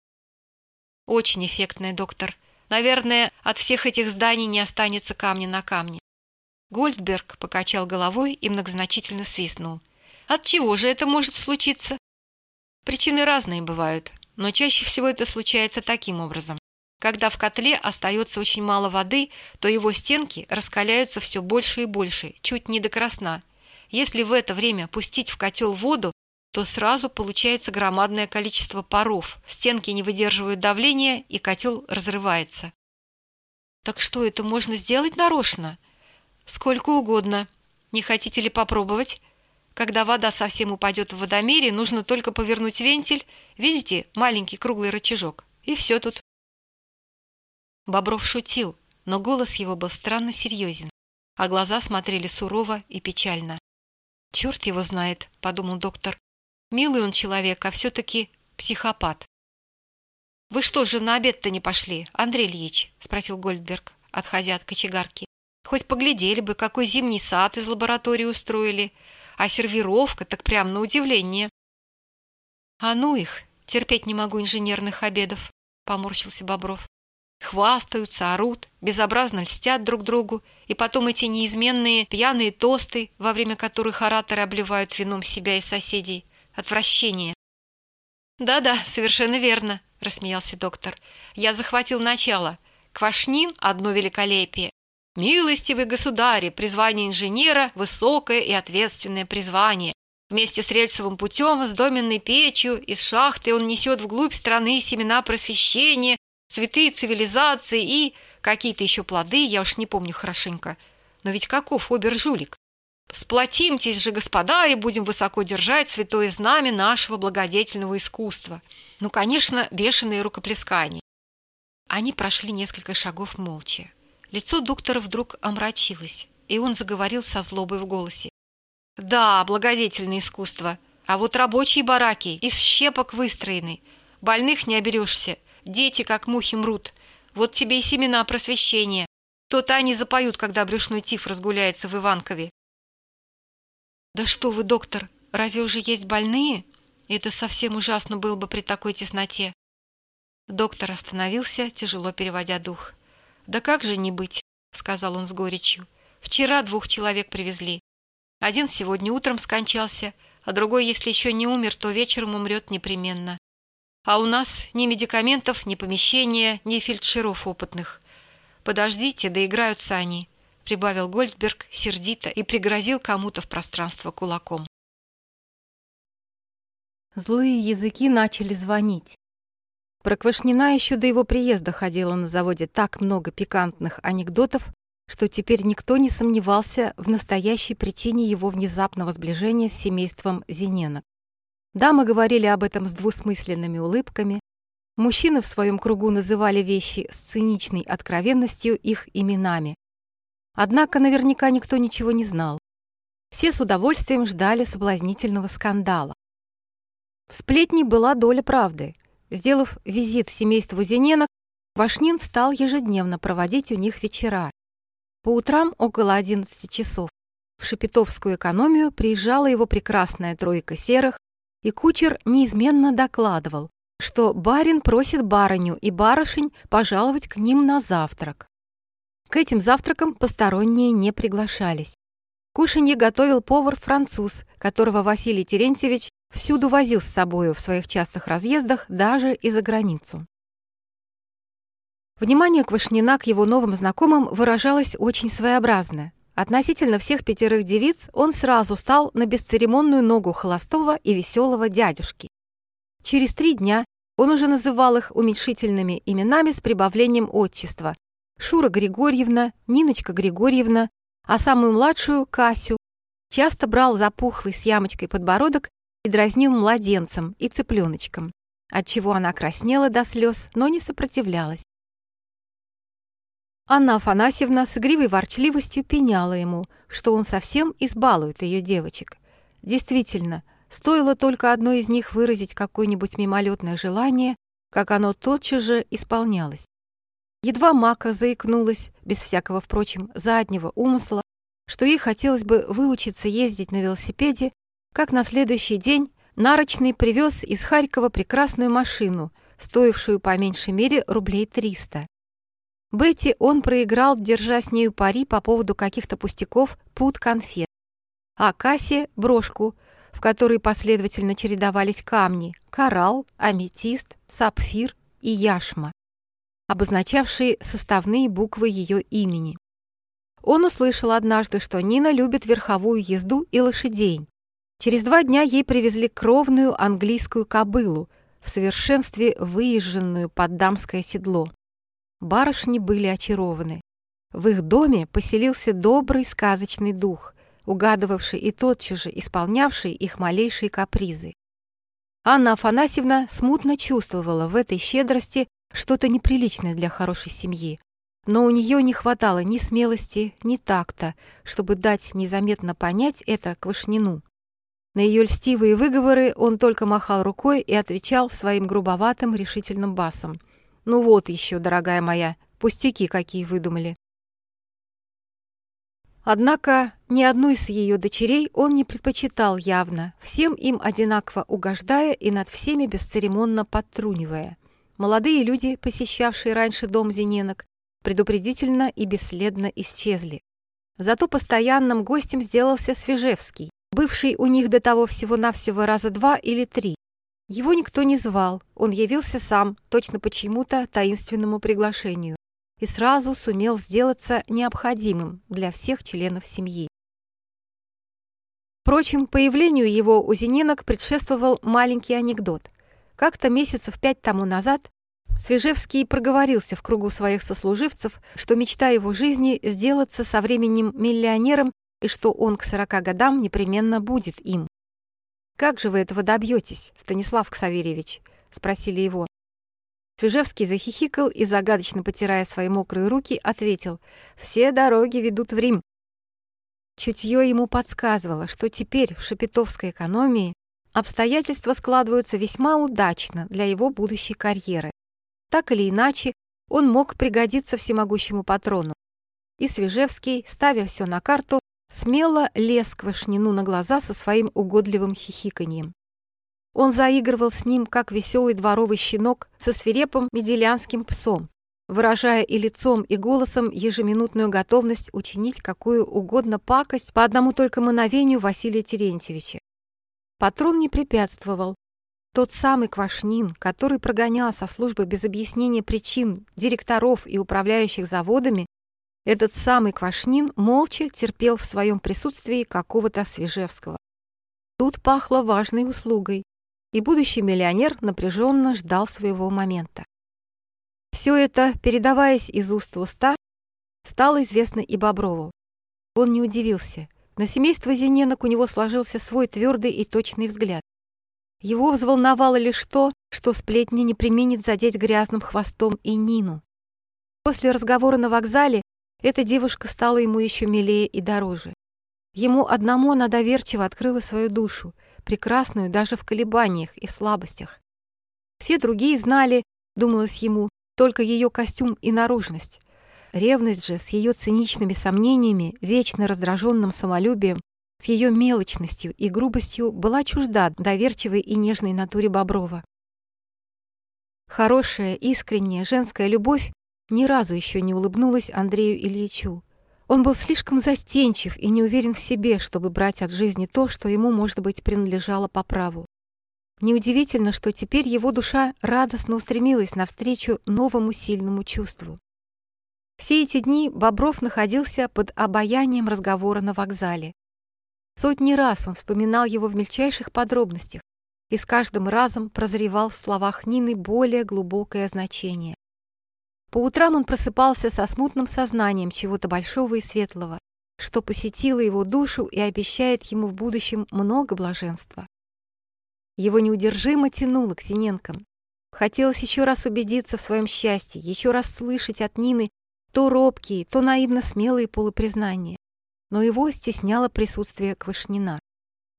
Очень эффектное, доктор. Наверное, от всех этих зданий не останется камня на камне. Гольдберг покачал головой и многозначительно свистнул. От чего же это может случиться? Причины разные бывают, но чаще всего это случается таким образом. Когда в котле остается очень мало воды, то его стенки раскаляются все больше и больше, чуть не до красна, если в это время пустить в котел воду, то сразу получается громадное количество паров, стенки не выдерживают давления, и котел разрывается. Так что, это можно сделать нарочно? Сколько угодно. Не хотите ли попробовать? Когда вода совсем упадет в водомере, нужно только повернуть вентиль, видите, маленький круглый рычажок, и все тут. Бобров шутил, но голос его был странно серьезен, а глаза смотрели сурово и печально. «Черт его знает», — подумал доктор. «Милый он человек, а все-таки психопат». «Вы что же на обед-то не пошли, Андрей Ильич?» — спросил Гольдберг, отходя от кочегарки. «Хоть поглядели бы, какой зимний сад из лаборатории устроили, а сервировка так прям на удивление». «А ну их! Терпеть не могу инженерных обедов!» — поморщился Бобров. Хвастаются, орут, безобразно льстят друг другу, и потом эти неизменные пьяные тосты, во время которых ораторы обливают вином себя и соседей. Отвращение. «Да-да, совершенно верно», — рассмеялся доктор. «Я захватил начало. Квашнин — одно великолепие. Милостивый государи, призвание инженера — высокое и ответственное призвание. Вместе с рельсовым путем, с доменной печью, из шахты он несет вглубь страны семена просвещения, цветы цивилизации и какие-то еще плоды, я уж не помню хорошенько. Но ведь каков обер-жулик? Сплотимтесь же, господа, и будем высоко держать святое знамя нашего благодетельного искусства. Ну, конечно, бешеные рукоплескания. Они прошли несколько шагов молча. Лицо доктора вдруг омрачилось, и он заговорил со злобой в голосе. «Да, благодетельное искусство. А вот рабочие бараки из щепок выстроены. Больных не оберешься. Дети, как мухи, мрут. Вот тебе и семена просвещения. То-то они запоют, когда брюшной тиф разгуляется в Иванкове. Да что вы, доктор, разве уже есть больные? Это совсем ужасно было бы при такой тесноте. Доктор остановился, тяжело переводя дух. «Да как же не быть?» — сказал он с горечью. «Вчера двух человек привезли. Один сегодня утром скончался, а другой, если еще не умер, то вечером умрет непременно. А у нас ни медикаментов, ни помещения, ни фельдшеров опытных. Подождите, доиграются они, прибавил Гольдберг сердито и пригрозил кому-то в пространство кулаком. Злые языки начали звонить. Про Квашнина еще до его приезда ходило на заводе так много пикантных анекдотов, что теперь никто не сомневался в настоящей причине его внезапного сближения с семейством Зиненок. Дамы говорили об этом с двусмысленными улыбками. Мужчины в своем кругу называли вещи с циничной откровенностью их именами. Однако наверняка никто ничего не знал. Все с удовольствием ждали соблазнительного скандала. В сплетне была доля правды. Сделав визит семейству Зененок, Вашнин стал ежедневно проводить у них вечера. По утрам около 11 часов в Шепетовскую экономию приезжала его прекрасная тройка серых, и кучер неизменно докладывал, что барин просит барыню и барышень пожаловать к ним на завтрак. К этим завтракам посторонние не приглашались. Кушанье готовил повар-француз, которого Василий Терентьевич всюду возил с собою в своих частых разъездах, даже и за границу. Внимание Квашнина к его новым знакомым выражалось очень своеобразно. Относительно всех пятерых девиц он сразу стал на бесцеремонную ногу холостого и веселого дядюшки. Через три дня он уже называл их уменьшительными именами с прибавлением отчества. Шура Григорьевна, Ниночка Григорьевна, а самую младшую, Касю, часто брал запухлый с ямочкой подбородок и дразнил младенцем и цыпленочком, отчего она краснела до слез, но не сопротивлялась. Анна Афанасьевна с игривой ворчливостью пеняла ему, что он совсем избалует ее девочек. Действительно, стоило только одной из них выразить какое-нибудь мимолетное желание, как оно тотчас же исполнялось. Едва Мака заикнулась, без всякого, впрочем, заднего умысла, что ей хотелось бы выучиться ездить на велосипеде, как на следующий день Нарочный привез из Харькова прекрасную машину, стоившую по меньшей мере рублей триста. Бетти он проиграл, держа с нею пари по поводу каких-то пустяков пут конфет. А Кассе — брошку, в которой последовательно чередовались камни — коралл, аметист, сапфир и яшма, обозначавшие составные буквы ее имени. Он услышал однажды, что Нина любит верховую езду и лошадей. Через два дня ей привезли кровную английскую кобылу, в совершенстве выезженную под дамское седло. Барышни были очарованы. В их доме поселился добрый сказочный дух, угадывавший и тотчас же исполнявший их малейшие капризы. Анна Афанасьевна смутно чувствовала в этой щедрости что-то неприличное для хорошей семьи, но у нее не хватало ни смелости, ни такта, чтобы дать незаметно понять это Квашнину. На ее льстивые выговоры он только махал рукой и отвечал своим грубоватым решительным басом – ну вот еще, дорогая моя, пустяки какие выдумали. Однако ни одну из ее дочерей он не предпочитал явно, всем им одинаково угождая и над всеми бесцеремонно подтрунивая. Молодые люди, посещавшие раньше дом Зиненок, предупредительно и бесследно исчезли. Зато постоянным гостем сделался Свежевский, бывший у них до того всего-навсего раза два или три. Его никто не звал, он явился сам, точно по чьему-то таинственному приглашению и сразу сумел сделаться необходимым для всех членов семьи. Впрочем, появлению его у Зиненок предшествовал маленький анекдот. Как-то месяцев пять тому назад Свежевский проговорился в кругу своих сослуживцев, что мечта его жизни – сделаться со временем миллионером и что он к сорока годам непременно будет им. «Как же вы этого добьетесь, Станислав Ксаверьевич?» – спросили его. Свежевский захихикал и, загадочно потирая свои мокрые руки, ответил «Все дороги ведут в Рим». Чутье ему подсказывало, что теперь в шапитовской экономии обстоятельства складываются весьма удачно для его будущей карьеры. Так или иначе, он мог пригодиться всемогущему патрону. И Свежевский, ставя все на карту, смело лез к Вышнину на глаза со своим угодливым хихиканьем. Он заигрывал с ним, как веселый дворовый щенок со свирепым меделянским псом, выражая и лицом, и голосом ежеминутную готовность учинить какую угодно пакость по одному только мановению Василия Терентьевича. Патрон не препятствовал. Тот самый Квашнин, который прогонял со службы без объяснения причин директоров и управляющих заводами, этот самый Квашнин молча терпел в своем присутствии какого-то Свежевского. Тут пахло важной услугой и будущий миллионер напряженно ждал своего момента. Все это, передаваясь из уст в уста, стало известно и Боброву. Он не удивился. На семейство Зиненок у него сложился свой твердый и точный взгляд. Его взволновало лишь то, что сплетни не применит задеть грязным хвостом и Нину. После разговора на вокзале эта девушка стала ему еще милее и дороже. Ему одному она доверчиво открыла свою душу, прекрасную даже в колебаниях и в слабостях. Все другие знали, думалось ему, только ее костюм и наружность. Ревность же с ее циничными сомнениями, вечно раздраженным самолюбием, с ее мелочностью и грубостью была чужда доверчивой и нежной натуре Боброва. Хорошая, искренняя женская любовь ни разу еще не улыбнулась Андрею Ильичу. Он был слишком застенчив и не уверен в себе, чтобы брать от жизни то, что ему, может быть, принадлежало по праву. Неудивительно, что теперь его душа радостно устремилась навстречу новому сильному чувству. Все эти дни Бобров находился под обаянием разговора на вокзале. Сотни раз он вспоминал его в мельчайших подробностях и с каждым разом прозревал в словах Нины более глубокое значение. По утрам он просыпался со смутным сознанием чего-то большого и светлого, что посетило его душу и обещает ему в будущем много блаженства. Его неудержимо тянуло к Синенкам. Хотелось еще раз убедиться в своем счастье, еще раз слышать от Нины то робкие, то наивно смелые полупризнания. Но его стесняло присутствие Квашнина.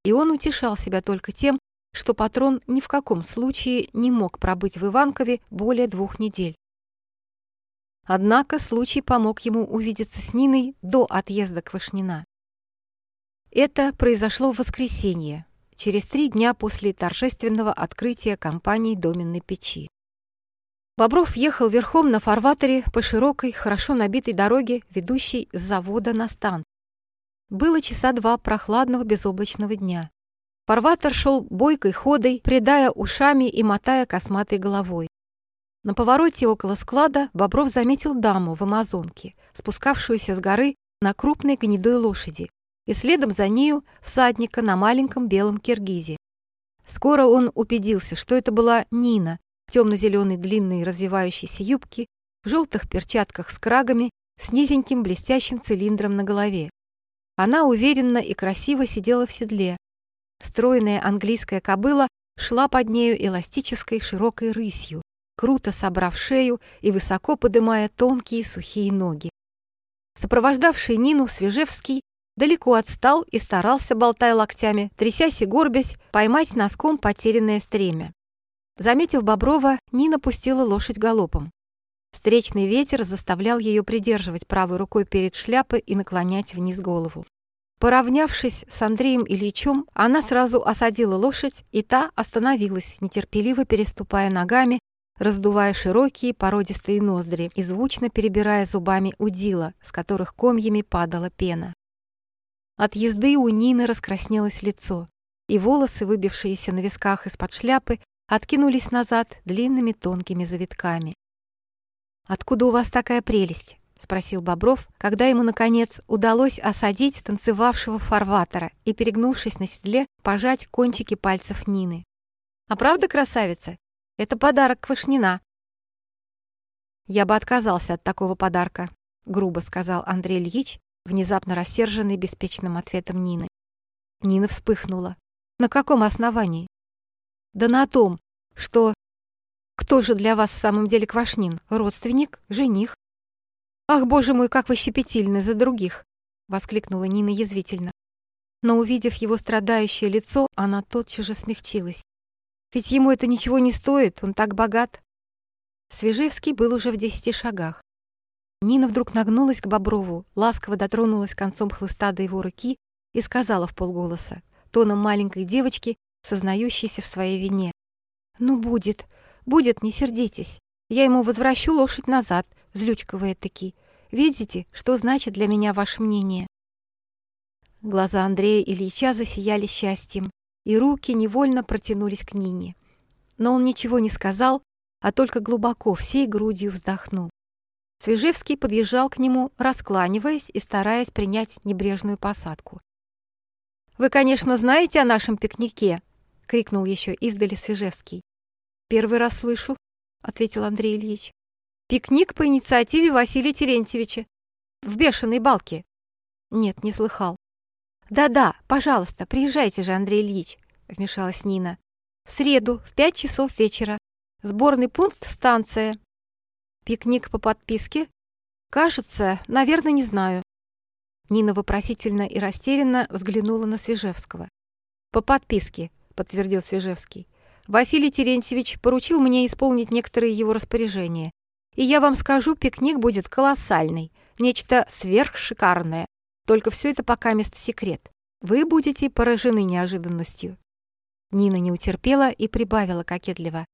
И он утешал себя только тем, что патрон ни в каком случае не мог пробыть в Иванкове более двух недель. Однако случай помог ему увидеться с Ниной до отъезда Квашнина. Это произошло в воскресенье, через три дня после торжественного открытия компании доменной печи. Бобров ехал верхом на фарватере по широкой, хорошо набитой дороге, ведущей с завода на стан. Было часа два прохладного безоблачного дня. Фарватер шел бойкой ходой, придая ушами и мотая косматой головой. На повороте около склада Бобров заметил даму в амазонке, спускавшуюся с горы на крупной гнедой лошади, и следом за нею всадника на маленьком белом киргизе. Скоро он убедился, что это была Нина в темно-зеленой длинной развивающейся юбке, в желтых перчатках с крагами, с низеньким блестящим цилиндром на голове. Она уверенно и красиво сидела в седле. Стройная английская кобыла шла под нею эластической широкой рысью, круто собрав шею и высоко подымая тонкие сухие ноги. Сопровождавший Нину Свежевский далеко отстал и старался, болтая локтями, трясясь и горбясь, поймать носком потерянное стремя. Заметив Боброва, Нина пустила лошадь галопом. Встречный ветер заставлял ее придерживать правой рукой перед шляпой и наклонять вниз голову. Поравнявшись с Андреем Ильичем, она сразу осадила лошадь, и та остановилась, нетерпеливо переступая ногами, раздувая широкие породистые ноздри и звучно перебирая зубами удила, с которых комьями падала пена. От езды у Нины раскраснелось лицо, и волосы, выбившиеся на висках из-под шляпы, откинулись назад длинными тонкими завитками. «Откуда у вас такая прелесть?» — спросил Бобров, когда ему, наконец, удалось осадить танцевавшего фарватера и, перегнувшись на седле, пожать кончики пальцев Нины. «А правда, красавица? Это подарок Квашнина». «Я бы отказался от такого подарка», — грубо сказал Андрей Ильич, внезапно рассерженный беспечным ответом Нины. Нина вспыхнула. «На каком основании?» «Да на том, что...» «Кто же для вас в самом деле Квашнин? Родственник? Жених? «Ах, боже мой, как вы щепетильны за других!» — воскликнула Нина язвительно. Но, увидев его страдающее лицо, она тотчас же смягчилась. «Ведь ему это ничего не стоит, он так богат!» Свежевский был уже в десяти шагах. Нина вдруг нагнулась к Боброву, ласково дотронулась концом хлыста до его руки и сказала в полголоса, тоном маленькой девочки, сознающейся в своей вине. «Ну, будет, будет, не сердитесь. Я ему возвращу лошадь назад, злючковые таки. Видите, что значит для меня ваше мнение?» Глаза Андрея Ильича засияли счастьем, и руки невольно протянулись к Нине. Но он ничего не сказал, а только глубоко, всей грудью вздохнул. Свежевский подъезжал к нему, раскланиваясь и стараясь принять небрежную посадку. «Вы, конечно, знаете о нашем пикнике?» — крикнул еще издали Свежевский. «Первый раз слышу», — ответил Андрей Ильич. Пикник по инициативе Василия Терентьевича. В бешеной балке. Нет, не слыхал. Да-да, пожалуйста, приезжайте же, Андрей Ильич, вмешалась Нина. В среду в пять часов вечера. Сборный пункт станция. Пикник по подписке? Кажется, наверное, не знаю. Нина вопросительно и растерянно взглянула на Свежевского. «По подписке», — подтвердил Свежевский. «Василий Терентьевич поручил мне исполнить некоторые его распоряжения. И я вам скажу, пикник будет колоссальный, нечто сверхшикарное. Только все это пока место секрет. Вы будете поражены неожиданностью». Нина не утерпела и прибавила кокетливо.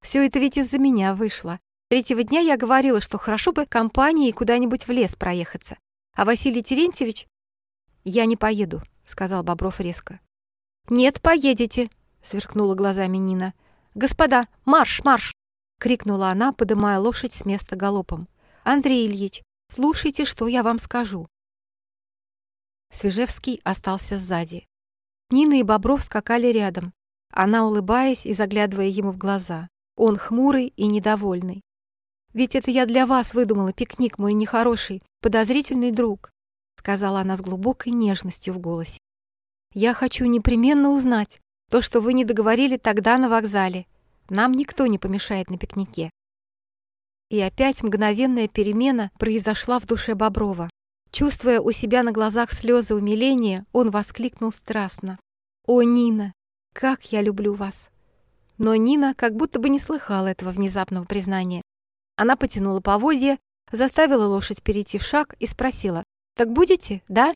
«Все это ведь из-за меня вышло. Третьего дня я говорила, что хорошо бы компанией куда-нибудь в лес проехаться. А Василий Терентьевич...» «Я не поеду», — сказал Бобров резко. «Нет, поедете», — сверкнула глазами Нина. «Господа, марш, марш!» крикнула она, подымая лошадь с места галопом. «Андрей Ильич, слушайте, что я вам скажу». Свежевский остался сзади. Нина и Бобров скакали рядом, она улыбаясь и заглядывая ему в глаза. Он хмурый и недовольный. «Ведь это я для вас выдумала пикник, мой нехороший, подозрительный друг», сказала она с глубокой нежностью в голосе. «Я хочу непременно узнать то, что вы не договорили тогда на вокзале. Нам никто не помешает на пикнике. И опять мгновенная перемена произошла в душе Боброва. Чувствуя у себя на глазах слезы умиления, он воскликнул страстно. «О, Нина, как я люблю вас!» Но Нина как будто бы не слыхала этого внезапного признания. Она потянула поводья, заставила лошадь перейти в шаг и спросила, «Так будете, да?»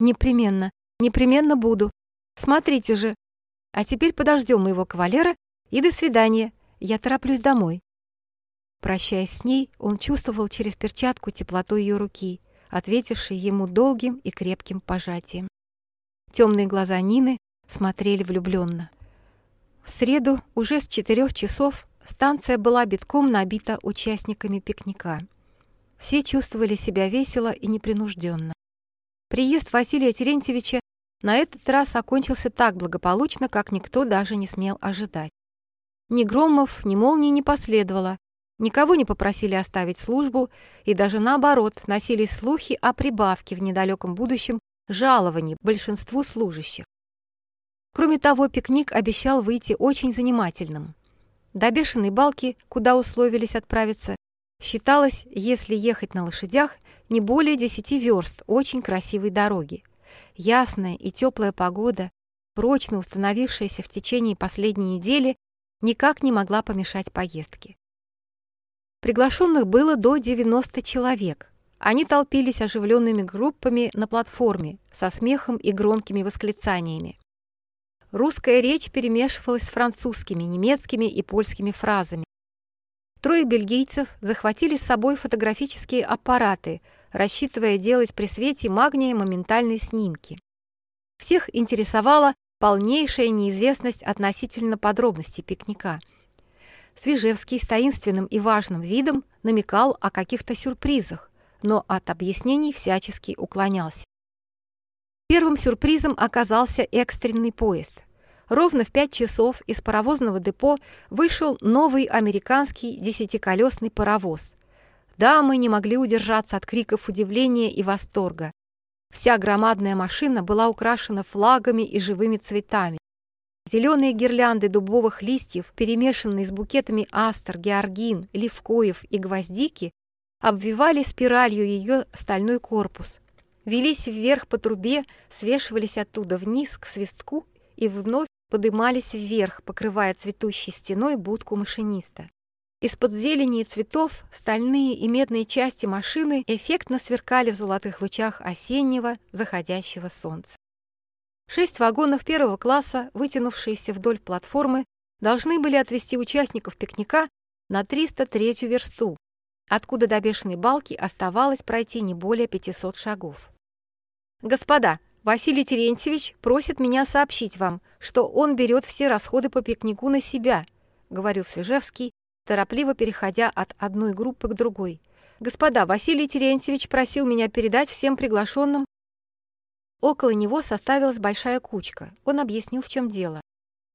«Непременно, непременно буду. Смотрите же. А теперь подождем моего кавалера и до свидания. Я тороплюсь домой. Прощаясь с ней, он чувствовал через перчатку теплоту ее руки, ответившей ему долгим и крепким пожатием. Темные глаза Нины смотрели влюбленно. В среду уже с четырех часов станция была битком набита участниками пикника. Все чувствовали себя весело и непринужденно. Приезд Василия Терентьевича на этот раз окончился так благополучно, как никто даже не смел ожидать. Ни громов, ни молний не последовало. Никого не попросили оставить службу, и даже наоборот носились слухи о прибавке в недалеком будущем жалований большинству служащих. Кроме того, пикник обещал выйти очень занимательным. До бешеной балки, куда условились отправиться, считалось, если ехать на лошадях, не более десяти верст очень красивой дороги. Ясная и теплая погода, прочно установившаяся в течение последней недели, никак не могла помешать поездке. Приглашенных было до 90 человек. Они толпились оживленными группами на платформе со смехом и громкими восклицаниями. Русская речь перемешивалась с французскими, немецкими и польскими фразами. Трое бельгийцев захватили с собой фотографические аппараты, рассчитывая делать при свете магния моментальные снимки. Всех интересовала полнейшая неизвестность относительно подробностей пикника. Свежевский с таинственным и важным видом намекал о каких-то сюрпризах, но от объяснений всячески уклонялся. Первым сюрпризом оказался экстренный поезд. Ровно в пять часов из паровозного депо вышел новый американский десятиколесный паровоз. Дамы не могли удержаться от криков удивления и восторга. Вся громадная машина была украшена флагами и живыми цветами. Зеленые гирлянды дубовых листьев, перемешанные с букетами астр, георгин, левкоев и гвоздики, обвивали спиралью ее стальной корпус, велись вверх по трубе, свешивались оттуда вниз к свистку и вновь подымались вверх, покрывая цветущей стеной будку машиниста. Из-под зелени и цветов стальные и медные части машины эффектно сверкали в золотых лучах осеннего заходящего солнца. Шесть вагонов первого класса, вытянувшиеся вдоль платформы, должны были отвезти участников пикника на 303-ю версту, откуда до бешеной балки оставалось пройти не более 500 шагов. «Господа, Василий Терентьевич просит меня сообщить вам, что он берет все расходы по пикнику на себя», говорил Свежевский, торопливо переходя от одной группы к другой. «Господа, Василий Терентьевич просил меня передать всем приглашенным...» Около него составилась большая кучка. Он объяснил, в чем дело.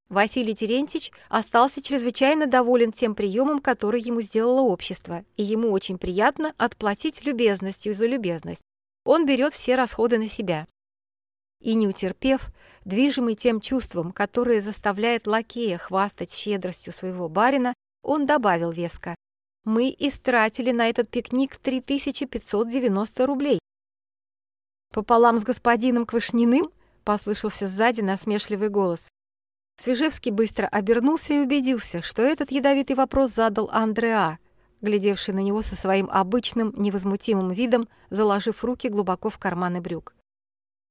Василий Терентьевич остался чрезвычайно доволен тем приемом, который ему сделало общество, и ему очень приятно отплатить любезностью за любезность. Он берет все расходы на себя и, не утерпев, движимый тем чувством, которое заставляет лакея хвастать щедростью своего барина, он добавил веско. «Мы истратили на этот пикник 3590 рублей». «Пополам с господином Квашниным?» — послышался сзади насмешливый голос. Свежевский быстро обернулся и убедился, что этот ядовитый вопрос задал Андреа, глядевший на него со своим обычным невозмутимым видом, заложив руки глубоко в карманы брюк.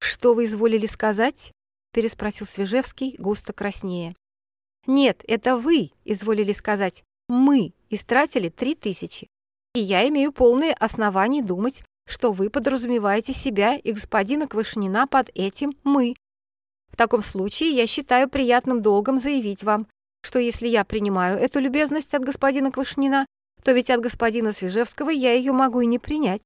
«Что вы изволили сказать?» — переспросил Свежевский, густо краснее. «Нет, это вы изволили сказать. Мы истратили три тысячи. И я имею полные основания думать, что вы подразумеваете себя и господина Квашнина под этим «мы». В таком случае я считаю приятным долгом заявить вам, что если я принимаю эту любезность от господина Квашнина, то ведь от господина Свежевского я ее могу и не принять.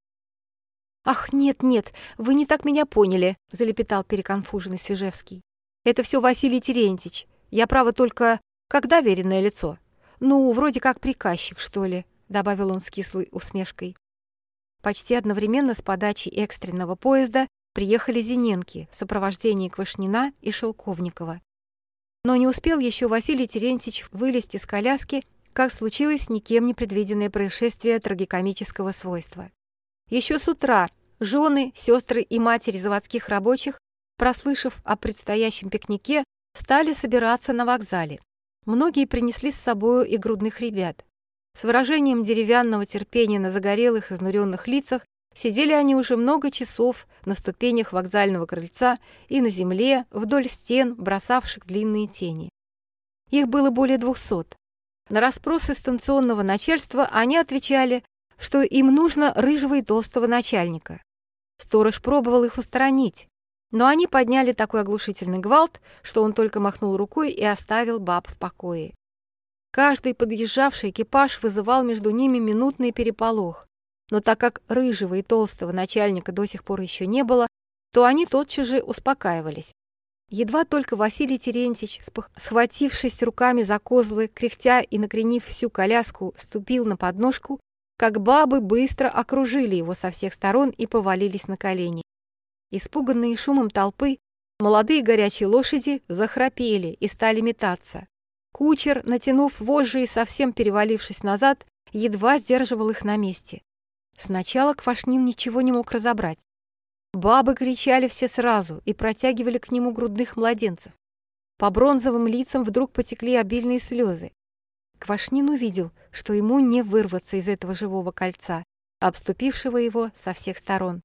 «Ах, нет, нет, вы не так меня поняли», — залепетал переконфуженный Свежевский. «Это все Василий Терентьевич. Я, право, только как доверенное лицо. Ну, вроде как приказчик, что ли», — добавил он с кислой усмешкой. Почти одновременно с подачей экстренного поезда приехали Зиненки в сопровождении Квашнина и Шелковникова. Но не успел еще Василий Терентьевич вылезти из коляски, как случилось никем не предвиденное происшествие трагикомического свойства. Еще с утра жены, сестры и матери заводских рабочих, прослышав о предстоящем пикнике, стали собираться на вокзале. Многие принесли с собою и грудных ребят. С выражением деревянного терпения на загорелых, изнуренных лицах сидели они уже много часов на ступенях вокзального крыльца и на земле, вдоль стен, бросавших длинные тени. Их было более двухсот. На расспросы станционного начальства они отвечали, что им нужно рыжего и толстого начальника. Сторож пробовал их устранить, но они подняли такой оглушительный гвалт, что он только махнул рукой и оставил баб в покое. Каждый подъезжавший экипаж вызывал между ними минутный переполох, но так как рыжего и толстого начальника до сих пор еще не было, то они тотчас же успокаивались. Едва только Василий Терентьевич, схватившись руками за козлы, кряхтя и накренив всю коляску, ступил на подножку, как бабы быстро окружили его со всех сторон и повалились на колени. Испуганные шумом толпы, молодые горячие лошади захрапели и стали метаться. Кучер, натянув вожжи и совсем перевалившись назад, едва сдерживал их на месте. Сначала Квашнин ничего не мог разобрать. Бабы кричали все сразу и протягивали к нему грудных младенцев. По бронзовым лицам вдруг потекли обильные слезы. Квашнин увидел, что ему не вырваться из этого живого кольца, обступившего его со всех сторон.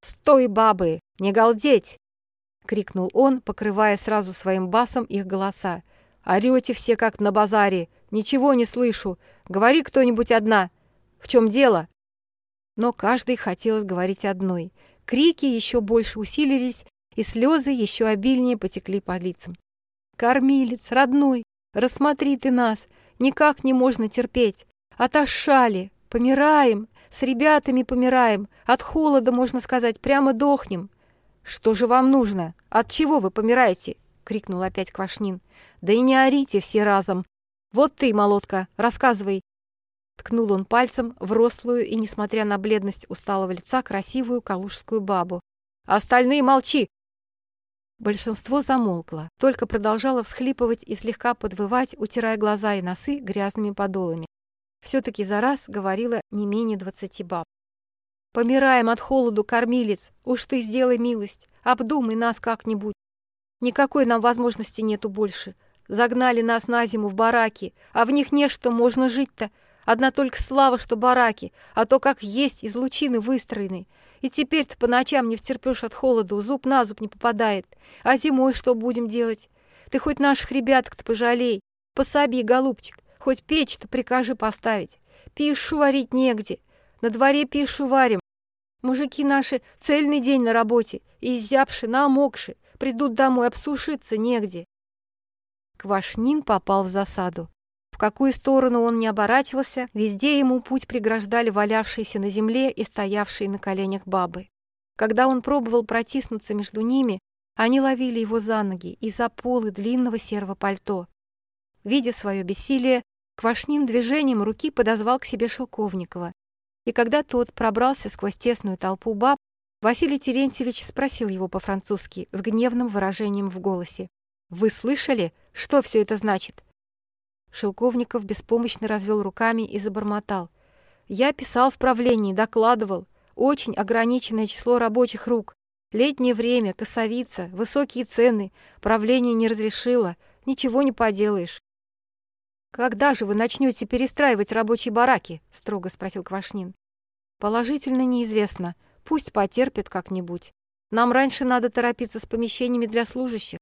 «Стой, бабы! Не галдеть!» — крикнул он, покрывая сразу своим басом их голоса. «Орете все, как на базаре! Ничего не слышу! Говори кто-нибудь одна! В чем дело?» Но каждый хотелось говорить одной. Крики еще больше усилились, и слезы еще обильнее потекли по лицам. «Кормилец, родной, рассмотри ты нас! Никак не можно терпеть! Отошали! Помираем! С ребятами помираем! От холода, можно сказать, прямо дохнем!» «Что же вам нужно? От чего вы помираете?» — крикнул опять Квашнин. «Да и не орите все разом! Вот ты, молотка, рассказывай, Ткнул он пальцем в рослую и, несмотря на бледность усталого лица, красивую калужскую бабу. «Остальные молчи!» Большинство замолкло, только продолжало всхлипывать и слегка подвывать, утирая глаза и носы грязными подолами. Все-таки за раз говорила не менее двадцати баб. «Помираем от холоду, кормилец! Уж ты сделай милость! Обдумай нас как-нибудь! Никакой нам возможности нету больше! Загнали нас на зиму в бараки, а в них не что можно жить-то! Одна только слава, что бараки, а то как есть из лучины выстроены. И теперь-то по ночам не втерпешь от холода, зуб на зуб не попадает. А зимой что будем делать? Ты хоть наших ребяток-то пожалей. Пособи, голубчик, хоть печь-то прикажи поставить. Пишу варить негде. На дворе пишу варим. Мужики наши цельный день на работе, изябши, намокши, придут домой, обсушиться негде. Квашнин попал в засаду какую сторону он не оборачивался, везде ему путь преграждали валявшиеся на земле и стоявшие на коленях бабы. Когда он пробовал протиснуться между ними, они ловили его за ноги и за полы длинного серого пальто. Видя свое бессилие, Квашнин движением руки подозвал к себе Шелковникова. И когда тот пробрался сквозь тесную толпу баб, Василий Терентьевич спросил его по-французски с гневным выражением в голосе. «Вы слышали? Что все это значит?» Шелковников беспомощно развел руками и забормотал. «Я писал в правлении, докладывал. Очень ограниченное число рабочих рук. Летнее время, косовица, высокие цены. Правление не разрешило. Ничего не поделаешь». «Когда же вы начнете перестраивать рабочие бараки?» — строго спросил Квашнин. «Положительно неизвестно. Пусть потерпит как-нибудь. Нам раньше надо торопиться с помещениями для служащих.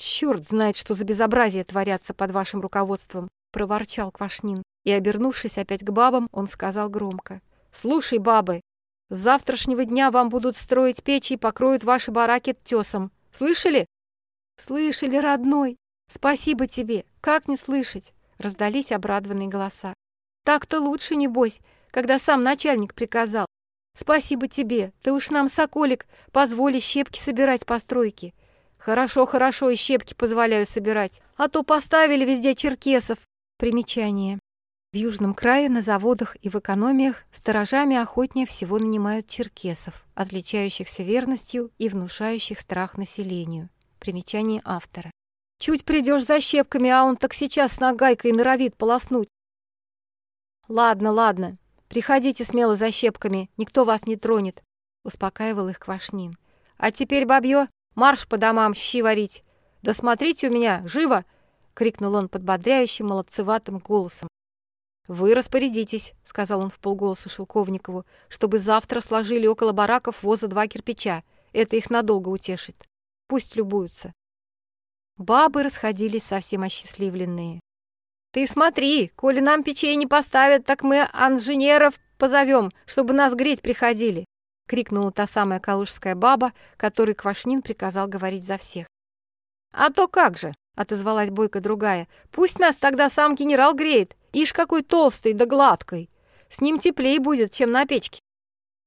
«Черт знает, что за безобразие творятся под вашим руководством!» — проворчал Квашнин. И, обернувшись опять к бабам, он сказал громко. «Слушай, бабы, с завтрашнего дня вам будут строить печи и покроют ваши бараки тесом. Слышали?» «Слышали, родной! Спасибо тебе! Как не слышать?» — раздались обрадованные голоса. «Так-то лучше, небось, когда сам начальник приказал. Спасибо тебе, ты уж нам, соколик, позволи щепки собирать по стройке. Хорошо, хорошо, и щепки позволяю собирать. А то поставили везде черкесов. Примечание. В Южном крае на заводах и в экономиях сторожами охотнее всего нанимают черкесов, отличающихся верностью и внушающих страх населению. Примечание автора. Чуть придешь за щепками, а он так сейчас с нагайкой норовит полоснуть. Ладно, ладно, приходите смело за щепками, никто вас не тронет, успокаивал их Квашнин. А теперь, бабье, Марш по домам, щи варить! Да смотрите у меня, живо!» — крикнул он подбодряющим, молодцеватым голосом. «Вы распорядитесь», — сказал он в полголоса Шелковникову, «чтобы завтра сложили около бараков воза два кирпича. Это их надолго утешит. Пусть любуются». Бабы расходились совсем осчастливленные. «Ты смотри, коли нам печей не поставят, так мы инженеров позовем, чтобы нас греть приходили крикнула та самая калужская баба, которой Квашнин приказал говорить за всех. «А то как же!» — отозвалась Бойко другая. «Пусть нас тогда сам генерал греет. Ишь, какой толстый да гладкой! С ним теплее будет, чем на печке!»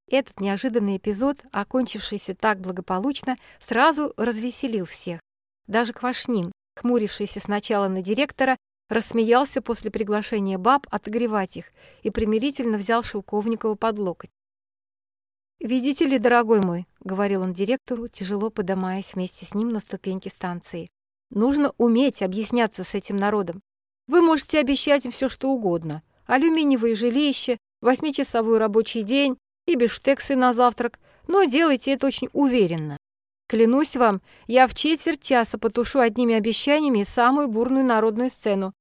Этот неожиданный эпизод, окончившийся так благополучно, сразу развеселил всех. Даже Квашнин, хмурившийся сначала на директора, рассмеялся после приглашения баб отогревать их и примирительно взял Шелковникова под локоть. «Видите ли, дорогой мой», — говорил он директору, тяжело подымаясь вместе с ним на ступеньки станции, «нужно уметь объясняться с этим народом. Вы можете обещать им все, что угодно. Алюминиевые жилища, восьмичасовой рабочий день и бифштексы на завтрак, но делайте это очень уверенно. Клянусь вам, я в четверть часа потушу одними обещаниями самую бурную народную сцену.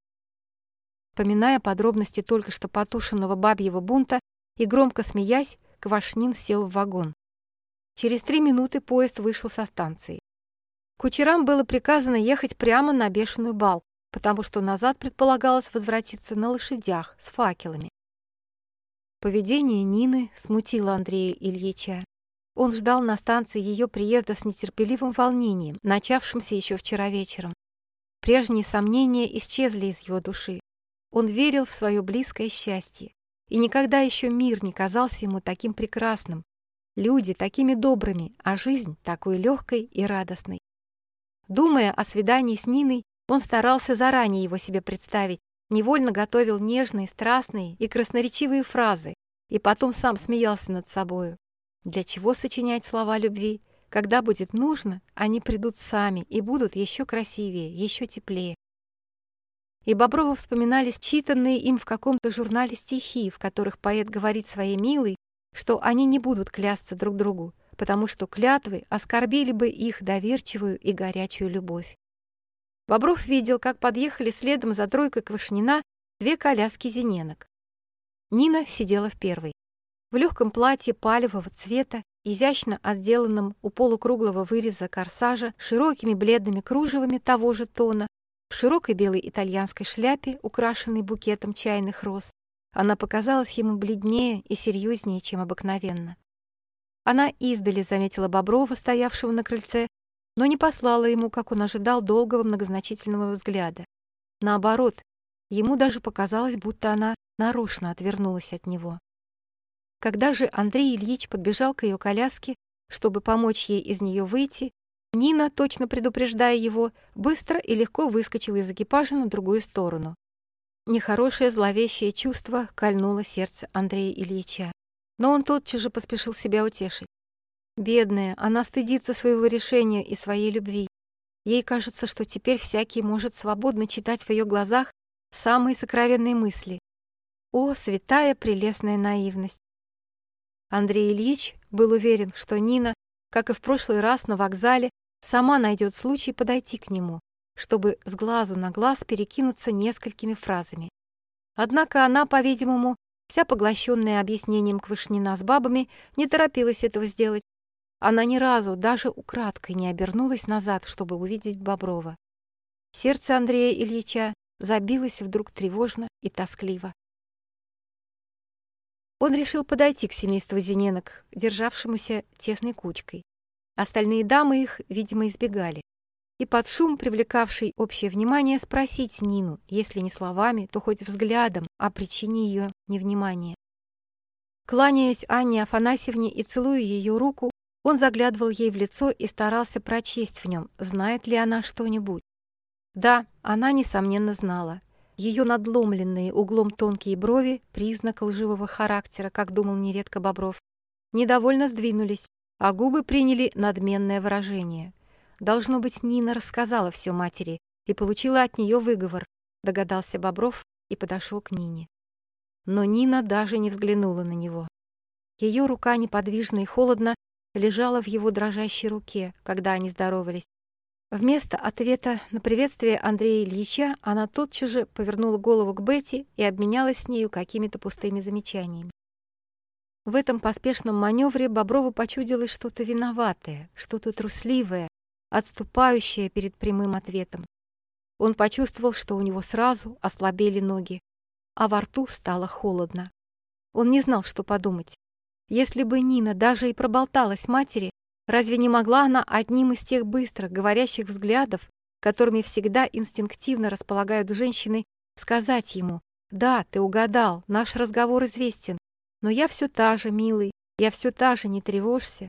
поминая подробности только что потушенного бабьего бунта и громко смеясь, Квашнин сел в вагон. Через три минуты поезд вышел со станции. Кучерам было приказано ехать прямо на бешеную балку, потому что назад предполагалось возвратиться на лошадях с факелами. Поведение Нины смутило Андрея Ильича. Он ждал на станции ее приезда с нетерпеливым волнением, начавшимся еще вчера вечером. Прежние сомнения исчезли из его души. Он верил в свое близкое счастье. И никогда еще мир не казался ему таким прекрасным, люди такими добрыми, а жизнь такой легкой и радостной. Думая о свидании с Ниной, он старался заранее его себе представить, невольно готовил нежные, страстные и красноречивые фразы, и потом сам смеялся над собою. Для чего сочинять слова любви? Когда будет нужно, они придут сами и будут еще красивее, еще теплее. И Боброву вспоминались читанные им в каком-то журнале стихи, в которых поэт говорит своей милой, что они не будут клясться друг другу, потому что клятвы оскорбили бы их доверчивую и горячую любовь. Бобров видел, как подъехали следом за тройкой Квашнина две коляски зененок. Нина сидела в первой. В легком платье палевого цвета, изящно отделанном у полукруглого выреза корсажа, широкими бледными кружевами того же тона, в широкой белой итальянской шляпе, украшенной букетом чайных роз. Она показалась ему бледнее и серьезнее, чем обыкновенно. Она издали заметила Боброва, стоявшего на крыльце, но не послала ему, как он ожидал, долгого многозначительного взгляда. Наоборот, ему даже показалось, будто она нарочно отвернулась от него. Когда же Андрей Ильич подбежал к ее коляске, чтобы помочь ей из нее выйти, Нина, точно предупреждая его, быстро и легко выскочила из экипажа на другую сторону. Нехорошее зловещее чувство кольнуло сердце Андрея Ильича, но он тотчас же поспешил себя утешить. Бедная, она стыдится своего решения и своей любви. Ей кажется, что теперь всякий может свободно читать в ее глазах самые сокровенные мысли. О, святая прелестная наивность! Андрей Ильич был уверен, что Нина, как и в прошлый раз на вокзале, сама найдет случай подойти к нему, чтобы с глазу на глаз перекинуться несколькими фразами. Однако она, по-видимому, вся поглощенная объяснением Квашнина с бабами, не торопилась этого сделать. Она ни разу, даже украдкой, не обернулась назад, чтобы увидеть Боброва. Сердце Андрея Ильича забилось вдруг тревожно и тоскливо. Он решил подойти к семейству Зиненок, державшемуся тесной кучкой. Остальные дамы их, видимо, избегали. И под шум, привлекавший общее внимание, спросить Нину, если не словами, то хоть взглядом, о причине ее невнимания. Кланяясь Анне Афанасьевне и целуя ее руку, он заглядывал ей в лицо и старался прочесть в нем, знает ли она что-нибудь. Да, она, несомненно, знала. Ее надломленные углом тонкие брови, признак лживого характера, как думал нередко Бобров, недовольно сдвинулись, а губы приняли надменное выражение. Должно быть, Нина рассказала все матери и получила от нее выговор, догадался Бобров и подошел к Нине. Но Нина даже не взглянула на него. Ее рука неподвижно и холодно лежала в его дрожащей руке, когда они здоровались. Вместо ответа на приветствие Андрея Ильича она тотчас же повернула голову к Бетти и обменялась с нею какими-то пустыми замечаниями. В этом поспешном маневре Боброву почудилось что-то виноватое, что-то трусливое, отступающее перед прямым ответом. Он почувствовал, что у него сразу ослабели ноги, а во рту стало холодно. Он не знал, что подумать. Если бы Нина даже и проболталась матери, разве не могла она одним из тех быстрых, говорящих взглядов, которыми всегда инстинктивно располагают женщины, сказать ему «Да, ты угадал, наш разговор известен, но я все та же, милый, я все та же, не тревожься.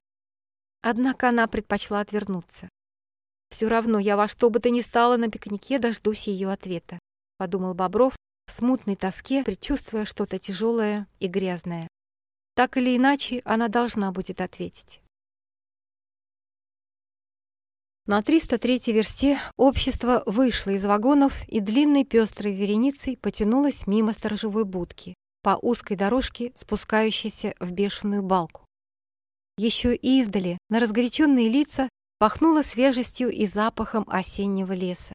Однако она предпочла отвернуться. Все равно я во что бы то ни стало на пикнике дождусь ее ответа, подумал Бобров в смутной тоске, предчувствуя что-то тяжелое и грязное. Так или иначе, она должна будет ответить. На 303-й версте общество вышло из вагонов и длинной пестрой вереницей потянулось мимо сторожевой будки, по узкой дорожке, спускающейся в бешеную балку. Еще издали на разгоряченные лица пахнуло свежестью и запахом осеннего леса.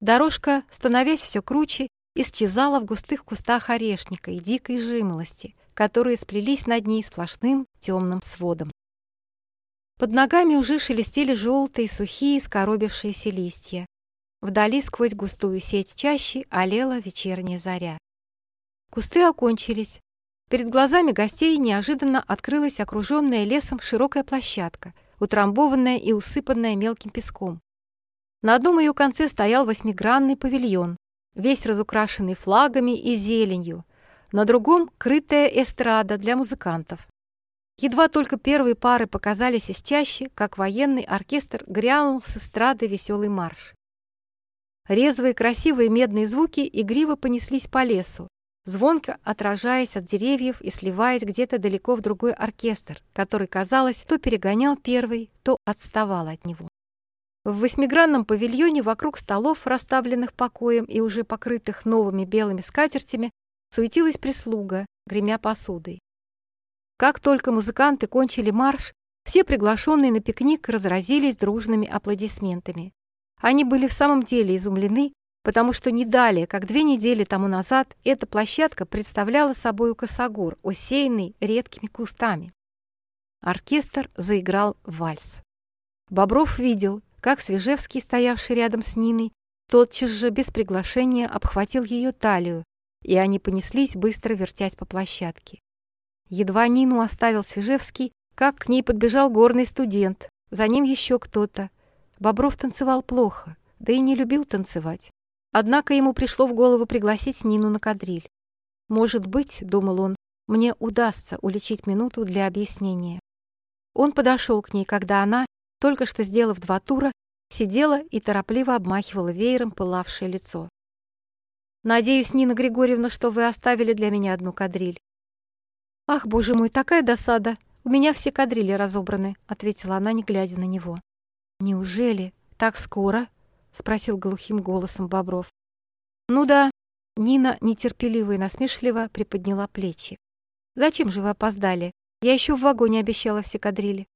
Дорожка, становясь все круче, исчезала в густых кустах орешника и дикой жимолости, которые сплелись над ней сплошным темным сводом. Под ногами уже шелестели желтые, сухие, скоробившиеся листья. Вдали сквозь густую сеть чащи олела вечерняя заря. Кусты окончились. Перед глазами гостей неожиданно открылась окруженная лесом широкая площадка, утрамбованная и усыпанная мелким песком. На одном ее конце стоял восьмигранный павильон, весь разукрашенный флагами и зеленью, на другом — крытая эстрада для музыкантов. Едва только первые пары показались из чащи, как военный оркестр грянул с эстрады веселый марш. Резвые красивые медные звуки игриво понеслись по лесу, звонко отражаясь от деревьев и сливаясь где-то далеко в другой оркестр, который, казалось, то перегонял первый, то отставал от него. В восьмигранном павильоне вокруг столов, расставленных покоем и уже покрытых новыми белыми скатертями, суетилась прислуга, гремя посудой. Как только музыканты кончили марш, все приглашенные на пикник разразились дружными аплодисментами. Они были в самом деле изумлены, потому что не далее, как две недели тому назад, эта площадка представляла собой косогор, усеянный редкими кустами. Оркестр заиграл вальс. Бобров видел, как Свежевский, стоявший рядом с Ниной, тотчас же без приглашения обхватил ее талию, и они понеслись быстро вертять по площадке. Едва Нину оставил Свежевский, как к ней подбежал горный студент, за ним еще кто-то. Бобров танцевал плохо, да и не любил танцевать. Однако ему пришло в голову пригласить Нину на кадриль. «Может быть, — думал он, — мне удастся уличить минуту для объяснения». Он подошел к ней, когда она, только что сделав два тура, сидела и торопливо обмахивала веером пылавшее лицо. «Надеюсь, Нина Григорьевна, что вы оставили для меня одну кадриль». «Ах, боже мой, такая досада! У меня все кадрили разобраны», — ответила она, не глядя на него. «Неужели? Так скоро?» — спросил глухим голосом Бобров. «Ну да». Нина нетерпеливо и насмешливо приподняла плечи. «Зачем же вы опоздали? Я еще в вагоне обещала все кадрили».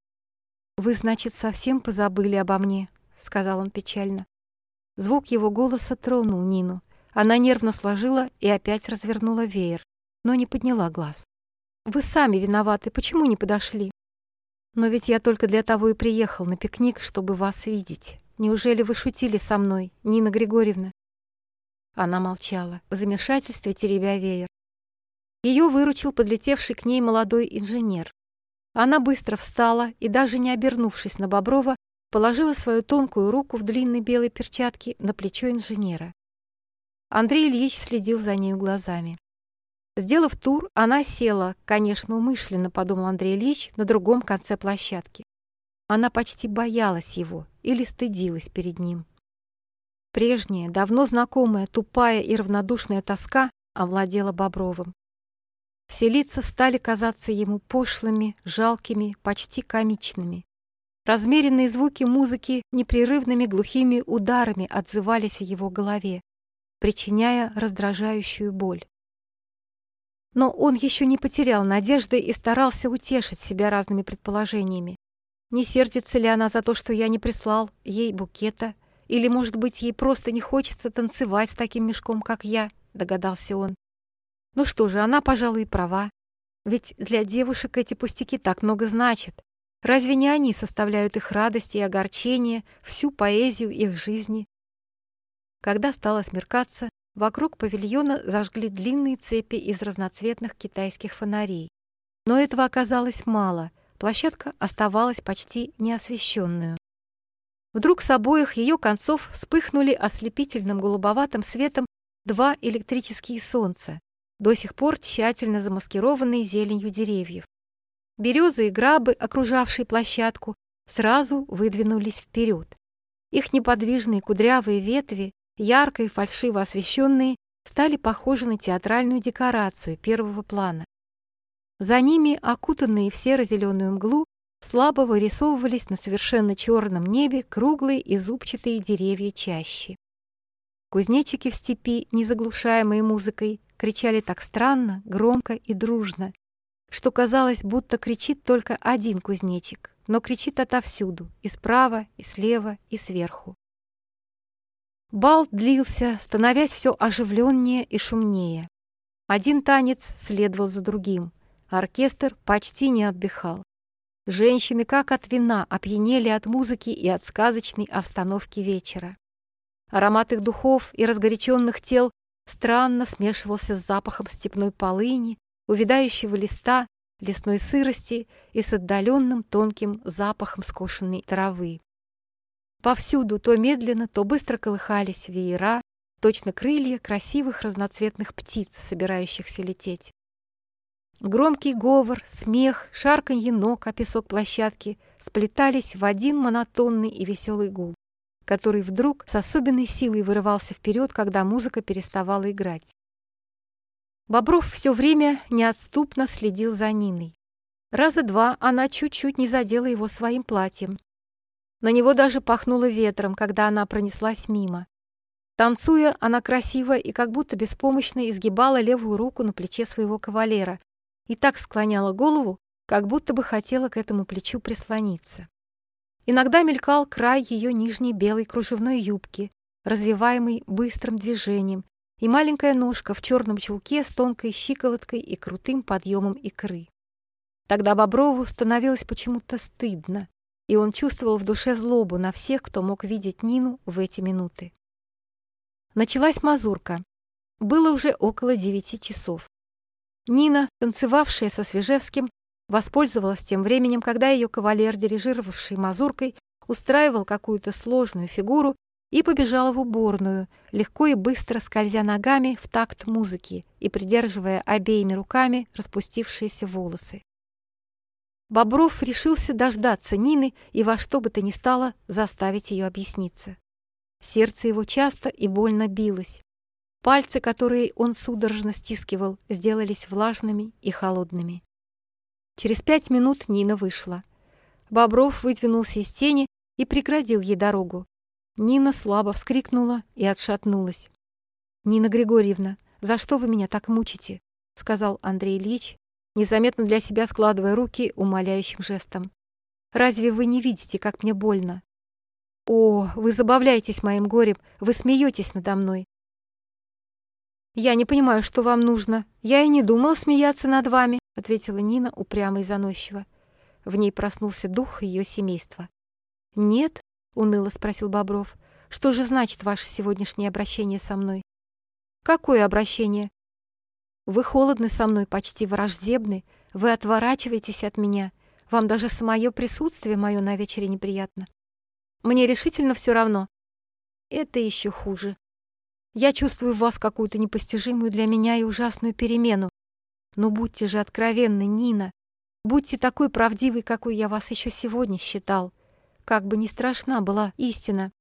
«Вы, значит, совсем позабыли обо мне», — сказал он печально. Звук его голоса тронул Нину. Она нервно сложила и опять развернула веер, но не подняла глаз. «Вы сами виноваты, почему не подошли?» «Но ведь я только для того и приехал на пикник, чтобы вас видеть. Неужели вы шутили со мной, Нина Григорьевна?» Она молчала, в замешательстве теребя веер. Ее выручил подлетевший к ней молодой инженер. Она быстро встала и, даже не обернувшись на Боброва, положила свою тонкую руку в длинной белой перчатке на плечо инженера. Андрей Ильич следил за нею глазами. Сделав тур, она села, конечно, умышленно, подумал Андрей Ильич, на другом конце площадки. Она почти боялась его или стыдилась перед ним. Прежняя, давно знакомая, тупая и равнодушная тоска овладела Бобровым. Все лица стали казаться ему пошлыми, жалкими, почти комичными. Размеренные звуки музыки непрерывными глухими ударами отзывались в его голове, причиняя раздражающую боль. Но он еще не потерял надежды и старался утешить себя разными предположениями. Не сердится ли она за то, что я не прислал ей букета? Или, может быть, ей просто не хочется танцевать с таким мешком, как я, догадался он. Ну что же, она, пожалуй, права. Ведь для девушек эти пустяки так много значат. Разве не они составляют их радость и огорчение, всю поэзию их жизни? Когда стало смеркаться, вокруг павильона зажгли длинные цепи из разноцветных китайских фонарей. Но этого оказалось мало — площадка оставалась почти неосвещенную. Вдруг с обоих ее концов вспыхнули ослепительным голубоватым светом два электрические солнца, до сих пор тщательно замаскированные зеленью деревьев. Березы и грабы, окружавшие площадку, сразу выдвинулись вперед. Их неподвижные кудрявые ветви, ярко и фальшиво освещенные, стали похожи на театральную декорацию первого плана. За ними, окутанные в серо-зеленую мглу, слабо вырисовывались на совершенно черном небе круглые и зубчатые деревья чащи. Кузнечики в степи, не заглушаемые музыкой, кричали так странно, громко и дружно, что казалось, будто кричит только один кузнечик, но кричит отовсюду, и справа, и слева, и сверху. Бал длился, становясь все оживленнее и шумнее. Один танец следовал за другим. Оркестр почти не отдыхал. Женщины, как от вина, опьянели от музыки и от сказочной обстановки вечера. Аромат их духов и разгоряченных тел странно смешивался с запахом степной полыни, увядающего листа, лесной сырости и с отдаленным тонким запахом скошенной травы. Повсюду то медленно, то быстро колыхались веера, точно крылья красивых разноцветных птиц, собирающихся лететь. Громкий говор, смех, шарканье ног о песок площадки сплетались в один монотонный и веселый гул, который вдруг с особенной силой вырывался вперед, когда музыка переставала играть. Бобров все время неотступно следил за Ниной. Раза два она чуть-чуть не задела его своим платьем. На него даже пахнуло ветром, когда она пронеслась мимо. Танцуя, она красиво и как будто беспомощно изгибала левую руку на плече своего кавалера и так склоняла голову, как будто бы хотела к этому плечу прислониться. Иногда мелькал край ее нижней белой кружевной юбки, развиваемый быстрым движением, и маленькая ножка в черном чулке с тонкой щиколоткой и крутым подъемом икры. Тогда Боброву становилось почему-то стыдно, и он чувствовал в душе злобу на всех, кто мог видеть Нину в эти минуты. Началась мазурка. Было уже около девяти часов. Нина, танцевавшая со Свежевским, воспользовалась тем временем, когда ее кавалер, дирижировавший мазуркой, устраивал какую-то сложную фигуру и побежала в уборную, легко и быстро скользя ногами в такт музыки и придерживая обеими руками распустившиеся волосы. Бобров решился дождаться Нины и во что бы то ни стало заставить ее объясниться. Сердце его часто и больно билось. Пальцы, которые он судорожно стискивал, сделались влажными и холодными. Через пять минут Нина вышла. Бобров выдвинулся из тени и преградил ей дорогу. Нина слабо вскрикнула и отшатнулась. «Нина Григорьевна, за что вы меня так мучите?» — сказал Андрей Ильич, незаметно для себя складывая руки умоляющим жестом. «Разве вы не видите, как мне больно?» «О, вы забавляетесь моим горем, вы смеетесь надо мной!» «Я не понимаю, что вам нужно. Я и не думала смеяться над вами», — ответила Нина упрямо и заносчиво. В ней проснулся дух ее семейства. «Нет, — уныло спросил Бобров. «Что же значит ваше сегодняшнее обращение со мной?» «Какое обращение?» «Вы холодны со мной, почти враждебны. Вы отворачиваетесь от меня. Вам даже самое присутствие мое на вечере неприятно. Мне решительно все равно. Это еще хуже. Я чувствую в вас какую-то непостижимую для меня и ужасную перемену. Но будьте же откровенны, Нина. Будьте такой правдивой, какой я вас еще сегодня считал. Как бы ни страшна была истина.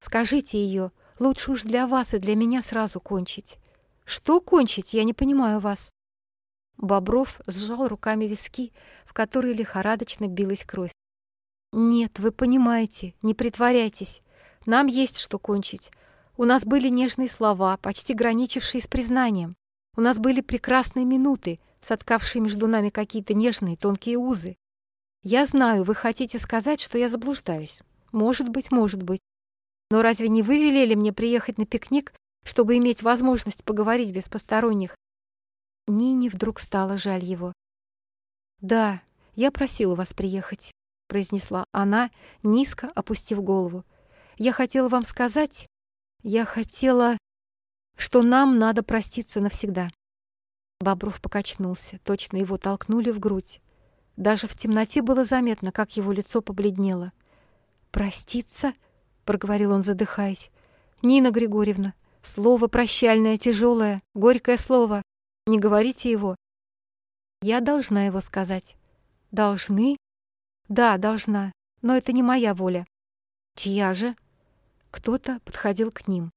Скажите ее, лучше уж для вас и для меня сразу кончить. Что кончить, я не понимаю вас. Бобров сжал руками виски, в которые лихорадочно билась кровь. «Нет, вы понимаете, не притворяйтесь. Нам есть что кончить. У нас были нежные слова, почти граничившие с признанием. У нас были прекрасные минуты, соткавшие между нами какие-то нежные тонкие узы. Я знаю, вы хотите сказать, что я заблуждаюсь. Может быть, может быть. Но разве не вы велели мне приехать на пикник, чтобы иметь возможность поговорить без посторонних? Нине вдруг стало жаль его. «Да, я просила вас приехать», — произнесла она, низко опустив голову. «Я хотела вам сказать, я хотела, что нам надо проститься навсегда». Бобров покачнулся, точно его толкнули в грудь. Даже в темноте было заметно, как его лицо побледнело. «Проститься?» — проговорил он, задыхаясь. «Нина Григорьевна, слово прощальное, тяжелое, горькое слово. Не говорите его». «Я должна его сказать». «Должны?» «Да, должна, но это не моя воля». «Чья же?» Кто-то подходил к ним.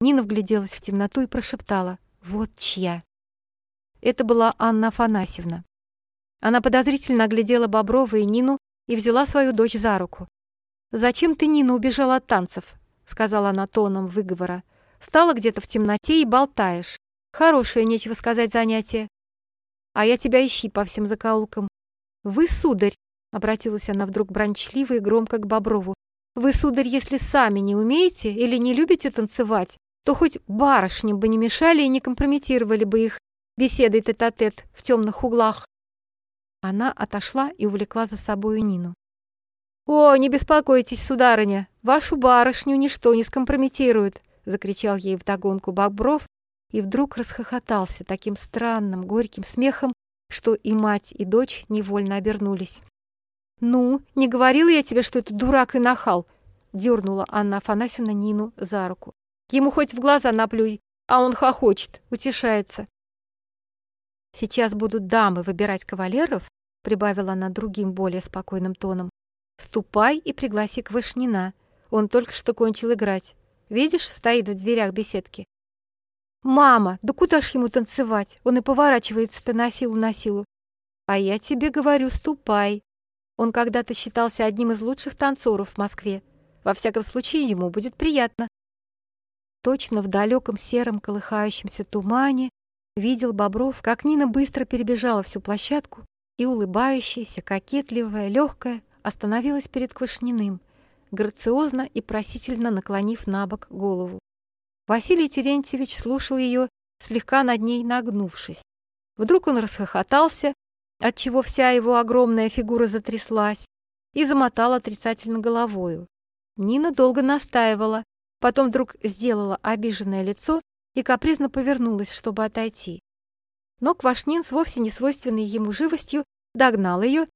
Нина вгляделась в темноту и прошептала «Вот чья». Это была Анна Афанасьевна. Она подозрительно оглядела Боброва и Нину и взяла свою дочь за руку. «Зачем ты, Нина, убежала от танцев?» — сказала она тоном выговора. «Стала где-то в темноте и болтаешь. Хорошее, нечего сказать, занятие. А я тебя ищи по всем закоулкам. Вы, сударь!» — обратилась она вдруг бранчливо и громко к Боброву. Вы, сударь, если сами не умеете или не любите танцевать, то хоть барышням бы не мешали и не компрометировали бы их беседой тет-а-тет -тет в темных углах. Она отошла и увлекла за собою Нину. «О, не беспокойтесь, сударыня, вашу барышню ничто не скомпрометирует!» закричал ей вдогонку Бобров и вдруг расхохотался таким странным, горьким смехом, что и мать, и дочь невольно обернулись. «Ну, не говорила я тебе, что это дурак и нахал?» дернула Анна Афанасьевна Нину за руку. «Ему хоть в глаза наплюй, а он хохочет, утешается». «Сейчас будут дамы выбирать кавалеров», прибавила она другим, более спокойным тоном. «Ступай и пригласи Квашнина. Он только что кончил играть. Видишь, стоит в дверях беседки. «Мама, да куда ж ему танцевать? Он и поворачивается-то на силу на силу». «А я тебе говорю, ступай. Он когда-то считался одним из лучших танцоров в Москве. Во всяком случае, ему будет приятно». Точно в далеком сером колыхающемся тумане видел Бобров, как Нина быстро перебежала всю площадку и, улыбающаяся, кокетливая, легкая, остановилась перед Квашниным, грациозно и просительно наклонив на бок голову. Василий Терентьевич слушал ее, слегка над ней нагнувшись. Вдруг он расхохотался, отчего вся его огромная фигура затряслась, и замотал отрицательно головою. Нина долго настаивала, потом вдруг сделала обиженное лицо и капризно повернулась, чтобы отойти. Но Квашнин с вовсе не свойственной ему живостью догнал ее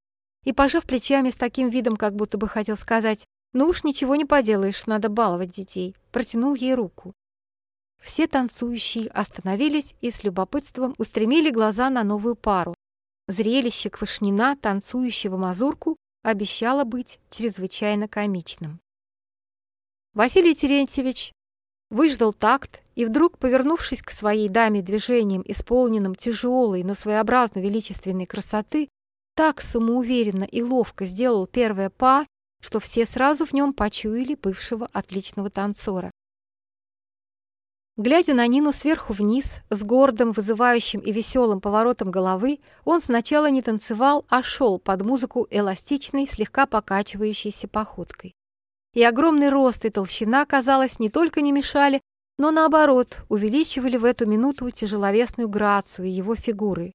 и, пожав плечами с таким видом, как будто бы хотел сказать «Ну уж ничего не поделаешь, надо баловать детей», протянул ей руку. Все танцующие остановились и с любопытством устремили глаза на новую пару. Зрелище Квашнина, танцующего мазурку, обещало быть чрезвычайно комичным. Василий Терентьевич выждал такт и вдруг, повернувшись к своей даме движением, исполненным тяжелой, но своеобразно величественной красоты, так самоуверенно и ловко сделал первое па, что все сразу в нем почуяли бывшего отличного танцора. Глядя на Нину сверху вниз, с гордым, вызывающим и веселым поворотом головы, он сначала не танцевал, а шел под музыку эластичной, слегка покачивающейся походкой. И огромный рост и толщина, казалось, не только не мешали, но наоборот, увеличивали в эту минуту тяжеловесную грацию его фигуры.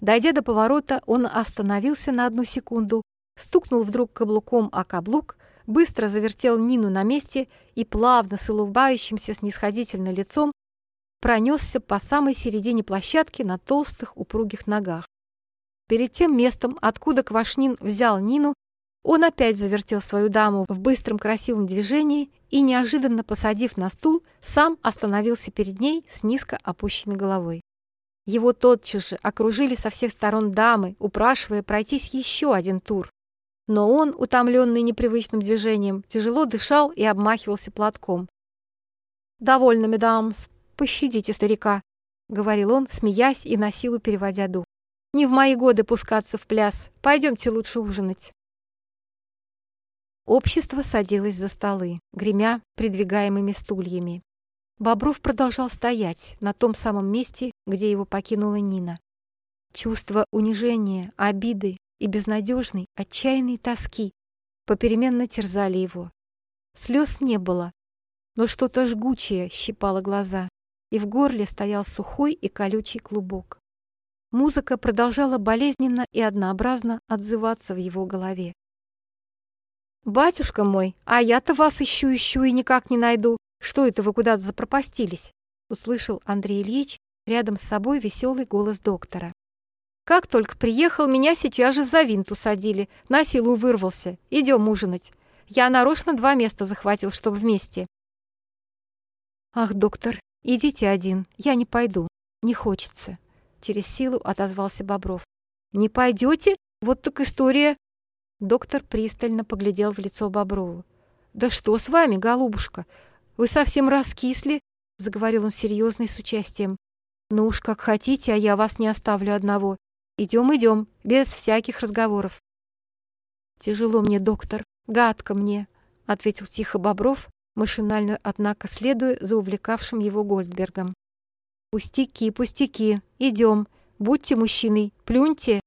Дойдя до поворота, он остановился на одну секунду, стукнул вдруг каблуком о каблук, быстро завертел Нину на месте и плавно, с улыбающимся снисходительно лицом, пронесся по самой середине площадки на толстых упругих ногах. Перед тем местом, откуда Квашнин взял Нину, он опять завертел свою даму в быстром красивом движении и, неожиданно посадив на стул, сам остановился перед ней с низко опущенной головой. Его тотчас же окружили со всех сторон дамы, упрашивая пройтись еще один тур. Но он, утомленный непривычным движением, тяжело дышал и обмахивался платком. «Довольно, медамс, пощадите старика», — говорил он, смеясь и на силу переводя дух. «Не в мои годы пускаться в пляс. Пойдемте лучше ужинать». Общество садилось за столы, гремя придвигаемыми стульями. Бобров продолжал стоять на том самом месте, где его покинула Нина. Чувство унижения, обиды, и безнадежной, отчаянной тоски попеременно терзали его. Слез не было, но что-то жгучее щипало глаза, и в горле стоял сухой и колючий клубок. Музыка продолжала болезненно и однообразно отзываться в его голове. «Батюшка мой, а я-то вас ищу-ищу и никак не найду. Что это вы куда-то запропастились?» услышал Андрей Ильич рядом с собой веселый голос доктора. Как только приехал, меня сейчас же за винт усадили. На силу вырвался. Идем ужинать. Я нарочно два места захватил, чтобы вместе. Ах, доктор, идите один. Я не пойду. Не хочется. Через силу отозвался Бобров. Не пойдете? Вот так история. Доктор пристально поглядел в лицо Боброву. «Да что с вами, голубушка? Вы совсем раскисли?» Заговорил он серьезно и с участием. «Ну уж как хотите, а я вас не оставлю одного. Идем, идем, без всяких разговоров. Тяжело мне, доктор, гадко мне, ответил тихо Бобров, машинально, однако, следуя за увлекавшим его Гольдбергом. Пустяки, пустяки, идем, будьте мужчиной, плюньте.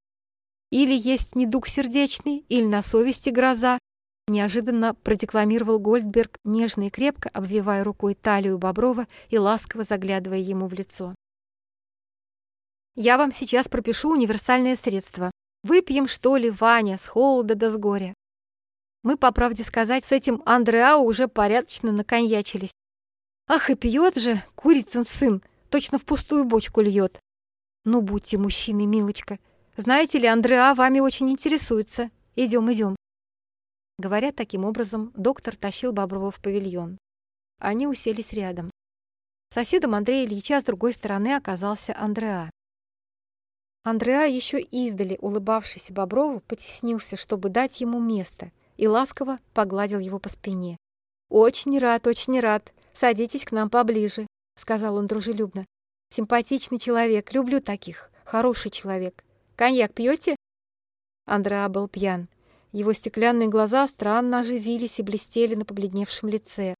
Или есть недуг сердечный, или на совести гроза. неожиданно продекламировал Гольдберг, нежно и крепко обвивая рукой талию Боброва и ласково заглядывая ему в лицо. «Я вам сейчас пропишу универсальное средство. Выпьем, что ли, Ваня, с холода до с горя. Мы, по правде сказать, с этим Андреау уже порядочно наконьячились. Ах, и пьет же, курицын сын, точно в пустую бочку льет. Ну, будьте мужчиной, милочка. Знаете ли, Андреа вами очень интересуется. Идем, идем. Говоря таким образом, доктор тащил Боброва в павильон. Они уселись рядом. Соседом Андрея Ильича с другой стороны оказался Андреа. Андреа еще издали, улыбавшийся Боброву, потеснился, чтобы дать ему место, и ласково погладил его по спине. «Очень рад, очень рад. Садитесь к нам поближе», — сказал он дружелюбно. «Симпатичный человек, люблю таких. Хороший человек. Коньяк пьете?» Андреа был пьян. Его стеклянные глаза странно оживились и блестели на побледневшем лице.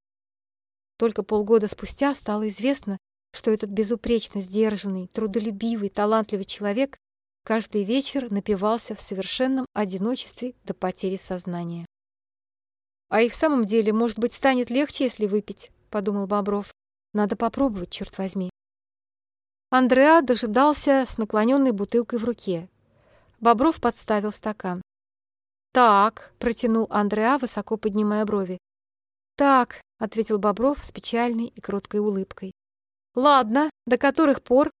Только полгода спустя стало известно, что этот безупречно сдержанный, трудолюбивый, талантливый человек каждый вечер напивался в совершенном одиночестве до потери сознания. «А и в самом деле, может быть, станет легче, если выпить», — подумал Бобров. «Надо попробовать, черт возьми». Андреа дожидался с наклоненной бутылкой в руке. Бобров подставил стакан. «Так», — протянул Андреа, высоко поднимая брови. «Так», — ответил Бобров с печальной и кроткой улыбкой. «Ладно, до которых пор?»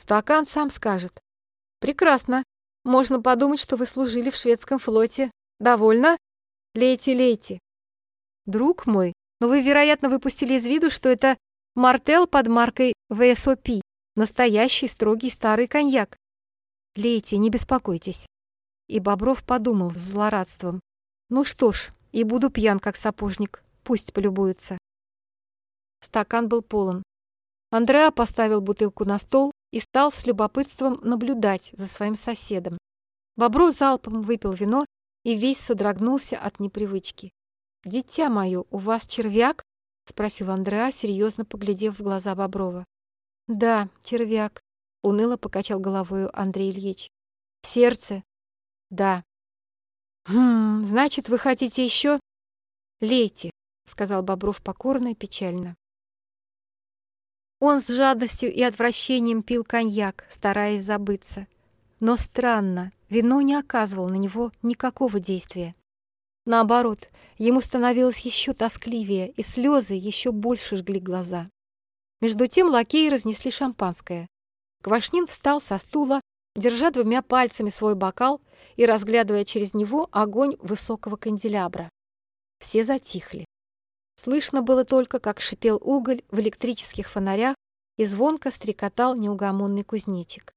«Стакан сам скажет». «Прекрасно. Можно подумать, что вы служили в шведском флоте. Довольно?» Лейте, лейте. Друг мой, но вы, вероятно, выпустили из виду, что это мартел под маркой ВСОП, настоящий строгий старый коньяк. Лейте, не беспокойтесь. И Бобров подумал с злорадством. Ну что ж, и буду пьян, как сапожник. Пусть полюбуется. Стакан был полон. Андреа поставил бутылку на стол и стал с любопытством наблюдать за своим соседом. Бобров залпом выпил вино и весь содрогнулся от непривычки. «Дитя мое, у вас червяк?» — спросил Андреа, серьезно поглядев в глаза Боброва. «Да, червяк», — уныло покачал головою Андрей Ильич. «В сердце?» «Да». «Хм, значит, вы хотите еще?» «Лейте», — сказал Бобров покорно и печально. Он с жадностью и отвращением пил коньяк, стараясь забыться. Но странно, вино не оказывало на него никакого действия. Наоборот, ему становилось еще тоскливее, и слезы еще больше жгли глаза. Между тем лакеи разнесли шампанское. Квашнин встал со стула, держа двумя пальцами свой бокал и разглядывая через него огонь высокого канделябра. Все затихли. Слышно было только, как шипел уголь в электрических фонарях и звонко стрекотал неугомонный кузнечик.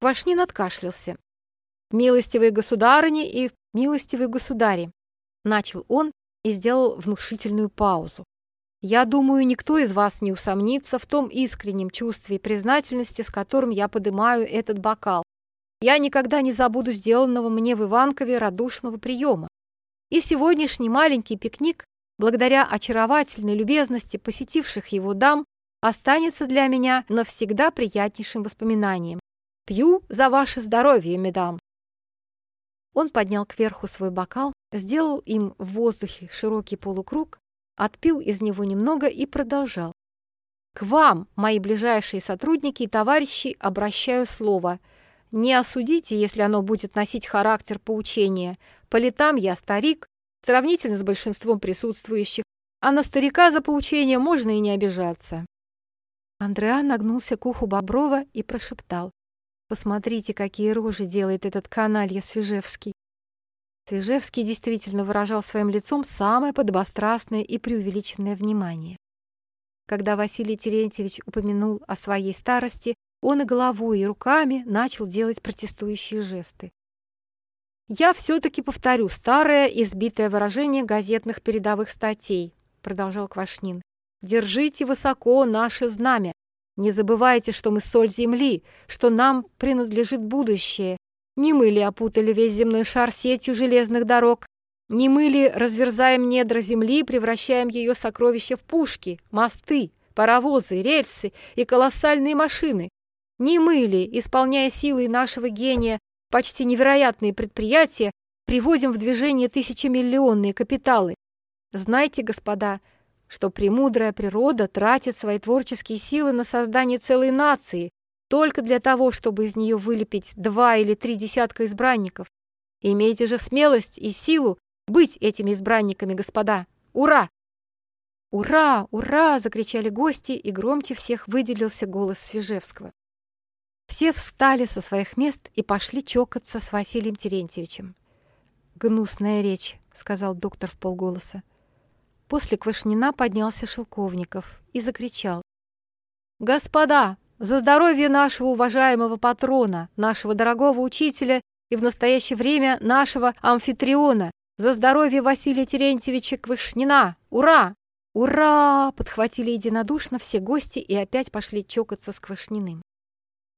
Квашнин откашлялся. «Милостивые государыни и милостивые государи!» Начал он и сделал внушительную паузу. «Я думаю, никто из вас не усомнится в том искреннем чувстве и признательности, с которым я подымаю этот бокал. Я никогда не забуду сделанного мне в Иванкове радушного приема. И сегодняшний маленький пикник, благодаря очаровательной любезности посетивших его дам, останется для меня навсегда приятнейшим воспоминанием. Пью за ваше здоровье, медам!» Он поднял кверху свой бокал, сделал им в воздухе широкий полукруг, отпил из него немного и продолжал. «К вам, мои ближайшие сотрудники и товарищи, обращаю слово. Не осудите, если оно будет носить характер поучения. По летам я старик, сравнительно с большинством присутствующих, а на старика за поучение можно и не обижаться». Андреа нагнулся к уху Боброва и прошептал. Посмотрите, какие рожи делает этот каналья Свежевский. Свежевский действительно выражал своим лицом самое подобострастное и преувеличенное внимание. Когда Василий Терентьевич упомянул о своей старости, он и головой, и руками начал делать протестующие жесты. «Я все-таки повторю старое избитое выражение газетных передовых статей», продолжал Квашнин. «Держите высоко наше знамя, не забывайте, что мы соль земли, что нам принадлежит будущее. Не мы ли опутали весь земной шар сетью железных дорог? Не мы ли разверзаем недра земли превращаем ее сокровища в пушки, мосты, паровозы, рельсы и колоссальные машины? Не мы ли, исполняя силой нашего гения почти невероятные предприятия, приводим в движение тысячемиллионные капиталы. Знайте, господа, что премудрая природа тратит свои творческие силы на создание целой нации только для того, чтобы из нее вылепить два или три десятка избранников. Имейте же смелость и силу быть этими избранниками, господа! Ура!» «Ура! Ура!» — закричали гости, и громче всех выделился голос Свежевского. Все встали со своих мест и пошли чокаться с Василием Терентьевичем. «Гнусная речь», — сказал доктор в полголоса. После Квашнина поднялся Шелковников и закричал. «Господа, за здоровье нашего уважаемого патрона, нашего дорогого учителя и в настоящее время нашего амфитриона, за здоровье Василия Терентьевича Квашнина! Ура! Ура!» Подхватили единодушно все гости и опять пошли чокаться с Квашниным.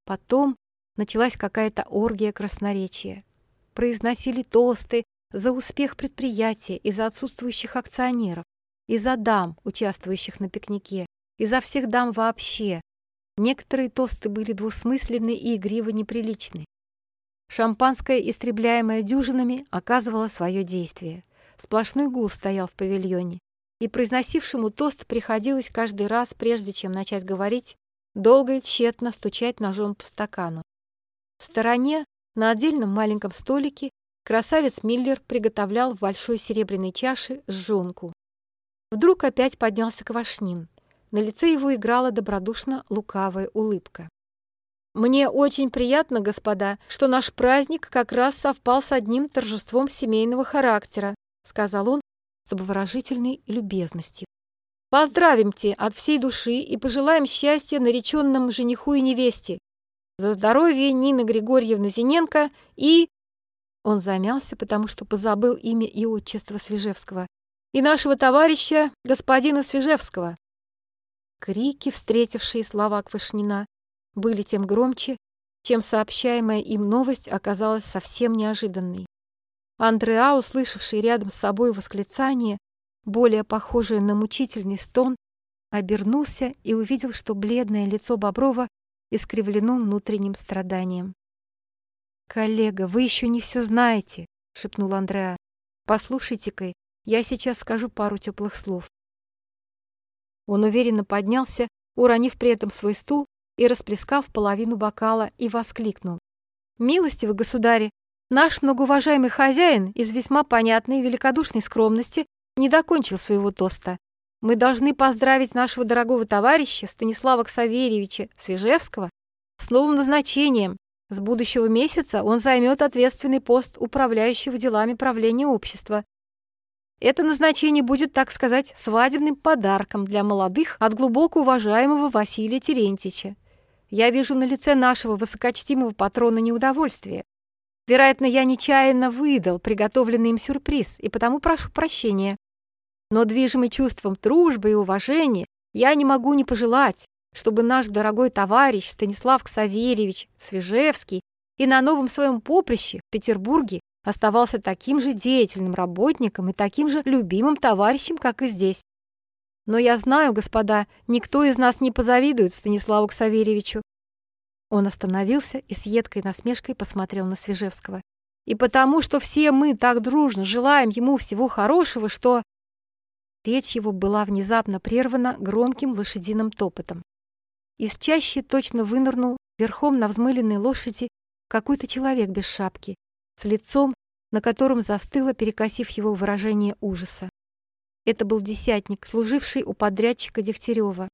Потом началась какая-то оргия красноречия. Произносили тосты за успех предприятия и за отсутствующих акционеров, и за дам, участвующих на пикнике, и за всех дам вообще. Некоторые тосты были двусмысленны и игриво неприличны. Шампанское, истребляемое дюжинами, оказывало свое действие. Сплошной гул стоял в павильоне, и произносившему тост приходилось каждый раз, прежде чем начать говорить, долго и тщетно стучать ножом по стакану. В стороне, на отдельном маленьком столике, красавец Миллер приготовлял в большой серебряной чаше жжонку. Вдруг опять поднялся Квашнин. На лице его играла добродушно лукавая улыбка. «Мне очень приятно, господа, что наш праздник как раз совпал с одним торжеством семейного характера», сказал он с обворожительной любезностью. «Поздравимте от всей души и пожелаем счастья нареченным жениху и невесте. За здоровье Нины Григорьевны Зиненко и...» Он замялся, потому что позабыл имя и отчество Свежевского. «И нашего товарища, господина Свежевского». Крики, встретившие слова Квашнина, были тем громче, чем сообщаемая им новость оказалась совсем неожиданной. Андреа, услышавший рядом с собой восклицание, более похожее на мучительный стон, обернулся и увидел, что бледное лицо Боброва искривлено внутренним страданием. «Коллега, вы еще не все знаете», — шепнул Андреа. «Послушайте-ка, я сейчас скажу пару теплых слов». Он уверенно поднялся, уронив при этом свой стул и расплескав половину бокала, и воскликнул. «Милостивый государи, наш многоуважаемый хозяин из весьма понятной великодушной скромности не докончил своего тоста. Мы должны поздравить нашего дорогого товарища Станислава Ксаверьевича Свежевского с новым назначением. С будущего месяца он займет ответственный пост управляющего делами правления общества. Это назначение будет, так сказать, свадебным подарком для молодых от глубоко уважаемого Василия Терентьевича. Я вижу на лице нашего высокочтимого патрона неудовольствие. Вероятно, я нечаянно выдал приготовленный им сюрприз, и потому прошу прощения. Но движимый чувством дружбы и уважения я не могу не пожелать, чтобы наш дорогой товарищ Станислав Ксаверьевич Свежевский и на новом своем поприще в Петербурге оставался таким же деятельным работником и таким же любимым товарищем, как и здесь. Но я знаю, господа, никто из нас не позавидует Станиславу Ксаверьевичу. Он остановился и с едкой насмешкой посмотрел на Свежевского. И потому, что все мы так дружно желаем ему всего хорошего, что... Речь его была внезапно прервана громким лошадиным топотом. Из чащи точно вынырнул верхом на взмыленной лошади какой-то человек без шапки, с лицом, на котором застыло, перекосив его выражение ужаса. Это был десятник, служивший у подрядчика Дегтярева.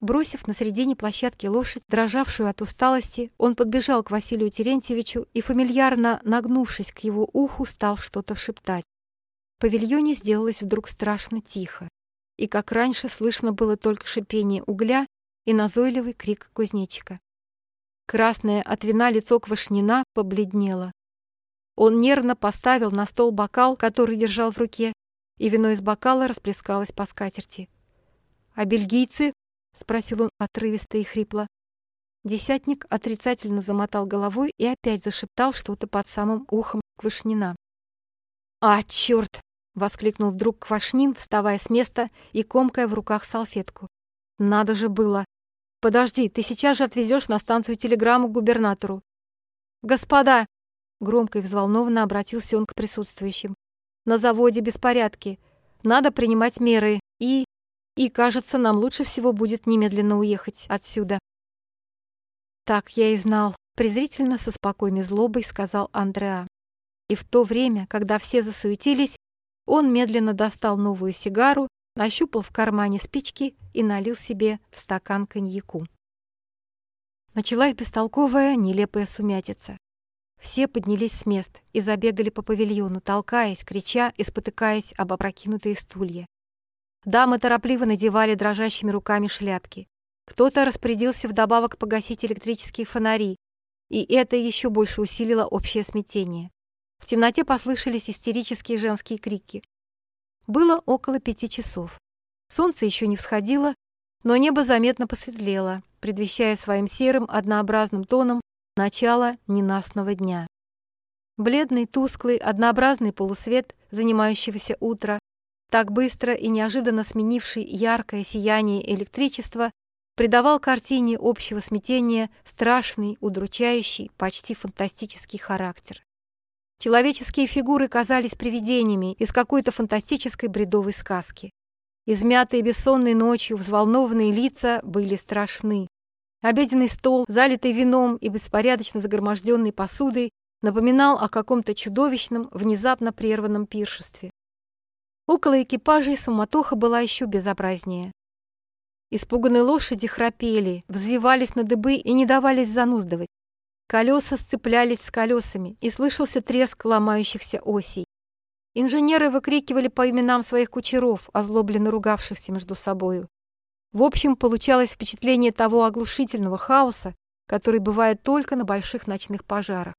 Бросив на середине площадки лошадь, дрожавшую от усталости, он подбежал к Василию Терентьевичу и, фамильярно нагнувшись к его уху, стал что-то шептать. Павильоне сделалось вдруг страшно тихо, и, как раньше, слышно было только шипение угля и назойливый крик кузнечика. Красное от вина лицо Квашнина побледнело. Он нервно поставил на стол бокал, который держал в руке, и вино из бокала расплескалось по скатерти. «А бельгийцы?» — спросил он отрывисто и хрипло. Десятник отрицательно замотал головой и опять зашептал что-то под самым ухом Квашнина. «А, черт!» — воскликнул вдруг Квашнин, вставая с места и комкая в руках салфетку. «Надо же было! Подожди, ты сейчас же отвезешь на станцию телеграмму губернатору!» «Господа!» Громко и взволнованно обратился он к присутствующим. «На заводе беспорядки. Надо принимать меры. И... И, кажется, нам лучше всего будет немедленно уехать отсюда». «Так я и знал», — презрительно со спокойной злобой сказал Андреа. И в то время, когда все засуетились, он медленно достал новую сигару, нащупал в кармане спички и налил себе в стакан коньяку. Началась бестолковая, нелепая сумятица. Все поднялись с мест и забегали по павильону, толкаясь, крича и спотыкаясь об опрокинутые стулья. Дамы торопливо надевали дрожащими руками шляпки. Кто-то распорядился вдобавок погасить электрические фонари, и это еще больше усилило общее смятение. В темноте послышались истерические женские крики. Было около пяти часов. Солнце еще не всходило, но небо заметно посветлело, предвещая своим серым однообразным тоном начало ненастного дня. Бледный, тусклый, однообразный полусвет занимающегося утра, так быстро и неожиданно сменивший яркое сияние электричества, придавал картине общего смятения страшный, удручающий, почти фантастический характер. Человеческие фигуры казались привидениями из какой-то фантастической бредовой сказки. Измятые бессонной ночью взволнованные лица были страшны. Обеденный стол, залитый вином и беспорядочно загроможденной посудой, напоминал о каком-то чудовищном, внезапно прерванном пиршестве. Около экипажей суматоха была еще безобразнее. Испуганные лошади храпели, взвивались на дыбы и не давались зануздывать. Колеса сцеплялись с колесами, и слышался треск ломающихся осей. Инженеры выкрикивали по именам своих кучеров, озлобленно ругавшихся между собою. В общем, получалось впечатление того оглушительного хаоса, который бывает только на больших ночных пожарах.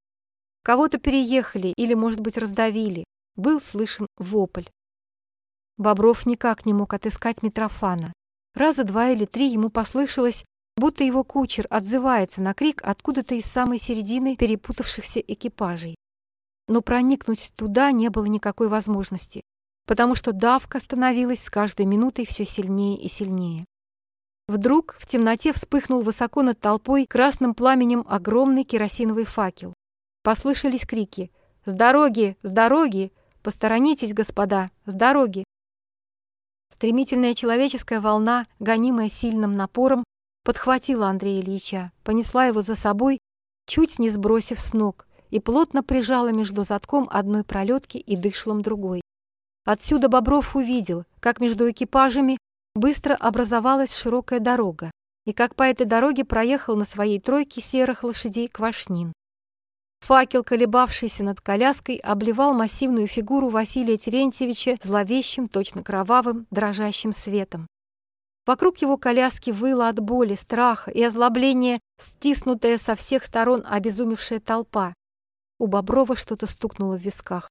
Кого-то переехали или, может быть, раздавили. Был слышен вопль. Бобров никак не мог отыскать Митрофана. Раза два или три ему послышалось, будто его кучер отзывается на крик откуда-то из самой середины перепутавшихся экипажей. Но проникнуть туда не было никакой возможности, потому что давка становилась с каждой минутой все сильнее и сильнее. Вдруг в темноте вспыхнул высоко над толпой красным пламенем огромный керосиновый факел. Послышались крики «С дороги! С дороги! Посторонитесь, господа! С дороги!» Стремительная человеческая волна, гонимая сильным напором, подхватила Андрея Ильича, понесла его за собой, чуть не сбросив с ног, и плотно прижала между затком одной пролетки и дышлом другой. Отсюда Бобров увидел, как между экипажами быстро образовалась широкая дорога, и как по этой дороге проехал на своей тройке серых лошадей Квашнин. Факел, колебавшийся над коляской, обливал массивную фигуру Василия Терентьевича зловещим, точно кровавым, дрожащим светом. Вокруг его коляски выла от боли, страха и озлобления стиснутая со всех сторон обезумевшая толпа. У Боброва что-то стукнуло в висках.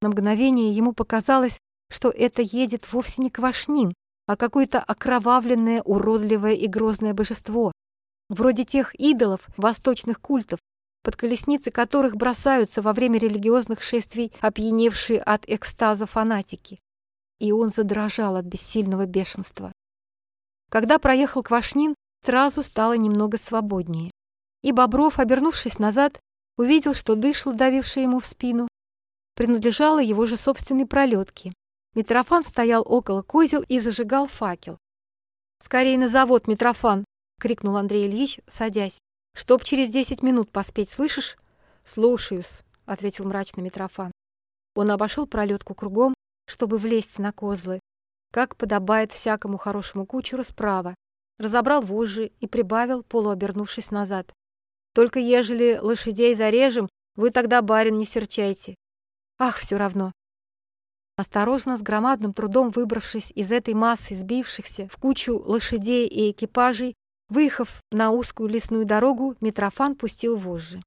На мгновение ему показалось, что это едет вовсе не Квашнин, а какое-то окровавленное, уродливое и грозное божество, вроде тех идолов восточных культов, под колесницы которых бросаются во время религиозных шествий опьяневшие от экстаза фанатики. И он задрожал от бессильного бешенства. Когда проехал Квашнин, сразу стало немного свободнее. И Бобров, обернувшись назад, увидел, что дышло, давившее ему в спину, принадлежало его же собственной пролетке. Митрофан стоял около козел и зажигал факел. «Скорей на завод, Митрофан!» — крикнул Андрей Ильич, садясь. «Чтоб через десять минут поспеть, слышишь?» «Слушаюсь», — ответил мрачно Митрофан. Он обошел пролетку кругом, чтобы влезть на козлы, как подобает всякому хорошему кучеру справа, разобрал вожжи и прибавил, полуобернувшись назад. «Только ежели лошадей зарежем, вы тогда, барин, не серчайте. Ах, все равно!» Осторожно, с громадным трудом выбравшись из этой массы сбившихся в кучу лошадей и экипажей, выехав на узкую лесную дорогу, Митрофан пустил вожжи.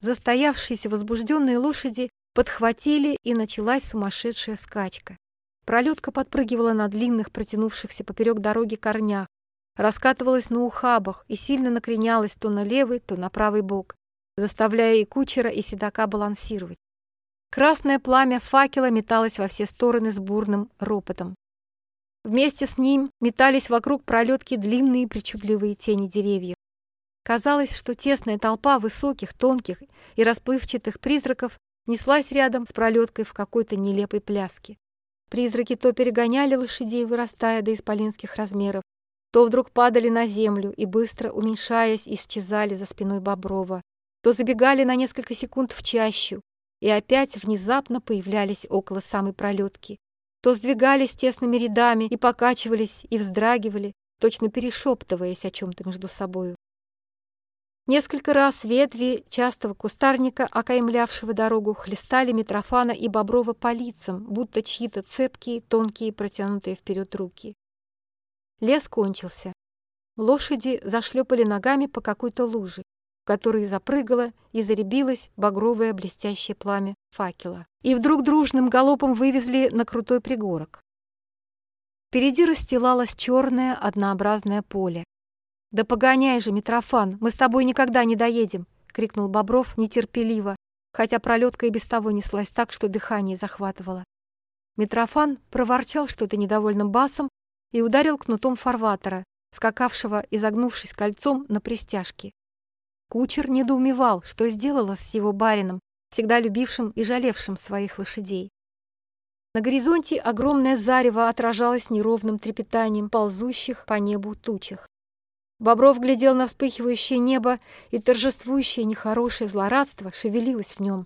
Застоявшиеся возбужденные лошади подхватили, и началась сумасшедшая скачка. Пролетка подпрыгивала на длинных, протянувшихся поперек дороги корнях, раскатывалась на ухабах и сильно накренялась то на левый, то на правый бок, заставляя и кучера, и седока балансировать. Красное пламя факела металось во все стороны с бурным ропотом. Вместе с ним метались вокруг пролетки длинные причудливые тени деревьев. Казалось, что тесная толпа высоких, тонких и расплывчатых призраков неслась рядом с пролеткой в какой-то нелепой пляске. Призраки то перегоняли лошадей, вырастая до исполинских размеров, то вдруг падали на землю и, быстро уменьшаясь, исчезали за спиной Боброва, то забегали на несколько секунд в чащу и опять внезапно появлялись около самой пролетки, то сдвигались тесными рядами и покачивались, и вздрагивали, точно перешептываясь о чем-то между собою. Несколько раз ветви частого кустарника, окаймлявшего дорогу, хлестали Митрофана и Боброва по лицам, будто чьи-то цепкие, тонкие, протянутые вперед руки. Лес кончился. Лошади зашлепали ногами по какой-то луже, в которой запрыгало и заребилось багровое блестящее пламя факела. И вдруг дружным галопом вывезли на крутой пригорок. Впереди расстилалось черное однообразное поле. «Да погоняй же, Митрофан, мы с тобой никогда не доедем!» — крикнул Бобров нетерпеливо, хотя пролетка и без того неслась так, что дыхание захватывало. Митрофан проворчал что-то недовольным басом и ударил кнутом фарватера, скакавшего, изогнувшись кольцом на пристяжке. Кучер недоумевал, что сделала с его барином, всегда любившим и жалевшим своих лошадей. На горизонте огромное зарево отражалось неровным трепетанием ползущих по небу тучах. Бобров глядел на вспыхивающее небо, и торжествующее нехорошее злорадство шевелилось в нем.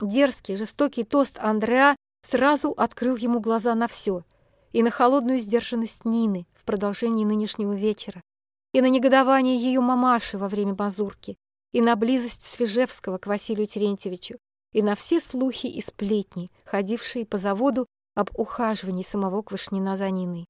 Дерзкий, жестокий тост Андреа сразу открыл ему глаза на все, и на холодную сдержанность Нины в продолжении нынешнего вечера, и на негодование ее мамаши во время мазурки, и на близость Свежевского к Василию Терентьевичу, и на все слухи и сплетни, ходившие по заводу об ухаживании самого Квашнина за Ниной.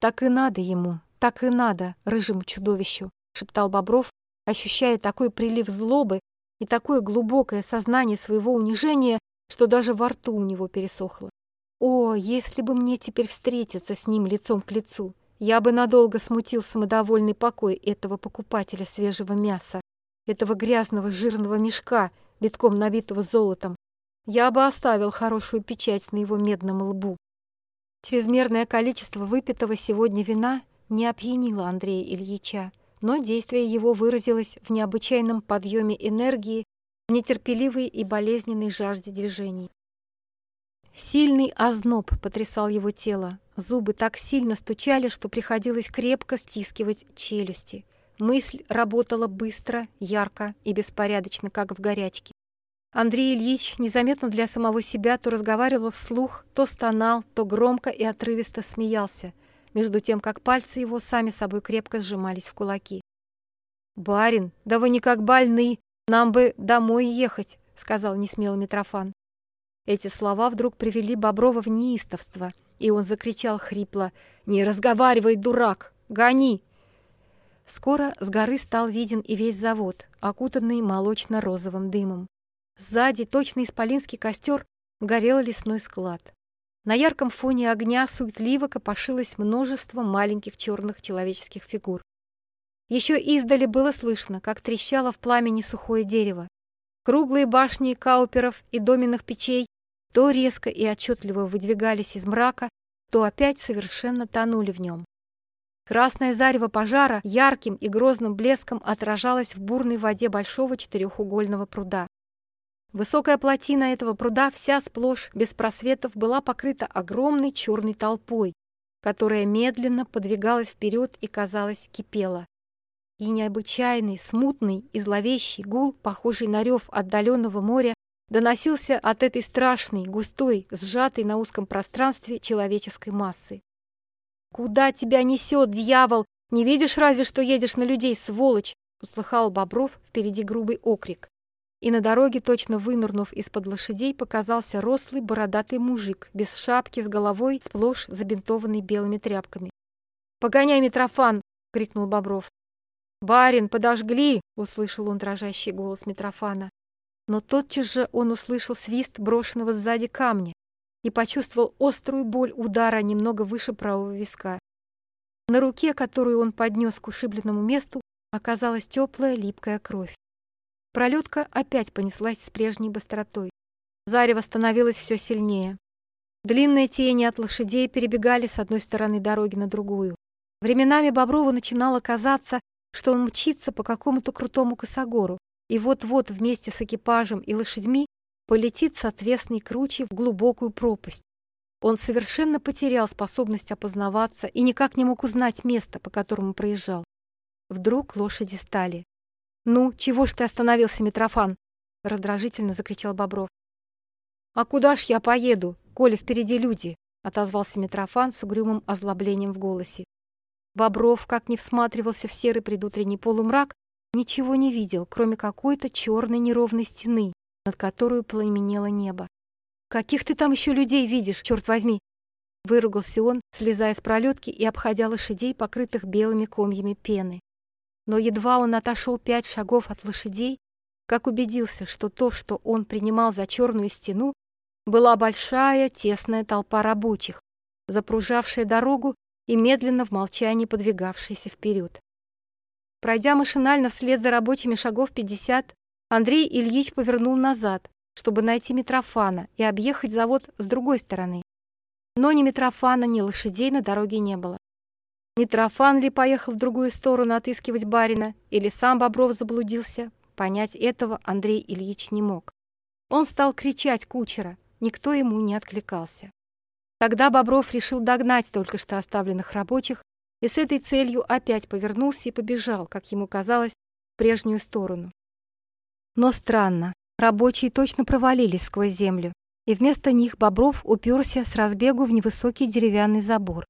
Так и надо ему, так и надо рыжему чудовищу, шептал Бобров, ощущая такой прилив злобы и такое глубокое сознание своего унижения, что даже во рту у него пересохло. О, если бы мне теперь встретиться с ним лицом к лицу, я бы надолго смутил самодовольный покой этого покупателя свежего мяса, этого грязного жирного мешка, битком набитого золотом. Я бы оставил хорошую печать на его медном лбу. Чрезмерное количество выпитого сегодня вина не опьянило Андрея Ильича, но действие его выразилось в необычайном подъеме энергии, в нетерпеливой и болезненной жажде движений. Сильный озноб потрясал его тело, зубы так сильно стучали, что приходилось крепко стискивать челюсти. Мысль работала быстро, ярко и беспорядочно, как в горячке. Андрей Ильич незаметно для самого себя то разговаривал вслух, то стонал, то громко и отрывисто смеялся – между тем, как пальцы его сами собой крепко сжимались в кулаки. «Барин, да вы не как больны, нам бы домой ехать», — сказал несмелый Митрофан. Эти слова вдруг привели Боброва в неистовство, и он закричал хрипло «Не разговаривай, дурак! Гони!» Скоро с горы стал виден и весь завод, окутанный молочно-розовым дымом. Сзади, точно исполинский костер, горел лесной склад. На ярком фоне огня суетливо копошилось множество маленьких черных человеческих фигур. Еще издали было слышно, как трещало в пламени сухое дерево. Круглые башни кауперов и доменных печей то резко и отчетливо выдвигались из мрака, то опять совершенно тонули в нем. Красное зарево пожара ярким и грозным блеском отражалось в бурной воде большого четырехугольного пруда. Высокая плотина этого пруда вся сплошь без просветов была покрыта огромной черной толпой, которая медленно подвигалась вперед и, казалось, кипела. И необычайный, смутный и зловещий гул, похожий на рев отдаленного моря, доносился от этой страшной, густой, сжатой на узком пространстве человеческой массы. «Куда тебя несет, дьявол? Не видишь разве, что едешь на людей, сволочь?» услыхал Бобров впереди грубый окрик и на дороге, точно вынырнув из-под лошадей, показался рослый бородатый мужик, без шапки, с головой, сплошь забинтованный белыми тряпками. «Погоняй, Митрофан!» — крикнул Бобров. «Барин, подожгли!» — услышал он дрожащий голос Митрофана. Но тотчас же он услышал свист брошенного сзади камня и почувствовал острую боль удара немного выше правого виска. На руке, которую он поднес к ушибленному месту, оказалась теплая липкая кровь. Пролетка опять понеслась с прежней быстротой. Зарево становилось все сильнее. Длинные тени от лошадей перебегали с одной стороны дороги на другую. Временами Боброву начинало казаться, что он мчится по какому-то крутому косогору и вот-вот вместе с экипажем и лошадьми полетит с отвесной кручей в глубокую пропасть. Он совершенно потерял способность опознаваться и никак не мог узнать место, по которому проезжал. Вдруг лошади стали. «Ну, чего ж ты остановился, Митрофан?» — раздражительно закричал Бобров. «А куда ж я поеду, коли впереди люди?» — отозвался Митрофан с угрюмым озлоблением в голосе. Бобров, как не всматривался в серый предутренний полумрак, ничего не видел, кроме какой-то черной неровной стены, над которой пламенело небо. «Каких ты там еще людей видишь, черт возьми?» Выругался он, слезая с пролетки и обходя лошадей, покрытых белыми комьями пены. Но едва он отошел пять шагов от лошадей, как убедился, что то, что он принимал за черную стену, была большая тесная толпа рабочих, запружавшая дорогу и медленно в молчании подвигавшаяся вперед. Пройдя машинально вслед за рабочими шагов пятьдесят, Андрей Ильич повернул назад, чтобы найти Митрофана и объехать завод с другой стороны. Но ни Митрофана, ни лошадей на дороге не было. Митрофан ли поехал в другую сторону отыскивать барина, или сам Бобров заблудился, понять этого Андрей Ильич не мог. Он стал кричать кучера, Никто ему не откликался. Тогда Бобров решил догнать только что оставленных рабочих и с этой целью опять повернулся и побежал, как ему казалось, в прежнюю сторону. Но странно, рабочие точно провалились сквозь землю, и вместо них Бобров уперся с разбегу в невысокий деревянный забор.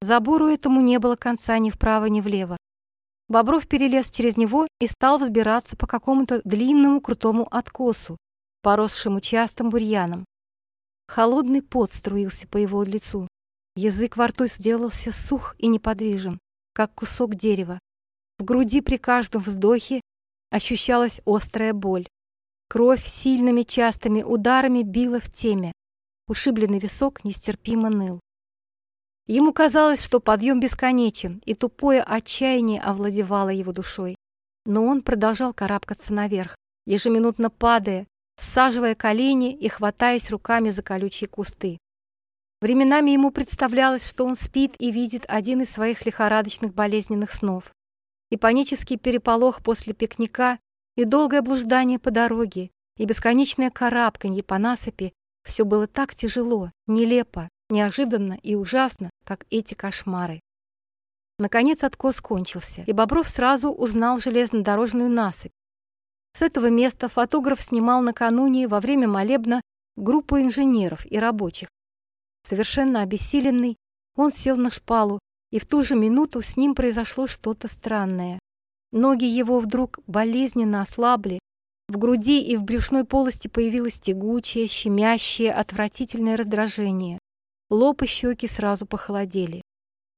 Забору этому не было конца ни вправо, ни влево. Бобров перелез через него и стал взбираться по какому-то длинному крутому откосу, поросшему частым бурьяном. Холодный пот струился по его лицу. Язык во рту сделался сух и неподвижен, как кусок дерева. В груди при каждом вздохе ощущалась острая боль. Кровь сильными частыми ударами била в теме. Ушибленный висок нестерпимо ныл. Ему казалось, что подъем бесконечен, и тупое отчаяние овладевало его душой. Но он продолжал карабкаться наверх, ежеминутно падая, всаживая колени и хватаясь руками за колючие кусты. Временами ему представлялось, что он спит и видит один из своих лихорадочных болезненных снов. И панический переполох после пикника, и долгое блуждание по дороге, и бесконечное карабканье по насыпи — все было так тяжело, нелепо, неожиданно и ужасно, как эти кошмары. Наконец откос кончился, и Бобров сразу узнал железнодорожную насыпь, с этого места фотограф снимал накануне во время молебна группу инженеров и рабочих. Совершенно обессиленный, он сел на шпалу, и в ту же минуту с ним произошло что-то странное. Ноги его вдруг болезненно ослабли, в груди и в брюшной полости появилось тягучее, щемящее, отвратительное раздражение. Лоб и щеки сразу похолодели.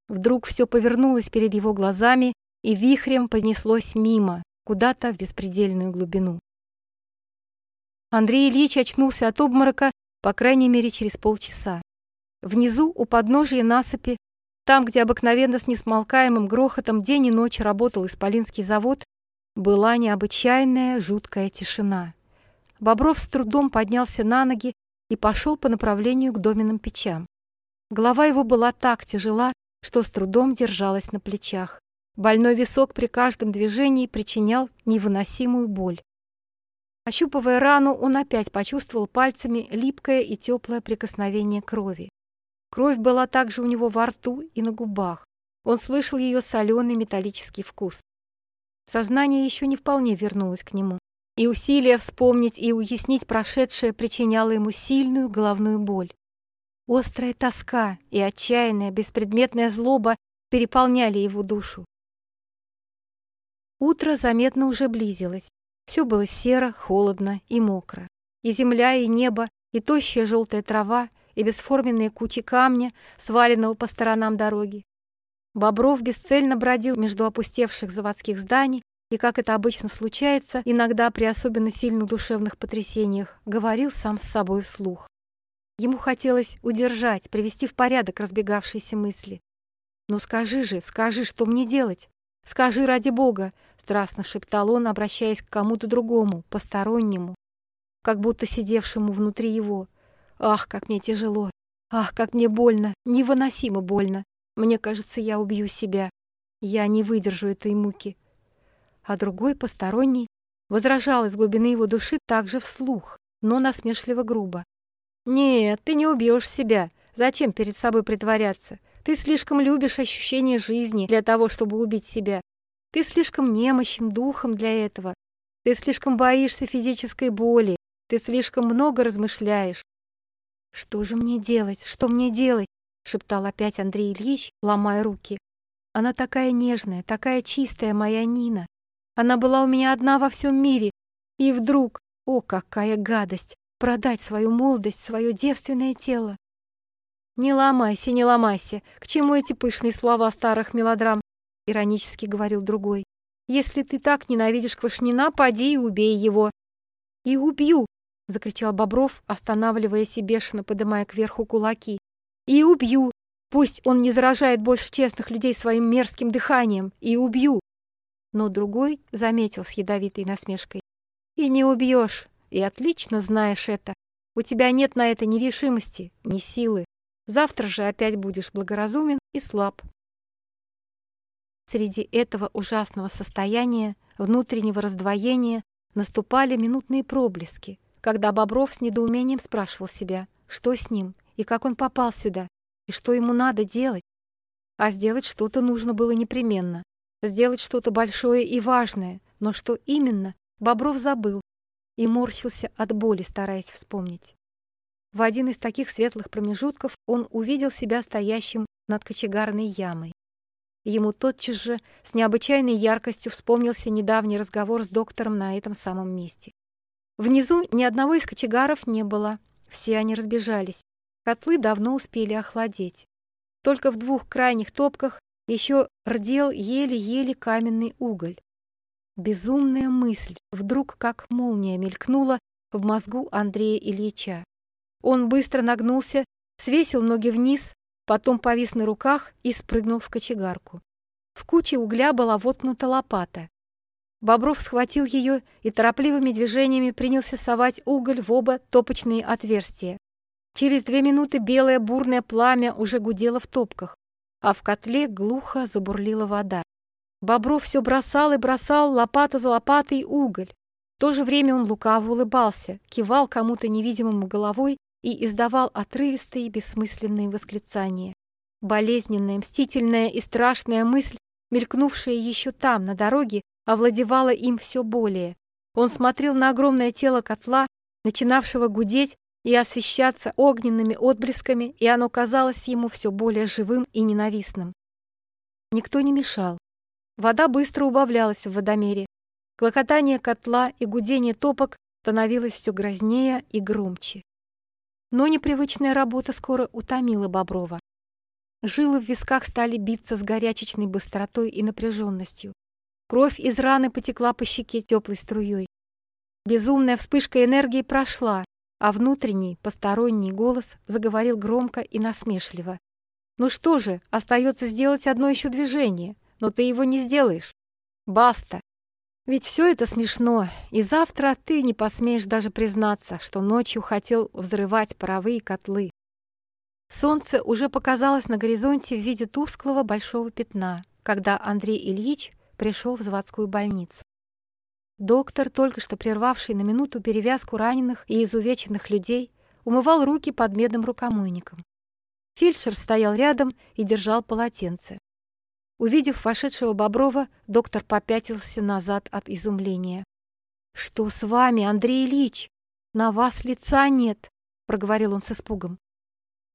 Вдруг все повернулось перед его глазами и вихрем понеслось мимо, куда-то в беспредельную глубину. Андрей Ильич очнулся от обморока, по крайней мере, через полчаса. Внизу, у подножия насыпи, там, где обыкновенно с несмолкаемым грохотом день и ночь работал Исполинский завод, была необычайная жуткая тишина. Бобров с трудом поднялся на ноги и пошел по направлению к доменным печам. Голова его была так тяжела, что с трудом держалась на плечах. Больной висок при каждом движении причинял невыносимую боль. Ощупывая рану, он опять почувствовал пальцами липкое и теплое прикосновение крови. Кровь была также у него во рту и на губах. Он слышал ее соленый металлический вкус. Сознание еще не вполне вернулось к нему, и усилие вспомнить и уяснить прошедшее причиняло ему сильную головную боль. Острая тоска и отчаянная беспредметная злоба переполняли его душу. Утро заметно уже близилось. Все было серо, холодно и мокро. И земля, и небо, и тощая желтая трава, и бесформенные кучи камня, сваленного по сторонам дороги. Бобров бесцельно бродил между опустевших заводских зданий и, как это обычно случается, иногда при особенно сильных душевных потрясениях, говорил сам с собой вслух. Ему хотелось удержать, привести в порядок разбегавшиеся мысли. «Ну скажи же, скажи, что мне делать? Скажи ради Бога, Страстно шептал он, обращаясь к кому-то другому, постороннему, как будто сидевшему внутри его. «Ах, как мне тяжело! Ах, как мне больно! Невыносимо больно! Мне кажется, я убью себя. Я не выдержу этой муки. а другой, посторонний, возражал из глубины его души также вслух, но насмешливо грубо. «Нет, ты не убьешь себя. Зачем перед собой притворяться? Ты слишком любишь ощущение жизни для того, чтобы убить себя. Ты слишком немощен духом для этого. Ты слишком боишься физической боли. Ты слишком много размышляешь. «Что же мне делать? Что мне делать?» — шептал опять Андрей Ильич, ломая руки. «Она такая нежная, такая чистая, моя Нина. Она была у меня одна во всем мире. И вдруг, о, какая гадость, продать свою молодость, свое девственное тело. «Не ломайся, не ломайся. К чему эти пышные слова старых мелодрам?» — иронически говорил другой. «Если ты так ненавидишь Квашнина, поди и убей его». «И убью!» — закричал Бобров, останавливаясь и бешено подымая кверху кулаки. «И убью! Пусть он не заражает больше честных людей своим мерзким дыханием. И убью!» Но другой заметил с ядовитой насмешкой. «И не убьешь, и отлично знаешь это. У тебя нет на это ни решимости, ни силы. Завтра же опять будешь благоразумен и слаб». Среди этого ужасного состояния, внутреннего раздвоения, наступали минутные проблески, когда Бобров с недоумением спрашивал себя, что с ним и как он попал сюда, и что ему надо делать. А сделать что-то нужно было непременно. Сделать что-то большое и важное, но что именно, Бобров забыл и морщился от боли, стараясь вспомнить. В один из таких светлых промежутков он увидел себя стоящим над кочегарной ямой. Ему тотчас же с необычайной яркостью вспомнился недавний разговор с доктором на этом самом месте. Внизу ни одного из кочегаров не было, все они разбежались. Котлы давно успели охладеть. Только в двух крайних топках еще рдел еле-еле каменный уголь. Безумная мысль вдруг как молния мелькнула в мозгу Андрея Ильича. Он быстро нагнулся, свесил ноги вниз, потом повис на руках и спрыгнул в кочегарку. В куче угля была воткнута лопата. Бобров схватил ее и торопливыми движениями принялся совать уголь в оба топочные отверстия. Через две минуты белое бурное пламя уже гудело в топках, а в котле глухо забурлила вода. Бобров все бросал и бросал лопата за лопатой уголь. В то же время он лукаво улыбался, кивал кому-то невидимому головой и издавал отрывистые бессмысленные восклицания. Болезненная, мстительная и страшная мысль, мелькнувшая еще там, на дороге, овладевала им все более. Он смотрел на огромное тело котла, начинавшего гудеть и освещаться огненными отблесками, и оно казалось ему все более живым и ненавистным. Никто не мешал. Вода быстро убавлялась в водомере. Клокотание котла и гудение топок становилось все грознее и громче. Но непривычная работа скоро утомила Боброва. Жилы в висках стали биться с горячечной быстротой и напряженностью. Кровь из раны потекла по щеке теплой струей. Безумная вспышка энергии прошла, а внутренний, посторонний голос заговорил громко и насмешливо. «Ну что же, остается сделать одно еще движение, но ты его не сделаешь. Баста! Ведь все это смешно, и завтра ты не посмеешь даже признаться, что ночью хотел взрывать паровые котлы». Солнце уже показалось на горизонте в виде тусклого большого пятна, когда Андрей Ильич пришел в заводскую больницу. Доктор, только что прервавший на минуту перевязку раненых и изувеченных людей, умывал руки под медным рукомойником. Фельдшер стоял рядом и держал полотенце. Увидев вошедшего Боброва, доктор попятился назад от изумления. «Что с вами, Андрей Ильич? На вас лица нет!» — проговорил он с испугом.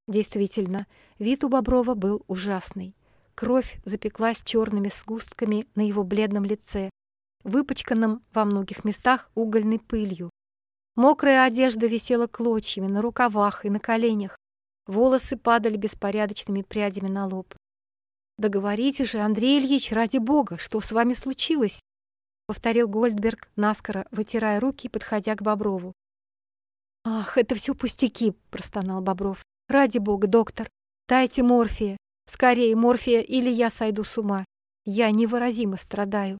Действительно, вид у Боброва был ужасный. Кровь запеклась черными сгустками на его бледном лице, выпачканном во многих местах угольной пылью. Мокрая одежда висела клочьями на рукавах и на коленях. Волосы падали беспорядочными прядями на лоб. «Да говорите же, Андрей Ильич, ради бога, что с вами случилось?» — повторил Гольдберг, наскоро вытирая руки, подходя к Боброву. «Ах, это все пустяки!» — простонал Бобров. «Ради бога, доктор, дайте морфия. Скорее, морфия, или я сойду с ума. Я невыразимо страдаю.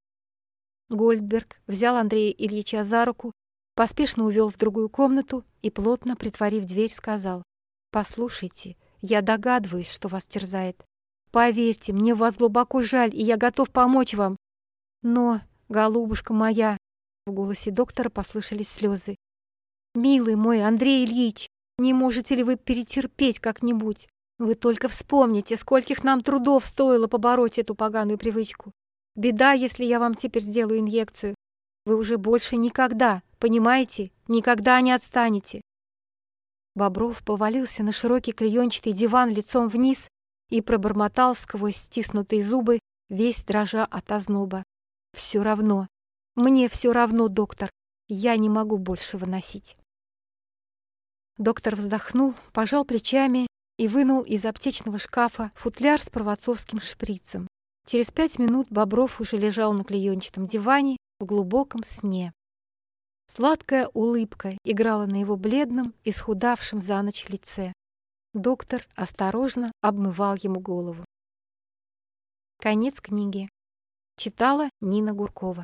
Гольдберг взял Андрея Ильича за руку, поспешно увел в другую комнату и, плотно притворив дверь, сказал, «Послушайте, я догадываюсь, что вас терзает. Поверьте, мне вас глубоко жаль, и я готов помочь вам. Но голубушка моя!» В голосе доктора послышались слезы. «Милый мой Андрей Ильич, не можете ли вы перетерпеть как-нибудь? Вы только вспомните, скольких нам трудов стоило побороть эту поганую привычку. Беда, если я вам теперь сделаю инъекцию. Вы уже больше никогда, понимаете, никогда не отстанете. Бобров повалился на широкий клеенчатый диван лицом вниз и пробормотал сквозь стиснутые зубы, весь дрожа от озноба. «Все равно. Мне все равно, доктор. Я не могу больше выносить». Доктор вздохнул, пожал плечами и вынул из аптечного шкафа футляр с проводцовским шприцем. Через пять минут Бобров уже лежал на клеенчатом диване в глубоком сне. Сладкая улыбка играла на его бледном, исхудавшем за ночь лице. Доктор осторожно обмывал ему голову. Конец книги. Читала Нина Гуркова.